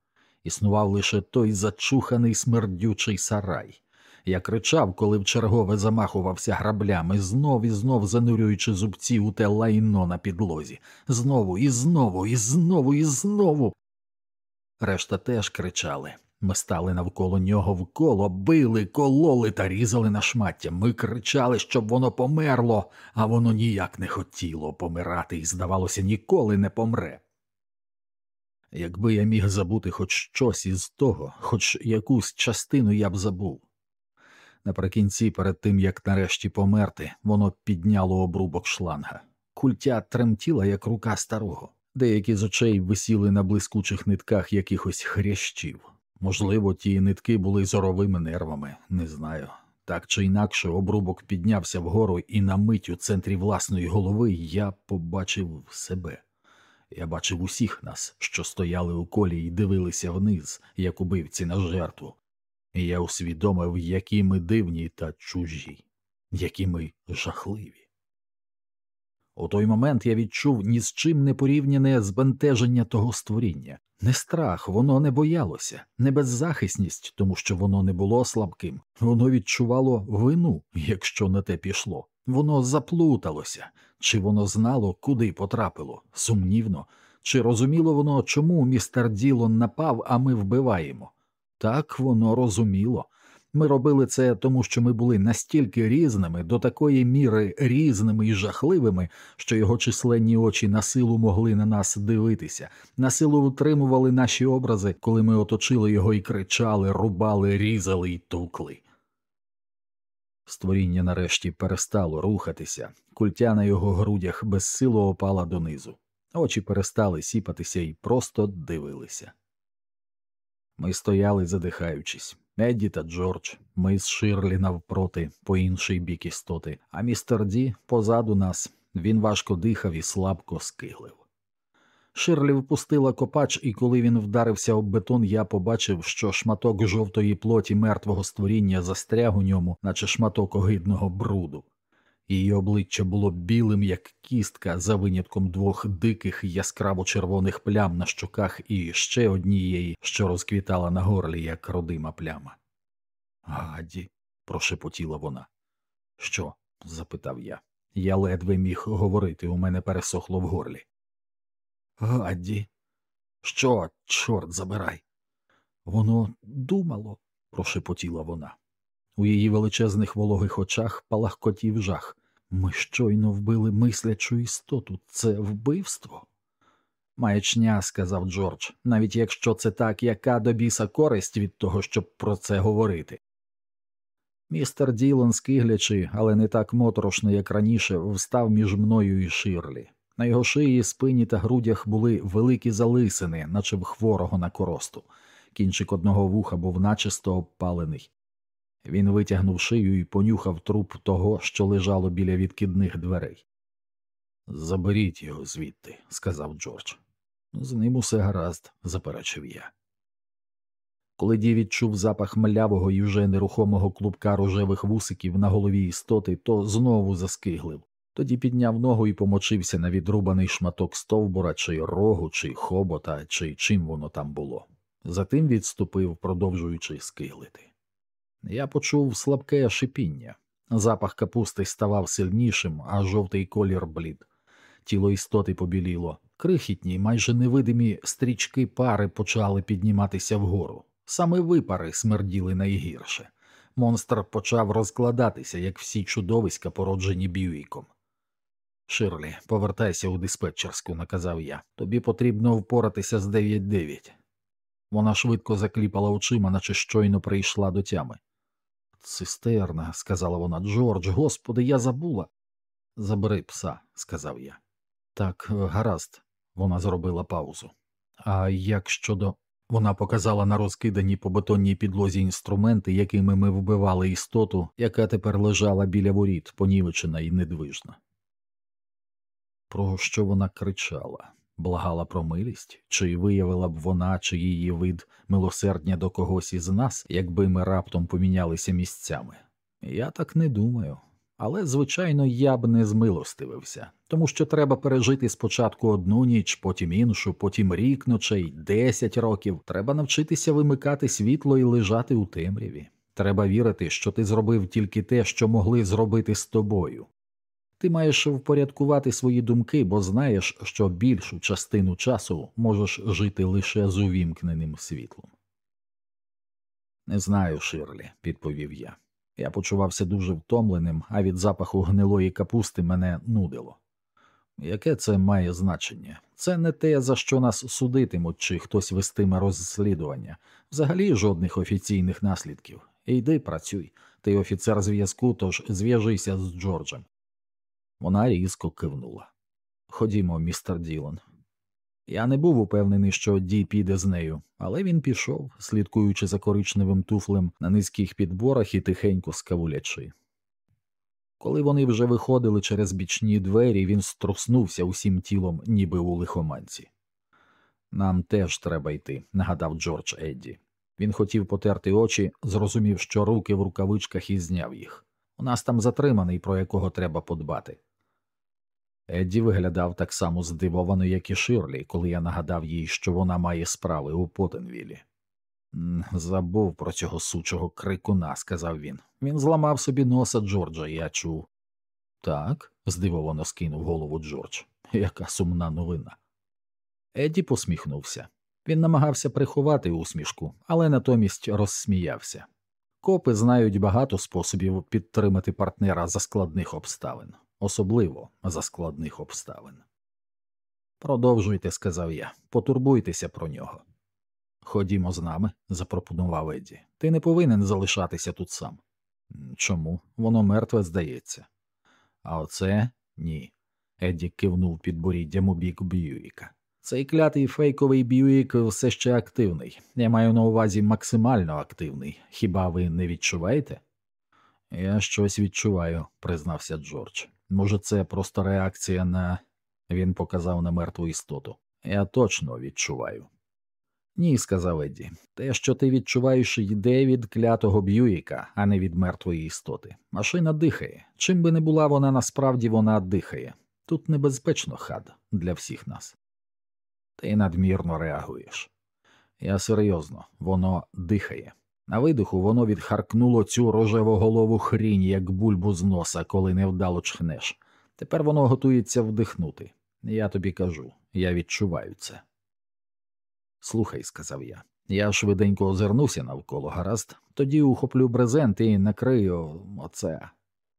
Існував лише той зачуханий смердючий сарай. Я кричав, коли вчергове замахувався граблями, знов і знов занурюючи зубці у те лайно на підлозі, знову і знову, і знову, і знову. Решта теж кричали. Ми стали навколо нього вколо, били, кололи та різали на шмаття. Ми кричали, щоб воно померло, а воно ніяк не хотіло помирати і, здавалося, ніколи не помре. Якби я міг забути хоч щось із того, хоч якусь частину я б забув. Наприкінці, перед тим як нарешті померти, воно підняло обрубок шланга. Культя тремтіла, як рука старого. Деякі з очей висіли на блискучих нитках якихось хрящів. Можливо, ті нитки були зоровими нервами, не знаю. Так чи інакше, обрубок піднявся вгору, і на мить у центрі власної голови я побачив себе. Я бачив усіх нас, що стояли у колі і дивилися вниз, як убивці на жертву, і я усвідомив, які ми дивні та чужі, які ми жахливі. У той момент я відчув ні з чим не порівняне збентеження того створіння, не страх, воно не боялося, не беззахисність, тому що воно не було слабким, воно відчувало вину, якщо на те пішло, воно заплуталося, чи воно знало, куди потрапило, сумнівно, чи розуміло воно, чому містер Ділон напав, а ми вбиваємо. Так воно розуміло. Ми робили це тому, що ми були настільки різними, до такої міри різними і жахливими, що його численні очі на силу могли на нас дивитися, на силу утримували наші образи, коли ми оточили його і кричали, рубали, різали і тукли. Створіння нарешті перестало рухатися, культя на його грудях безсило опала донизу. Очі перестали сіпатися і просто дивилися. Ми стояли, задихаючись. Едді та Джордж, ми з Ширлі навпроти, по інший бік істоти, а містер Ді позаду нас. Він важко дихав і слабко скиглив. Ширлі впустила копач, і коли він вдарився об бетон, я побачив, що шматок жовтої плоті мертвого створіння застряг у ньому, наче шматок огидного бруду. Її обличчя було білим, як кістка, за винятком двох диких яскраво червоних плям на щоках і ще однієї, що розквітала на горлі, як родима пляма. Гаді, прошепотіла вона. Що? запитав я. Я ледве міг говорити, у мене пересохло в горлі. Гадді, що, чорт забирай? Воно думало, прошепотіла вона. У її величезних вологих очах палахкотів жах. Ми щойно вбили мислячу істоту, це вбивство. Маячня, сказав Джордж, навіть якщо це так, яка до біса користь від того, щоб про це говорити. Містер Ділон, скиглячи, але не так моторошно, як раніше, встав між мною і Ширлі. На його шиї, спині та грудях були великі залисини, наче в хворого на коросту. Кінчик одного вуха був начисто обпалений. Він витягнув шию і понюхав труп того, що лежало біля відкидних дверей. Заберіть його звідти, сказав Джордж. З ним усе гаразд, заперечив я. Коли Ді відчув запах млявого і вже нерухомого клубка рожевих вусиків на голові істоти, то знову заскиглив. Тоді підняв ногу і помочився на відрубаний шматок стовбура, чи рогу, чи хобота, чи чим воно там було. Затим відступив, продовжуючи скиглити. Я почув слабке шипіння. Запах капусти ставав сильнішим, а жовтий колір блід. Тіло істоти побіліло. Крихітні, майже невидимі стрічки пари почали підніматися вгору. Саме випари смерділи найгірше. Монстр почав розкладатися, як всі чудовиська, породжені Б'юїком. Ширлі, повертайся у диспетчерську, наказав я. Тобі потрібно впоратися з 9-9». Вона швидко закліпала очима, наче щойно прийшла до тями. Цистерна, сказала вона, Джордж, господи, я забула. Забери пса, сказав я. Так, гаразд, вона зробила паузу. А як щодо. Вона показала на розкидані по бетонній підлозі інструменти, якими ми вбивали істоту, яка тепер лежала біля воріт, понівечена і недвижна. Про що вона кричала? Благала про милість, чи виявила б вона чи її вид милосердня до когось із нас, якби ми раптом помінялися місцями? Я так не думаю. Але, звичайно, я б не змилостивився, тому що треба пережити спочатку одну ніч, потім іншу, потім рік ночей, десять років. Треба навчитися вимикати світло і лежати у темряві. Треба вірити, що ти зробив тільки те, що могли зробити з тобою. Ти маєш впорядкувати свої думки, бо знаєш, що більшу частину часу можеш жити лише з увімкненим світлом. Не знаю, Ширлі, відповів я. Я почувався дуже втомленим, а від запаху гнилої капусти мене нудило. Яке це має значення? Це не те, за що нас судитимуть, чи хтось вестиме розслідування, взагалі жодних офіційних наслідків. Йди працюй, ти офіцер зв'язку, тож зв'яжися з Джорджем. Вона різко кивнула. Ходімо, містер Ділан. Я не був упевнений, що Ді піде з нею, але він пішов, слідкуючи за коричневим туфлем на низьких підборах і тихенько скавулячи. Коли вони вже виходили через бічні двері, він струснувся усім тілом, ніби у лихоманці. Нам теж треба йти, нагадав Джордж Едді. Він хотів потерти очі, зрозумів, що руки в рукавичках і зняв їх. У нас там затриманий, про якого треба подбати. Едді виглядав так само здивовано, як і Ширлі, коли я нагадав їй, що вона має справи у Потенвілі. Забув про цього сучого крикуна, сказав він. Він зламав собі носа Джорджа, я чув. Так, здивовано скинув голову Джордж. Яка сумна новина. Едді посміхнувся. Він намагався приховати усмішку, але натомість розсміявся. Копи знають багато способів підтримати партнера за складних обставин, особливо за складних обставин. Продовжуйте, сказав я, потурбуйтеся про нього. Ходімо з нами, запропонував Едді. Ти не повинен залишатися тут сам. Чому? Воно мертве здається. А оце ні. Едді кивнув підборіддям у бік Б'юїка. Цей клятий фейковий Б'юїк все ще активний. Я маю на увазі максимально активний. Хіба ви не відчуваєте? Я щось відчуваю, признався Джордж. Може, це просто реакція на. Він показав на мертву істоту. Я точно відчуваю. Ні, сказав Едді. Те, що ти відчуваєш, йде від клятого Б'юїка, а не від мертвої істоти. Машина дихає. Чим би не була вона насправді вона дихає. Тут небезпечно хад для всіх нас. Ти надмірно реагуєш. Я серйозно, воно дихає. На видиху воно відхаркнуло цю рожевоголову хрінь, як бульбу з носа, коли невдало чхнеш. Тепер воно готується вдихнути. Я тобі кажу, я відчуваю це. Слухай, сказав я. Я швиденько озирнувся навколо гаразд, тоді ухоплю брезент і накрию оце.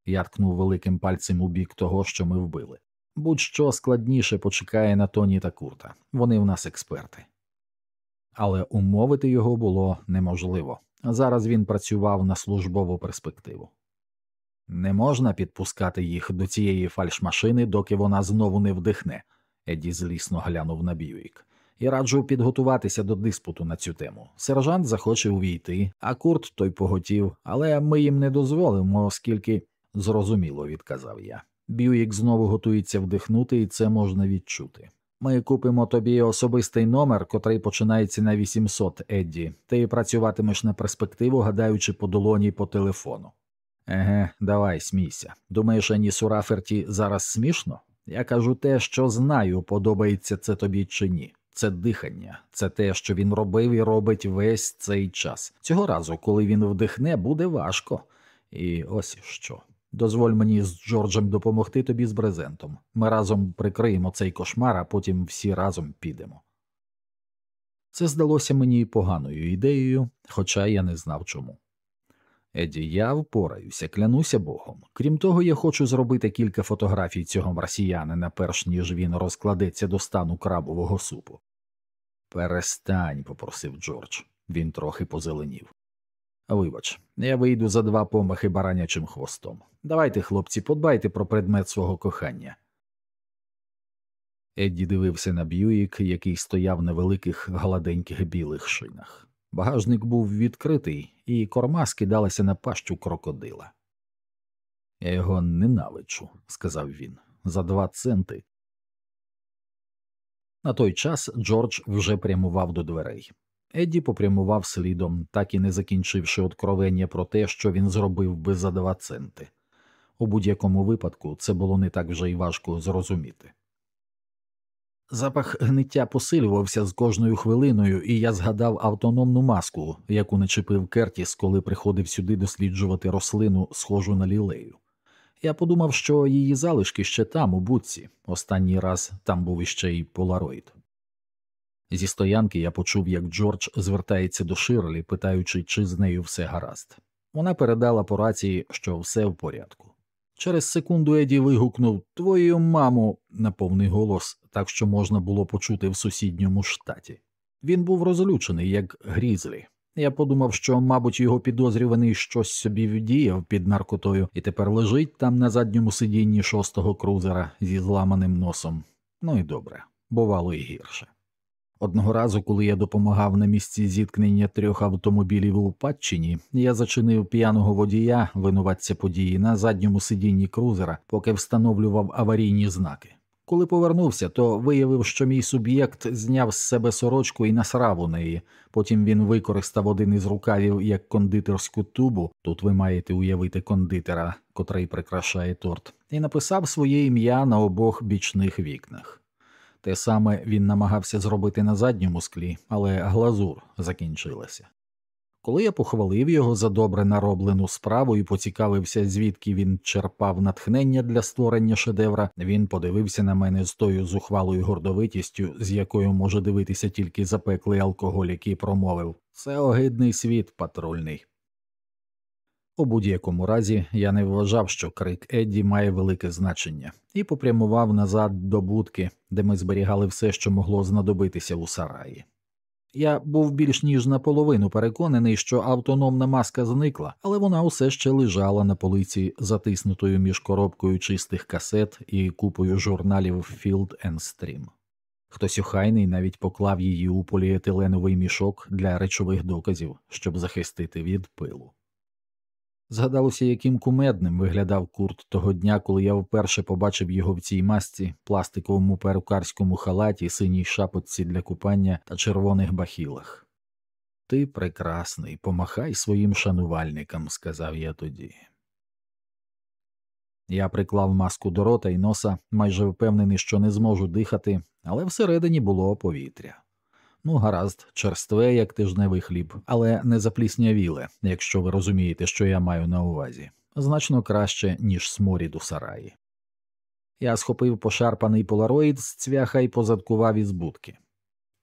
Я ткнув великим пальцем у бік того, що ми вбили. Будь-що складніше почекає на Тоні та Курта, вони в нас експерти. Але умовити його було неможливо. Зараз він працював на службову перспективу. Не можна підпускати їх до цієї фальшмашини, доки вона знову не вдихне, Еді злісно глянув на Б'юік. І раджу підготуватися до диспуту на цю тему. Сержант захоче увійти, а курт той поготів, але ми їм не дозволимо, оскільки зрозуміло, відказав я. Б'юїк знову готується вдихнути, і це можна відчути. Ми купимо тобі особистий номер, котрий починається на 800, Едді. Ти працюватимеш на перспективу, гадаючи по долоні по телефону. Еге, давай, смійся. Думаєш, Ані Сураферті зараз смішно? Я кажу те, що знаю, подобається це тобі чи ні. Це дихання, це те, що він робив і робить весь цей час. Цього разу, коли він вдихне, буде важко. І ось що. Дозволь мені з Джорджем допомогти тобі з брезентом. Ми разом прикриємо цей кошмар, а потім всі разом підемо. Це здалося мені поганою ідеєю, хоча я не знав чому. Еді, я впораюся, клянуся Богом. Крім того, я хочу зробити кілька фотографій цього марсіянина, перш ніж він розкладеться до стану крабового супу. Перестань, попросив Джордж. Він трохи позеленів. Вибач, я вийду за два помахи баранячим хвостом. Давайте, хлопці, подбайте про предмет свого кохання. Едді дивився на Б'юїк, який стояв на великих гладеньких білих шинах. Багажник був відкритий, і корма скидалася на пащу крокодила. Я його ненавиджу, сказав він, за два центи На той час Джордж вже прямував до дверей. Едді попрямував слідом, так і не закінчивши откровення про те, що він зробив би за два центи. У будь-якому випадку це було не так вже й важко зрозуміти. Запах гниття посилювався з кожною хвилиною, і я згадав автономну маску, яку начепив Кертіс, коли приходив сюди досліджувати рослину, схожу на лілею. Я подумав, що її залишки ще там, у будці. Останній раз там був іще й полароїд. Зі стоянки я почув, як Джордж звертається до Ширлі, питаючи, чи з нею все гаразд. Вона передала по рації, що все в порядку. Через секунду Еді вигукнув Твою маму на повний голос, так що можна було почути в сусідньому штаті. Він був розлючений, як грізлі. Я подумав, що, мабуть, його підозрюваний щось собі вдіяв під наркотою і тепер лежить там на задньому сидінні шостого крузера зі зламаним носом. Ну і добре, бувало і гірше. Одного разу, коли я допомагав на місці зіткнення трьох автомобілів у Падчині, я зачинив п'яного водія, винуватця події, на задньому сидінні крузера, поки встановлював аварійні знаки. Коли повернувся, то виявив, що мій суб'єкт зняв з себе сорочку і насрав у неї. Потім він використав один із рукавів як кондитерську тубу. Тут ви маєте уявити кондитера, котрий прикрашає торт, і написав своє ім'я на обох бічних вікнах. Те саме він намагався зробити на задньому склі, але глазур закінчилася. Коли я похвалив його за добре нароблену справу і поцікавився, звідки він черпав натхнення для створення шедевра, він подивився на мене з тою зухвалою гордовитістю, з якою може дивитися тільки запеклий алкоголік, і промовив це огидний світ патрульний. У будь-якому разі я не вважав, що крик Едді має велике значення, і попрямував назад до будки, де ми зберігали все, що могло знадобитися у сараї. Я був більш ніж наполовину переконаний, що автономна маска зникла, але вона усе ще лежала на полиці, затиснутою між коробкою чистих касет і купою журналів Field and Stream. Хтось охайний навіть поклав її у поліетиленовий мішок для речових доказів, щоб захистити від пилу. Згадалося, яким кумедним виглядав курт того дня, коли я вперше побачив його в цій масці, пластиковому перукарському халаті, синій шапотці для купання та червоних бахілах. Ти прекрасний, помахай своїм шанувальникам, сказав я тоді. Я приклав маску до рота і носа, майже впевнений, що не зможу дихати, але всередині було повітря. Ну, гаразд, черстве, як тижневий хліб, але не запліснявіле, якщо ви розумієте, що я маю на увазі, значно краще, ніж сморід у сараї. Я схопив пошарпаний полароїд з цвяха і позадкував із будки.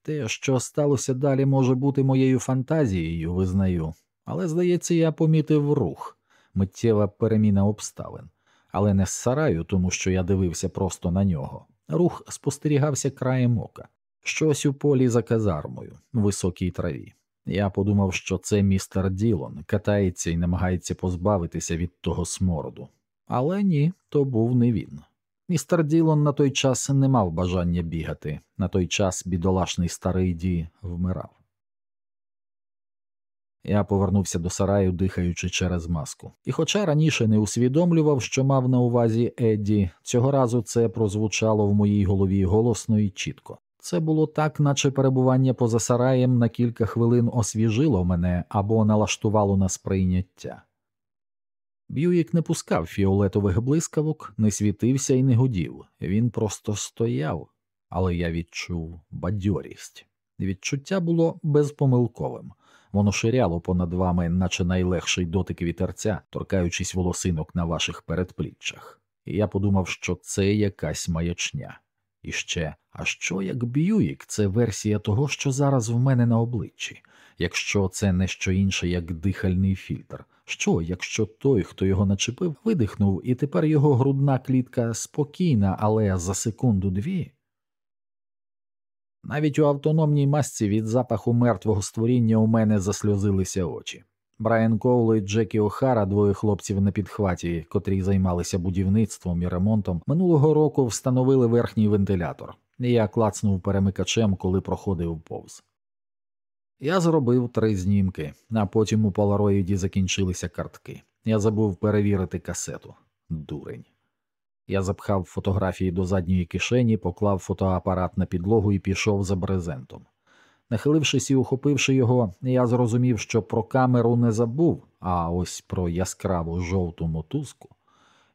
Те, що сталося далі, може бути моєю фантазією, визнаю, але, здається, я помітив рух, миттєва переміна обставин, але не з сараю, тому що я дивився просто на нього. Рух спостерігався краєм ока щось у полі за казармою, високій траві. Я подумав, що це містер Ділон катається і намагається позбавитися від того смороду. Але ні, то був не він. Містер Ділон на той час не мав бажання бігати, на той час бідолашний старий Ді вмирав. Я повернувся до сараю, дихаючи через маску, і, хоча раніше не усвідомлював, що мав на увазі Едді, цього разу це прозвучало в моїй голові голосно і чітко. Це було так, наче перебування поза сараєм на кілька хвилин освіжило мене або налаштувало на сприйняття. Б'юїк не пускав фіолетових блискавок, не світився і не гудів, він просто стояв, але я відчув бадьорість. Відчуття було безпомилковим, воно ширяло понад вами, наче найлегший дотик вітерця, торкаючись волосинок на ваших передпліччях, і я подумав, що це якась маячня. І ще, а що як Б'юїк це версія того, що зараз в мене на обличчі, якщо це не що інше, як дихальний фільтр, що, якщо той, хто його начепив, видихнув, і тепер його грудна клітка спокійна, але за секунду дві. Навіть у автономній масці від запаху мертвого створіння у мене засльозилися очі. Брайан Коуло і Джекі Охара, двоє хлопців на підхваті, котрі займалися будівництвом і ремонтом, минулого року встановили верхній вентилятор, я клацнув перемикачем, коли проходив повз. Я зробив три знімки, а потім у полароїді закінчилися картки. Я забув перевірити касету. Дурень. Я запхав фотографії до задньої кишені, поклав фотоапарат на підлогу і пішов за брезентом. Нахилившись і ухопивши його, я зрозумів, що про камеру не забув, а ось про яскраву жовту мотузку.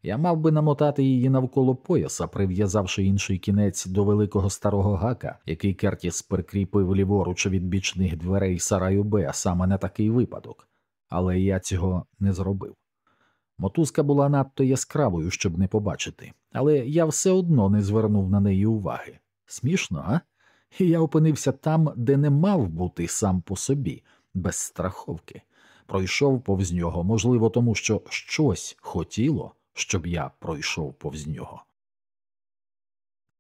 Я мав би намотати її навколо пояса, прив'язавши інший кінець до великого старого гака, який Кертіс прикріпив ліворуч від бічних дверей сараю Б саме на такий випадок, але я цього не зробив. Мотузка була надто яскравою, щоб не побачити, але я все одно не звернув на неї уваги. Смішно, а? І я опинився там, де не мав бути сам по собі, без страховки. Пройшов повз нього, можливо, тому що щось хотіло, щоб я пройшов повз нього.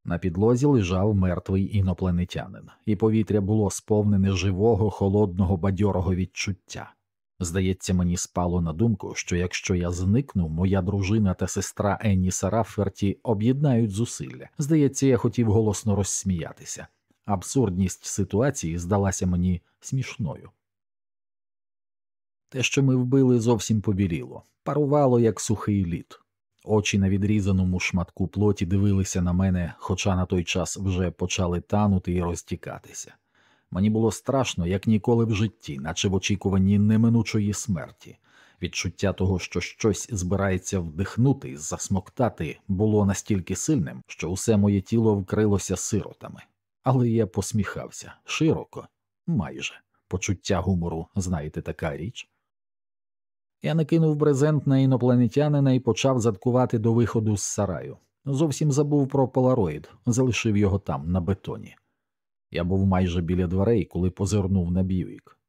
На підлозі лежав мертвий інопланетянин, і повітря було сповнене живого, холодного, бадьорого відчуття. Здається, мені спало на думку, що якщо я зникну, моя дружина та сестра Енні Сараферті об'єднають зусилля. Здається, я хотів голосно розсміятися. Абсурдність ситуації здалася мені смішною. Те, що ми вбили, зовсім побіліло, парувало, як сухий лід. Очі на відрізаному шматку плоті дивилися на мене, хоча на той час вже почали танути і розтікатися. Мені було страшно, як ніколи в житті, наче в очікуванні неминучої смерті. Відчуття того, що щось збирається вдихнути, засмоктати, було настільки сильним, що усе моє тіло вкрилося сиротами. Але я посміхався широко, майже почуття гумору, знаєте, така річ. Я накинув брезент на інопланетянина і почав заткувати до виходу з сараю. Зовсім забув про полароїд, залишив його там, на бетоні. Я був майже біля дверей, коли позирнув на Б'юік,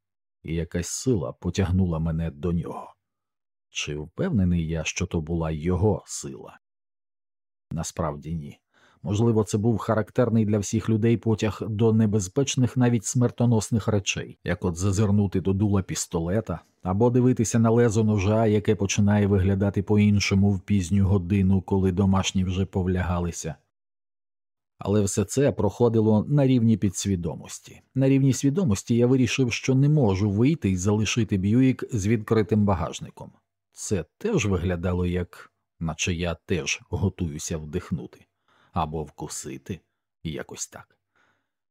і якась сила потягнула мене до нього. Чи впевнений я, що то була його сила? Насправді ні. Можливо, це був характерний для всіх людей потяг до небезпечних, навіть смертоносних речей, як от зазирнути до дула пістолета або дивитися на лезо ножа, яке починає виглядати по іншому в пізню годину, коли домашні вже повлягалися. Але все це проходило на рівні підсвідомості. На рівні свідомості я вирішив, що не можу вийти і залишити Б'юїк з відкритим багажником. Це теж виглядало як, наче я теж готуюся вдихнути або вкусити, якось так.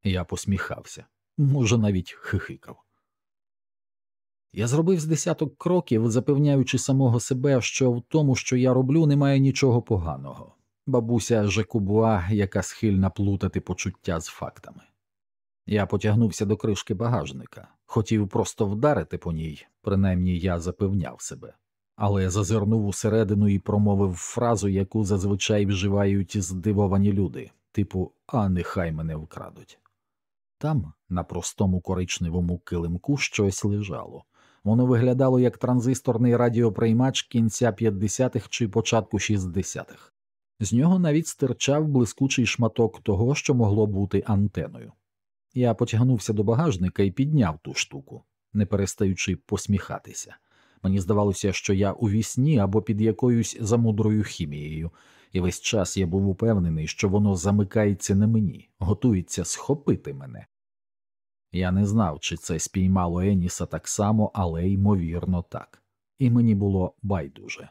Я посміхався, може, навіть хихикав. Я зробив з десяток кроків, запевняючи самого себе, що в тому, що я роблю, немає нічого поганого. Бабуся Жекубуа, яка схильна плутати почуття з фактами. Я потягнувся до кришки багажника, хотів просто вдарити по ній, принаймні я запевняв себе але зазирнув усередину і промовив фразу, яку зазвичай вживають здивовані люди, типу А нехай мене вкрадуть. Там, на простому коричневому килимку, щось лежало. Воно виглядало як транзисторний радіоприймач кінця 50-х чи початку 60-х. З нього навіть стирчав блискучий шматок того, що могло бути антеною. Я потягнувся до багажника і підняв ту штуку, не перестаючи посміхатися. Мені здавалося, що я у вісні або під якоюсь замудрою хімією, і весь час я був упевнений, що воно замикається на мені, готується схопити мене. Я не знав, чи це спіймало Еніса так само, але ймовірно так, і мені було байдуже.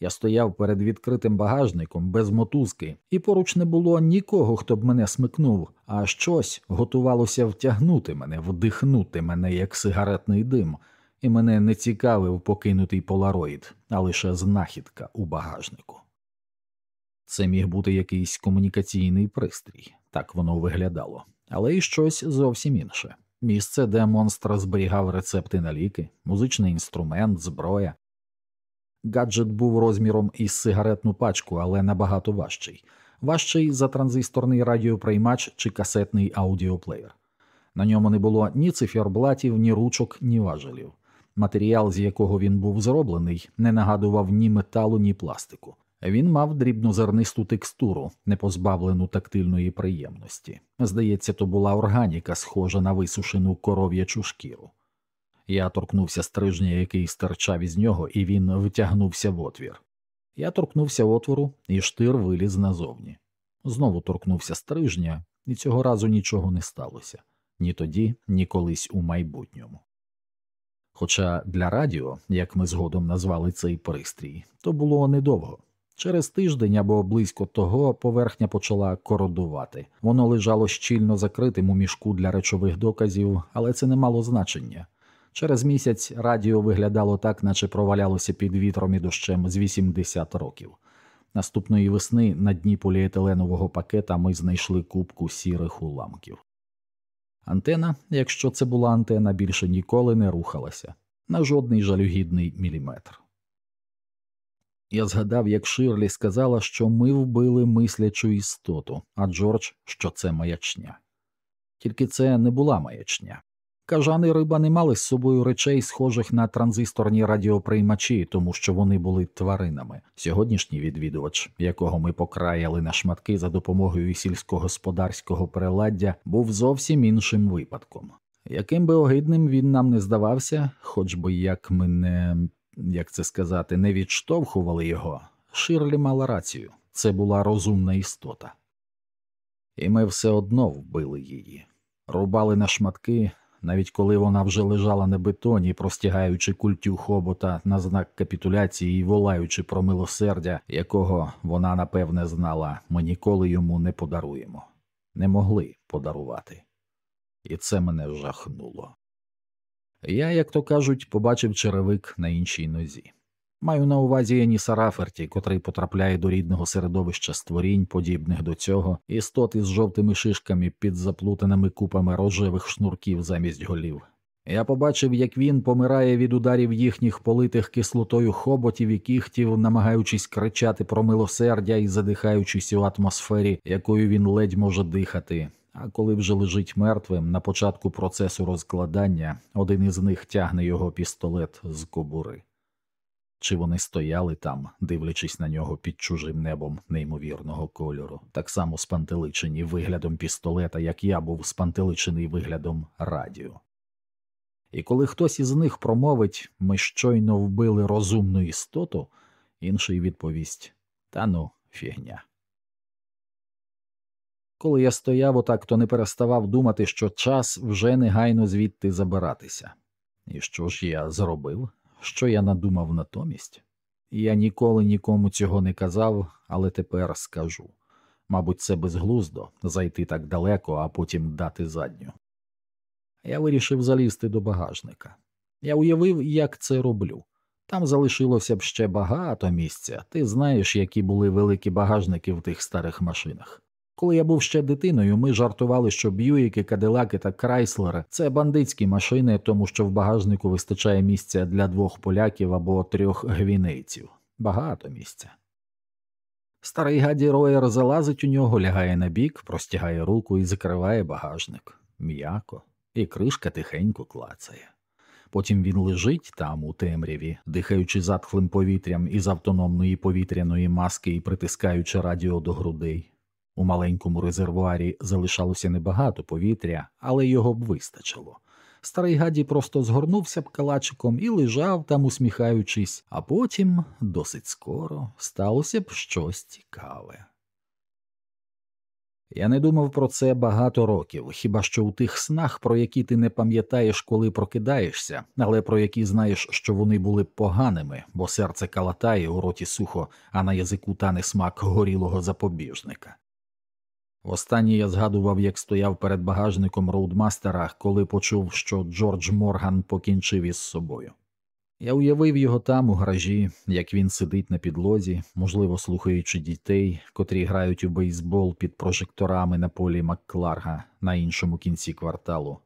Я стояв перед відкритим багажником без мотузки, і поруч не було нікого, хто б мене смикнув, а щось готувалося втягнути мене, вдихнути мене як сигаретний дим і мене не цікавив покинутий полароїд, а лише знахідка у багажнику. Це міг бути якийсь комунікаційний пристрій, так воно виглядало, але й щось зовсім інше місце, де монстр зберігав рецепти на ліки, музичний інструмент, зброя. Гаджет був розміром із сигаретну пачку, але набагато важчий, важчий за транзисторний радіоприймач чи касетний аудіоплеєр. На ньому не було ні циферблатів, ні ручок, ні важелів. Матеріал, з якого він був зроблений, не нагадував ні металу, ні пластику. Він мав дрібнозернисту текстуру, не позбавлену тактильної приємності. Здається, то була органіка, схожа на висушену коров'ячу шкіру. Я торкнувся стрижня, який стирчав із нього, і він витягнувся в отвір. Я торкнувся отвору, і штир виліз назовні. Знову торкнувся стрижня, і цього разу нічого не сталося ні тоді, ні колись у майбутньому. Хоча для радіо, як ми згодом назвали цей пристрій, то було недовго. Через тиждень або близько того поверхня почала кородувати. Воно лежало щільно закритим у мішку для речових доказів, але це не мало значення. Через місяць радіо виглядало так, наче провалялося під вітром і дощем з 80 років. Наступної весни на дні поліетиленового пакета ми знайшли кубку сірих уламків. Антена, якщо це була антена, більше ніколи не рухалася на жодний жалюгідний міліметр. Я згадав, як Ширлі сказала, що ми вбили мислячу істоту, а Джордж, що це маячня. Тільки це не була маячня. Кажани риба не мали з собою речей, схожих на транзисторні радіоприймачі, тому що вони були тваринами. Сьогоднішній відвідувач, якого ми покраяли на шматки за допомогою сільськогосподарського приладдя, був зовсім іншим випадком. Яким би огидним він нам не здавався, хоч би як ми не як це сказати, не відштовхували його, Ширлі мала рацію це була розумна істота. І ми все одно вбили її, рубали на шматки, навіть коли вона вже лежала на бетоні, простягаючи культю хобота на знак капітуляції і волаючи про милосердя, якого вона напевне знала, ми ніколи йому не подаруємо, не могли подарувати. І це мене жахнуло. Я, як то кажуть, побачив черевик на іншій нозі. Маю на увазі Еніса Раферті, котрий потрапляє до рідного середовища створінь, подібних до цього, істоти з жовтими шишками під заплутаними купами рожевих шнурків замість голів. Я побачив, як він помирає від ударів їхніх политих кислотою хоботів і кіхтів, намагаючись кричати про милосердя і задихаючись у атмосфері, якою він ледь може дихати, а коли вже лежить мертвим, на початку процесу розкладання один із них тягне його пістолет з кобури. Чи вони стояли там, дивлячись на нього під чужим небом неймовірного кольору, так само спантеличені виглядом пістолета, як я був спантеличений виглядом радіо. І коли хтось із них промовить ми щойно вбили розумну істоту, інший відповість та ну, фігня. Коли я стояв отак, то не переставав думати, що час вже негайно звідти забиратися. І що ж я зробив? Що я надумав натомість? Я ніколи нікому цього не казав, але тепер скажу. Мабуть, це безглуздо зайти так далеко, а потім дати задню. Я вирішив залізти до багажника. Я уявив, як це роблю. Там залишилося б ще багато місця. Ти знаєш, які були великі багажники в тих старих машинах. Коли я був ще дитиною, ми жартували, що б'юїки, кадилаки та крайслери це бандитські машини, тому що в багажнику вистачає місця для двох поляків або трьох гвінейців. Багато місця. Старий гаді Роєр залазить у нього, лягає на бік, простягає руку і закриває багажник м'яко, і кришка тихенько клацає. Потім він лежить там, у темряві, дихаючи затхлим повітрям із автономної повітряної маски і притискаючи радіо до грудей. У маленькому резервуарі залишалося небагато повітря, але його б вистачило. Старий гаді просто згорнувся б калачиком і лежав там, усміхаючись, а потім, досить скоро, сталося б щось цікаве. Я не думав про це багато років, хіба що у тих снах, про які ти не пам'ятаєш, коли прокидаєшся, але про які знаєш, що вони були поганими, бо серце калатає у роті сухо, а на язику тане смак горілого запобіжника. Востаннє я згадував, як стояв перед багажником роудмастера, коли почув, що Джордж Морган покінчив із собою. Я уявив його там, у гаражі, як він сидить на підлозі, можливо, слухаючи дітей, котрі грають у бейсбол під прожекторами на полі Маккларга на іншому кінці кварталу,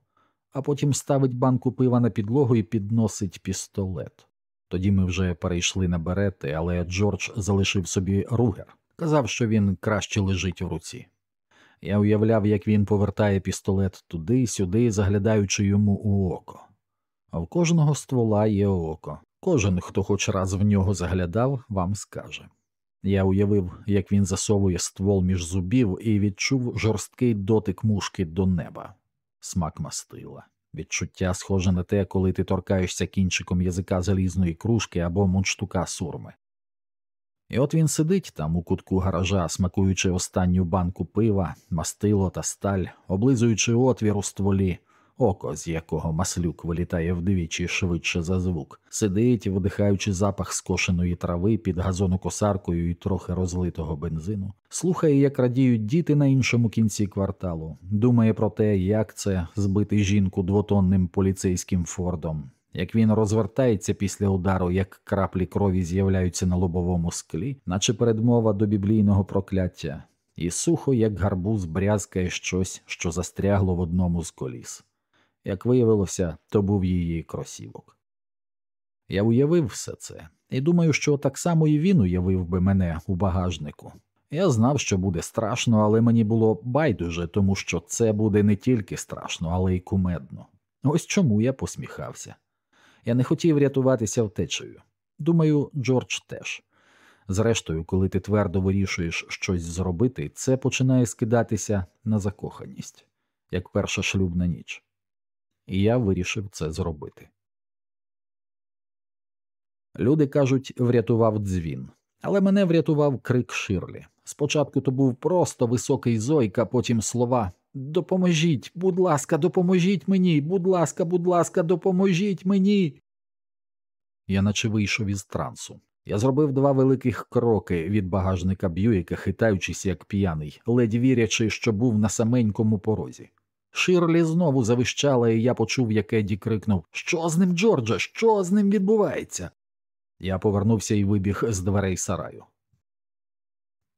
а потім ставить банку пива на підлогу і підносить пістолет. Тоді ми вже перейшли на берети, але Джордж залишив собі ругер, казав, що він краще лежить у руці. Я уявляв, як він повертає пістолет туди сюди, заглядаючи йому у око. А в кожного ствола є око. Кожен, хто хоч раз в нього заглядав, вам скаже. Я уявив, як він засовує ствол між зубів і відчув жорсткий дотик мушки до неба, смак мастила, відчуття схоже на те, коли ти торкаєшся кінчиком язика залізної кружки або мундштука сурми. І от він сидить там у кутку гаража, смакуючи останню банку пива, мастило та сталь, облизуючи отвір у стволі, око, з якого маслюк вилітає вдвічі швидше за звук, сидить, вдихаючи запах скошеної трави під газонокосаркою і трохи розлитого бензину, слухає, як радіють діти на іншому кінці кварталу, думає про те, як це збити жінку двотонним поліцейським фордом. Як він розвертається після удару, як краплі крові з'являються на лобовому склі, наче передмова до біблійного прокляття, і сухо, як гарбуз, брязкає щось, що застрягло в одному з коліс. Як виявилося, то був її кросівок. Я уявив все це, і думаю, що так само і він уявив би мене у багажнику. Я знав, що буде страшно, але мені було байдуже, тому що це буде не тільки страшно, але й кумедно. Ось чому я посміхався. Я не хотів рятуватися втечею. Думаю, Джордж теж. Зрештою, коли ти твердо вирішуєш щось зробити, це починає скидатися на закоханість, як перша шлюбна ніч. І я вирішив це зробити. Люди кажуть, врятував дзвін, але мене врятував крик Ширлі. Спочатку то був просто високий зойк, а потім слова Допоможіть, будь ласка, допоможіть мені, будь ласка, будь ласка, допоможіть мені. Я наче вийшов із трансу. Я зробив два великих кроки від багажника Б'юїка, хитаючись як п'яний, ледь вірячи, що був на саменькому порозі. Ширлі знову завищала, і я почув, як Едді крикнув Що з ним, Джордже? Що з ним відбувається? Я повернувся і вибіг з дверей сараю.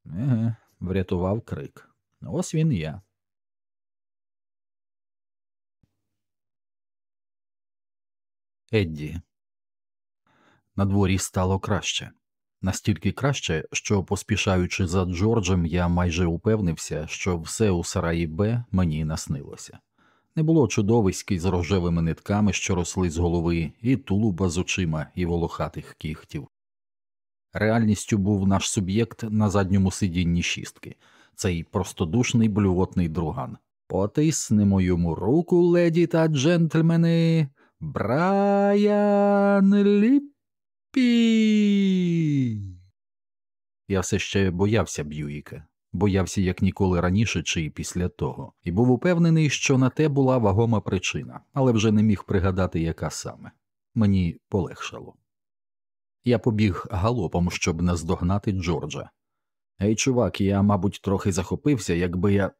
Еге, врятував крик. Ось він і я. Едді. На дворі стало краще. Настільки краще, що, поспішаючи за Джорджем, я майже упевнився, що все у сараї Б мені наснилося. Не було чудовиськи з рожевими нитками, що росли з голови, і тулуба з очима і волохатих кіхтів. Реальністю був наш суб'єкт на задньому сидінні шістки, цей простодушний блювотний друган. Потиснемо йому руку, леді та джентльмени. Брайан Ліппі. Я все ще боявся Б'юїка, боявся як ніколи раніше чи й після того, і був упевнений, що на те була вагома причина, але вже не міг пригадати, яка саме. Мені полегшало. Я побіг галопом, щоб наздогнати Джорджа. Ей, чувак, я, мабуть, трохи захопився, якби я.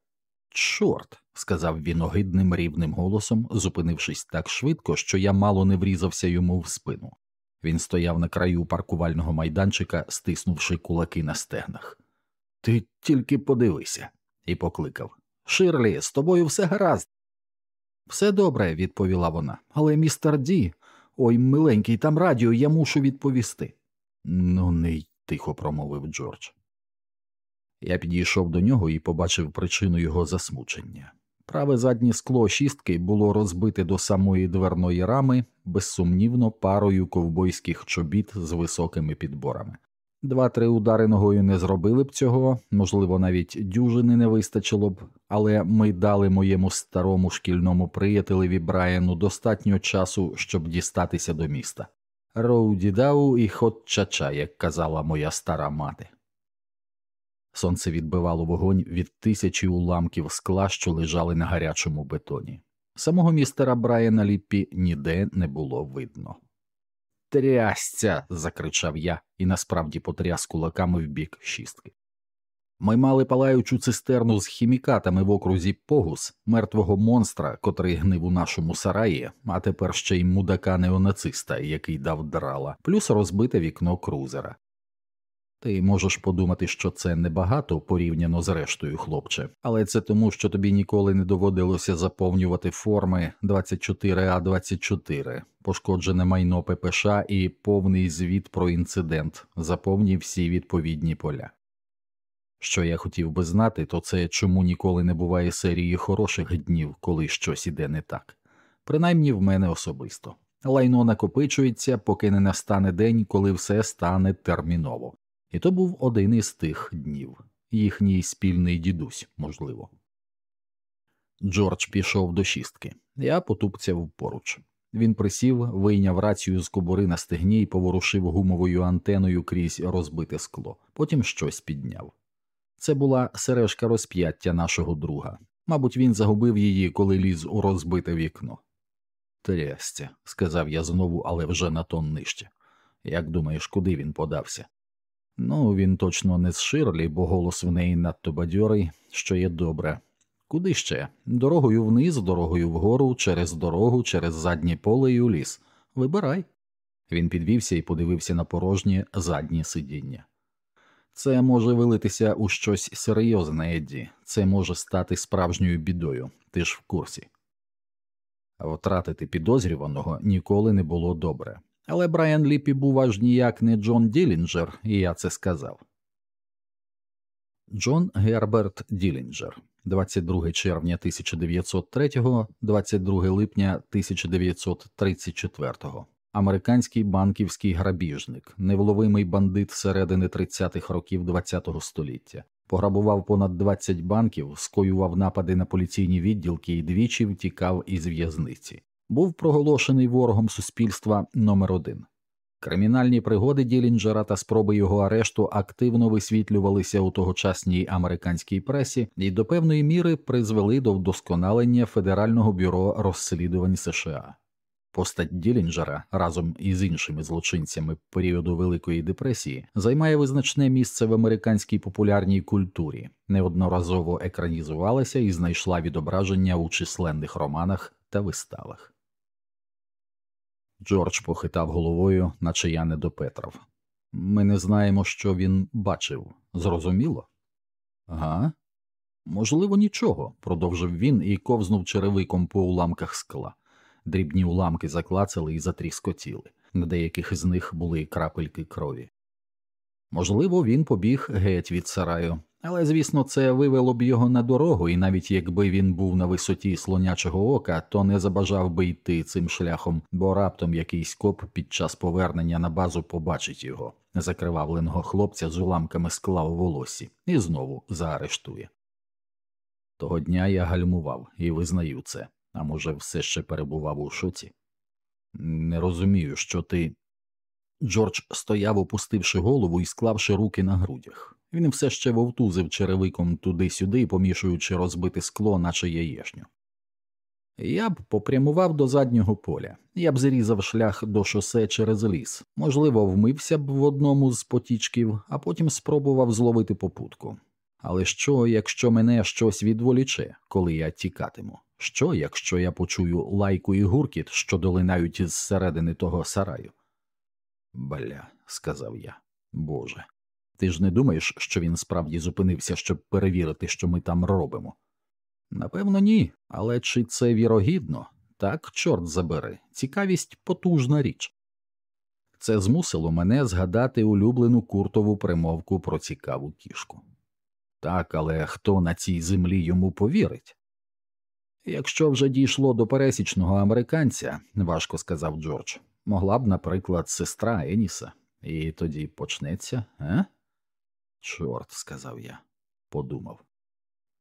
Чорт, сказав він огидним рівним голосом, зупинившись так швидко, що я мало не врізався йому в спину. Він стояв на краю паркувального майданчика, стиснувши кулаки на стегнах. Ти тільки подивися, і покликав. Ширлі, з тобою все гаразд. Все добре, відповіла вона, але містер Ді, ой, миленький, там радіо, я мушу відповісти. Ну, не тихо промовив Джордж. Я підійшов до нього і побачив причину його засмучення. Праве заднє скло шістки було розбите до самої дверної рами, безсумнівно парою ковбойських чобіт з високими підборами. Два-три удари ногою не зробили б цього, можливо, навіть дюжини не вистачило б, але ми дали моєму старому шкільному приятелеві Брайану достатньо часу, щоб дістатися до міста. Роуді дау і хот чача, як казала моя стара мати. Сонце відбивало вогонь від тисячі уламків скла, що лежали на гарячому бетоні. Самого містера Брайана Ліппі ніде не було видно. Трясця. закричав я і насправді потряс кулаками в бік шістки. Ми мали палаючу цистерну з хімікатами в окрузі Погус, мертвого монстра, котрий гнив у нашому сараї, а тепер ще й мудака неонациста, який дав драла, плюс розбите вікно крузера. Ти можеш подумати, що це небагато порівняно з рештою, хлопче, але це тому, що тобі ніколи не доводилося заповнювати форми 24А24, пошкоджене майно ППШ і повний звіт про інцидент, заповні всі відповідні поля. Що я хотів би знати, то це чому ніколи не буває серії хороших днів, коли щось іде не так, принаймні в мене особисто. Лайно накопичується, поки не настане день, коли все стане терміново. І то був один із тих днів, їхній спільний дідусь, можливо. Джордж пішов до шістки, я потупцяв поруч. Він присів, вийняв рацію з кобури на стегні і поворушив гумовою антеною крізь розбите скло, потім щось підняв. Це була сережка розп'яття нашого друга, Мабуть, він загубив її, коли ліз у розбите вікно. Трястя, сказав я знову, але вже на тон нижче. Як думаєш, куди він подався? Ну, він точно не з Ширлі, бо голос в неї надто бадьорий, що є добре. Куди ще? Дорогою вниз, дорогою вгору, через дорогу, через заднє поле і у ліс. Вибирай. Він підвівся і подивився на порожнє заднє сидіння. Це може вилитися у щось серйозне, Едді, це може стати справжньою бідою, ти ж в курсі. Втратити підозрюваного ніколи не було добре. Але Брайан Ліпі був аж ніяк не Джон Ділінджер, і я це сказав. Джон Герберт Ділінджер, 22 червня 1903, 22 липня 1934, американський банківський грабіжник, невловимий бандит середини 30-х років ХХ століття. Пограбував понад 20 банків, скоював напади на поліційні відділки і двічі втікав із в'язниці. Був проголошений ворогом суспільства номер один. Кримінальні пригоди Ділінджера та спроби його арешту активно висвітлювалися у тогочасній американській пресі і до певної міри призвели до вдосконалення Федерального бюро розслідувань США. Постать Ділінджера разом із іншими злочинцями періоду Великої депресії займає визначне місце в американській популярній культурі, неодноразово екранізувалася і знайшла відображення у численних романах та виставах. Джордж похитав головою, наче я не допетрав. Ми не знаємо, що він бачив. Зрозуміло? Га? Можливо, нічого, продовжив він і ковзнув черевиком по уламках скла. Дрібні уламки заклацали і затріскотіли, на деяких із них були крапельки крові. Можливо, він побіг геть від сараю, але, звісно, це вивело б його на дорогу, і навіть якби він був на висоті слонячого ока, то не забажав би йти цим шляхом, бо раптом якийсь коп під час повернення на базу побачить його, закривавленого хлопця з уламками скла у волосі, і знову заарештує. Того дня я гальмував і визнаю це, а може, все ще перебував у шоці. Не розумію, що ти. Джордж стояв, опустивши голову і склавши руки на грудях. Він все ще вовтузив черевиком туди-сюди, помішуючи розбите скло, наче яєшню. Я б попрямував до заднього поля, я б зрізав шлях до шосе через ліс, можливо, вмився б в одному з потічків, а потім спробував зловити попутку. Але що, якщо мене щось відволіче, коли я тікатиму? Що, якщо я почую лайку і гуркіт, що долинають із середини того сараю? Бля, сказав я, Боже. Ти ж не думаєш, що він справді зупинився, щоб перевірити, що ми там робимо? Напевно, ні, але чи це вірогідно? Так, чорт забери, цікавість потужна річ. Це змусило мене згадати улюблену куртову примовку про цікаву кішку. Так, але хто на цій землі йому повірить? Якщо вже дійшло до пересічного американця, важко сказав Джордж, могла б, наприклад, сестра Еніса, і тоді почнеться, е? Чорт, сказав я, подумав.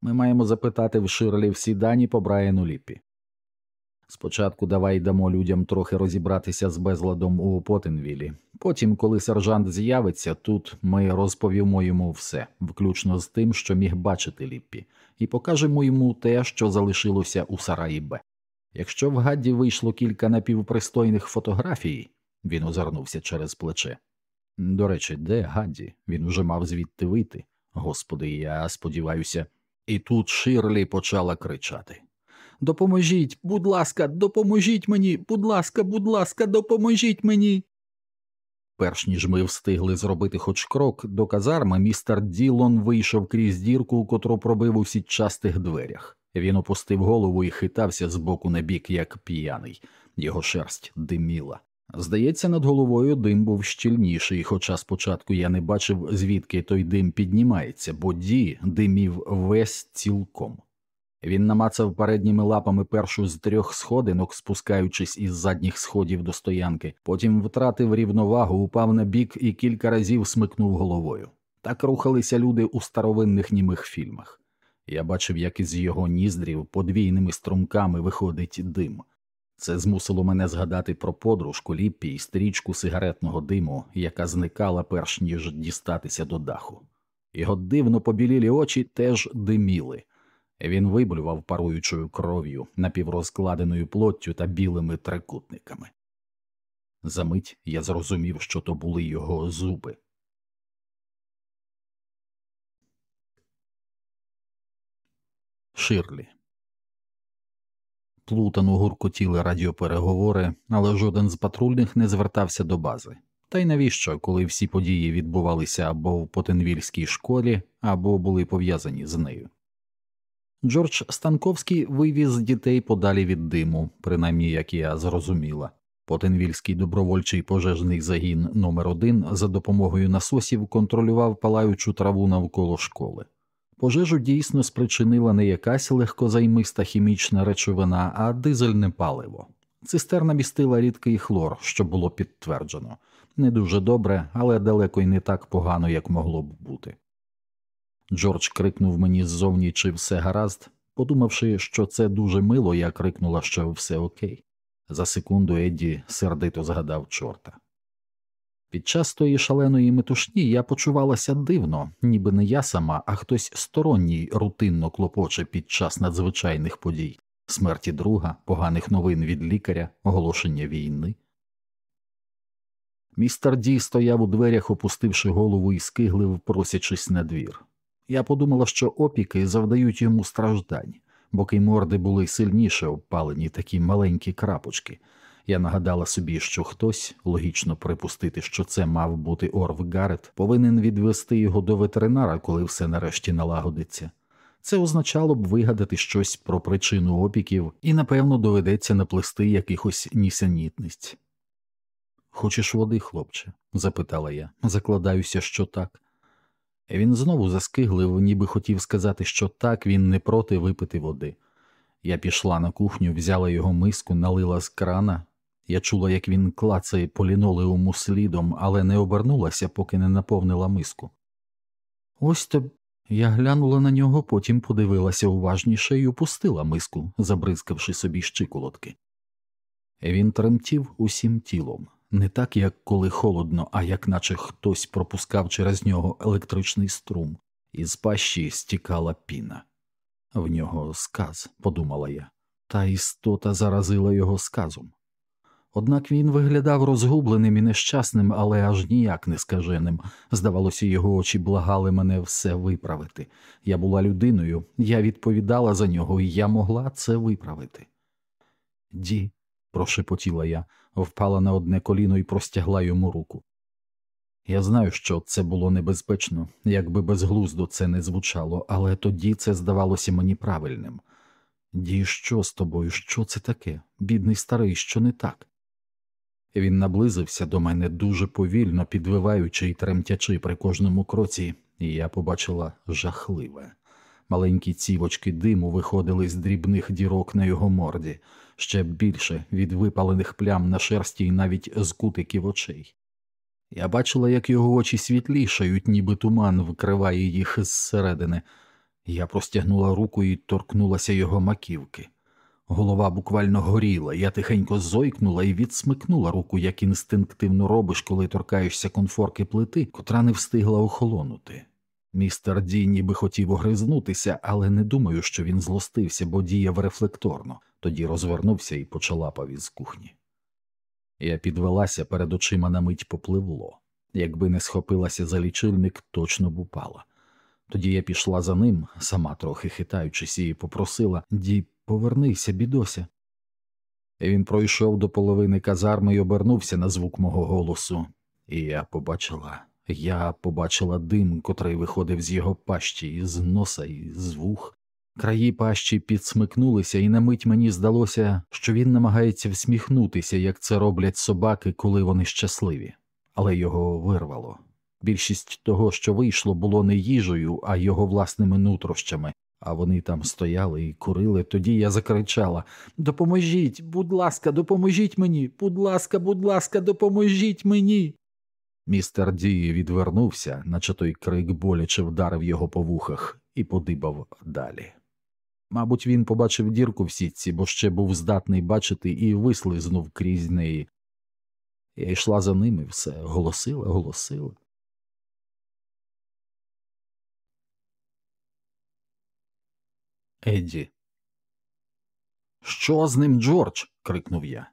Ми маємо запитати в Ширлі всі дані по Брайану Ліппі. Спочатку давай дамо людям трохи розібратися з безладом у Потенвілі. Потім, коли сержант з'явиться тут, ми розповімо йому все, включно з тим, що міг бачити Ліппі, і покажемо йому те, що залишилося у Сараї Б. Якщо в Гадді вийшло кілька напівпристойних фотографій, він озирнувся через плече. До речі, де Гадді? Він уже мав звідти вийти. Господи, я сподіваюся. І тут Ширлі почала кричати Допоможіть, будь ласка, допоможіть мені, будь ласка, будь ласка, допоможіть мені. Перш ніж ми встигли зробити хоч крок до казарми, містер Ділон вийшов крізь дірку, котру пробив у сітчастих дверях. Він опустив голову і хитався з боку на бік, як п'яний, його шерсть диміла. Здається, над головою дим був щільніший, хоча спочатку я не бачив, звідки той дим піднімається, бо Ді димів весь цілком. Він намацав передніми лапами першу з трьох сходинок, спускаючись із задніх сходів до стоянки, потім втратив рівновагу, упав на бік і кілька разів смикнув головою. Так рухалися люди у старовинних німих фільмах. Я бачив, як із його ніздрів подвійними струмками виходить дим. Це змусило мене згадати про подружку Ліппі і стрічку сигаретного диму, яка зникала перш ніж дістатися до даху. Його дивно побілілі очі теж диміли. Він виблював паруючою кров'ю, напіврозкладеною плоттю та білими трикутниками. Замить я зрозумів, що то були його зуби. Ширлі. Плутано гуркотіли радіопереговори, але жоден з патрульних не звертався до бази. Та й навіщо, коли всі події відбувалися або в Потенвільській школі, або були пов'язані з нею. Джордж Станковський вивіз дітей подалі від диму, принаймні як я зрозуміла. Потенвільський добровольчий пожежний загін номер 1 за допомогою насосів контролював палаючу траву навколо школи. Пожежу дійсно спричинила не якась легкозаймиста хімічна речовина, а дизельне паливо. Цистерна містила рідкий хлор, що було підтверджено. Не дуже добре, але далеко й не так погано, як могло б бути. Джордж крикнув мені ззовні, чи все гаразд, подумавши, що це дуже мило, я крикнула, що все окей. За секунду Едді сердито згадав чорта. Під час тої шаленої метушні я почувалася дивно, ніби не я сама, а хтось сторонній рутинно клопоче під час надзвичайних подій смерті друга, поганих новин від лікаря, оголошення війни. Містер Ді стояв у дверях, опустивши голову і скиглив, просячись на двір. Я подумала, що опіки завдають йому страждань, боки морди були сильніше обпалені такі маленькі крапочки. Я нагадала собі, що хтось, логічно припустити, що це мав бути Орв Гарет, повинен відвести його до ветеринара, коли все нарешті налагодиться. Це означало б вигадати щось про причину опіків, і, напевно, доведеться наплести якихось нісенітниць. Хочеш води, хлопче? запитала я, закладаюся, що так. Він знову заскиглив, ніби хотів сказати, що так він не проти випити води. Я пішла на кухню, взяла його миску, налила з крана. Я чула, як він клацає по лінолеуму слідом, але не обернулася, поки не наповнила миску. Ось то я глянула на нього, потім подивилася уважніше і опустила миску, забризкавши собі щиколотки. Він тремтів усім тілом, не так, як коли холодно, а як наче хтось пропускав через нього електричний струм, і з пащі стікала піна. В нього сказ, подумала я, та істота заразила його сказом. Однак він виглядав розгубленим і нещасним, але аж ніяк не скаженим. Здавалося, його очі благали мене все виправити. Я була людиною, я відповідала за нього, і я могла це виправити. Ді, прошепотіла я, впала на одне коліно і простягла йому руку. Я знаю, що це було небезпечно, якби безглуздо це не звучало, але тоді це здавалося мені правильним. Ді, що з тобою? Що це таке? Бідний старий, що не так? Він наблизився до мене дуже повільно, підвиваючи і тремтячи при кожному кроці, і я побачила жахливе. Маленькі цівочки диму виходили з дрібних дірок на його морді, ще більше від випалених плям на шерсті і навіть з кутиків очей. Я бачила, як його очі світлішають, ніби туман вкриває їх зсередини. Я простягнула руку і торкнулася його маківки. Голова буквально горіла, я тихенько зойкнула і відсмикнула руку, як інстинктивно робиш, коли торкаєшся конфорки плити, котра не встигла охолонути. Містер Ді ніби хотів огризнутися, але не думаю, що він злостився, бо діяв рефлекторно, тоді розвернувся і почалапав із кухні. Я підвелася перед очима на мить попливло. Якби не схопилася за лічильник, точно б упала. Тоді я пішла за ним, сама трохи хитаючись, і попросила Ді, повернися, бідося. Він пройшов до половини казарми і обернувся на звук мого голосу, і я побачила, я побачила дим, котрий виходив з його пащі, з носа і з вух. Краї пащі підсмикнулися, і на мить мені здалося, що він намагається всміхнутися, як це роблять собаки, коли вони щасливі, але його вирвало. Більшість того, що вийшло, було не їжею, а його власними нутрощами, а вони там стояли і курили. Тоді я закричала Допоможіть, будь ласка, допоможіть мені, будь ласка, будь ласка, допоможіть мені. Містер Ді відвернувся, наче той крик боляче вдарив його по вухах, і подибав далі. Мабуть, він побачив дірку в сітці, бо ще був здатний бачити і вислизнув крізь неї. Я йшла за ним і все, голосила, голосила. Едді. Що з ним, Джордж? крикнув я.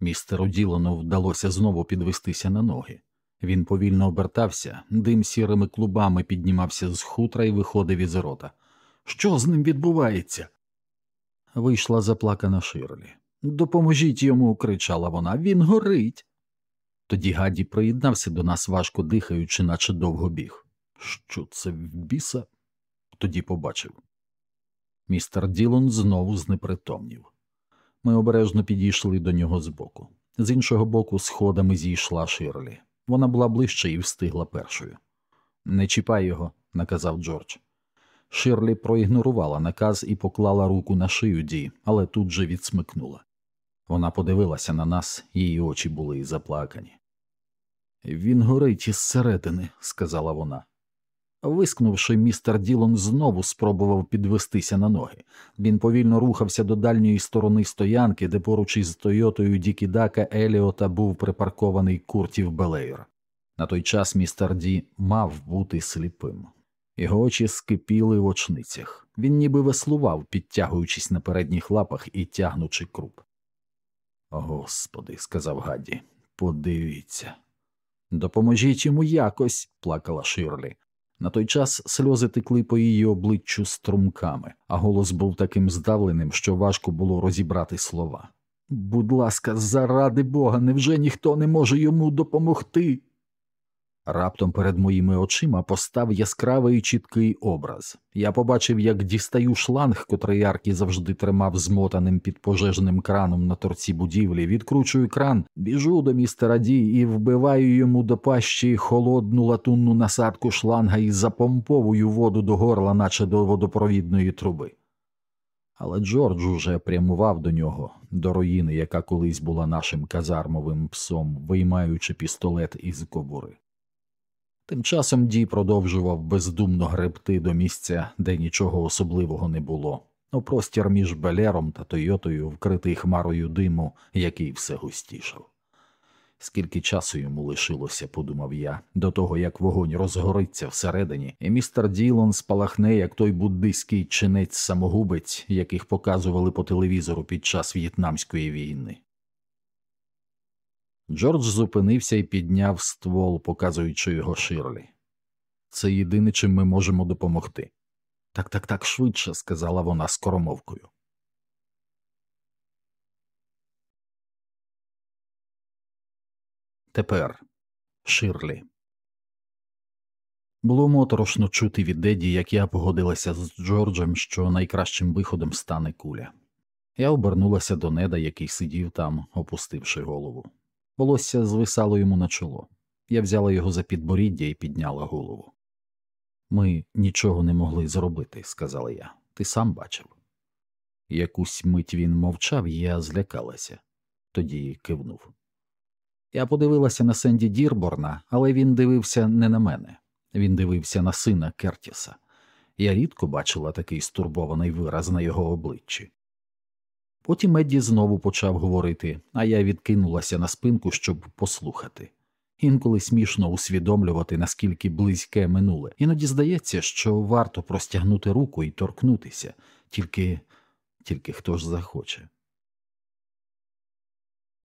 Містеру Ділану вдалося знову підвестися на ноги. Він повільно обертався, дим сірими клубами піднімався з хутра і виходив із рота. Що з ним відбувається? Вийшла заплакана Ширлі. Допоможіть йому, кричала вона. Він горить. Тоді Гадді приєднався до нас, важко дихаючи, наче довго біг. Що це в біса? Тоді побачив. Містер Ділон знову знепритомнів. Ми обережно підійшли до нього збоку. З іншого боку, сходами зійшла Ширлі. Вона була ближче і встигла першою. Не чіпай його, наказав Джордж. Ширлі проігнорувала наказ і поклала руку на шию Ді, але тут же відсмикнула. Вона подивилася на нас, її очі були заплакані. Він горить із середини, сказала вона. Вискнувши, містер Ділон знову спробував підвестися на ноги. Він повільно рухався до дальньої сторони стоянки, де поруч із Тойотою Дікідака Еліота був припаркований Куртів Белейр. На той час містер Ді мав бути сліпим. Його очі скипіли в очницях. Він ніби веслував, підтягуючись на передніх лапах і тягнучи круп. Господи, сказав Гадді, подивіться. Допоможіть йому якось, плакала Ширлі. На той час сльози текли по її обличчю струмками, а голос був таким здавленим, що важко було розібрати слова. Будь ласка, заради бога, невже ніхто не може йому допомогти? Раптом перед моїми очима постав яскравий чіткий образ. Я побачив, як дістаю шланг, котрий Аркі завжди тримав змотаним під пожежним краном на торці будівлі, відкручую кран, біжу до містера Ді і вбиваю йому до пащі холодну латунну насадку шланга і запомповую воду до горла, наче до водопровідної труби. Але Джордж уже прямував до нього, до руїни, яка колись була нашим казармовим псом, виймаючи пістолет із кобури. Тим часом Ді продовжував бездумно гребти до місця, де нічого особливого не було, у простір між Белером та Тойотою, вкритий хмарою диму, який все густішав. Скільки часу йому лишилося, подумав я, до того як вогонь розгориться всередині, і містер Ділон спалахне, як той буддийський чинець самогубець, яких показували по телевізору під час В'єтнамської війни. Джордж зупинився і підняв ствол, показуючи його Ширлі. Це єдине, чим ми можемо допомогти. Так, так, так, швидше, сказала вона скоромовкою. Тепер Ширлі. Було моторошно чути від Деді, як я погодилася з Джорджем, що найкращим виходом стане куля. Я обернулася до неда, який сидів там, опустивши голову. Волосся звисало йому на чоло. Я взяла його за підборіддя і підняла голову. Ми нічого не могли зробити, сказала я. Ти сам бачив. Якусь мить він мовчав, я злякалася, тоді кивнув. Я подивилася на Сенді Дірборна, але він дивився не на мене, він дивився на сина Кертіса. Я рідко бачила такий стурбований вираз на його обличчі. Потім Едді знову почав говорити, а я відкинулася на спинку, щоб послухати. Інколи смішно усвідомлювати, наскільки близьке минуле. Іноді здається, що варто простягнути руку і торкнутися, тільки тільки хто ж захоче.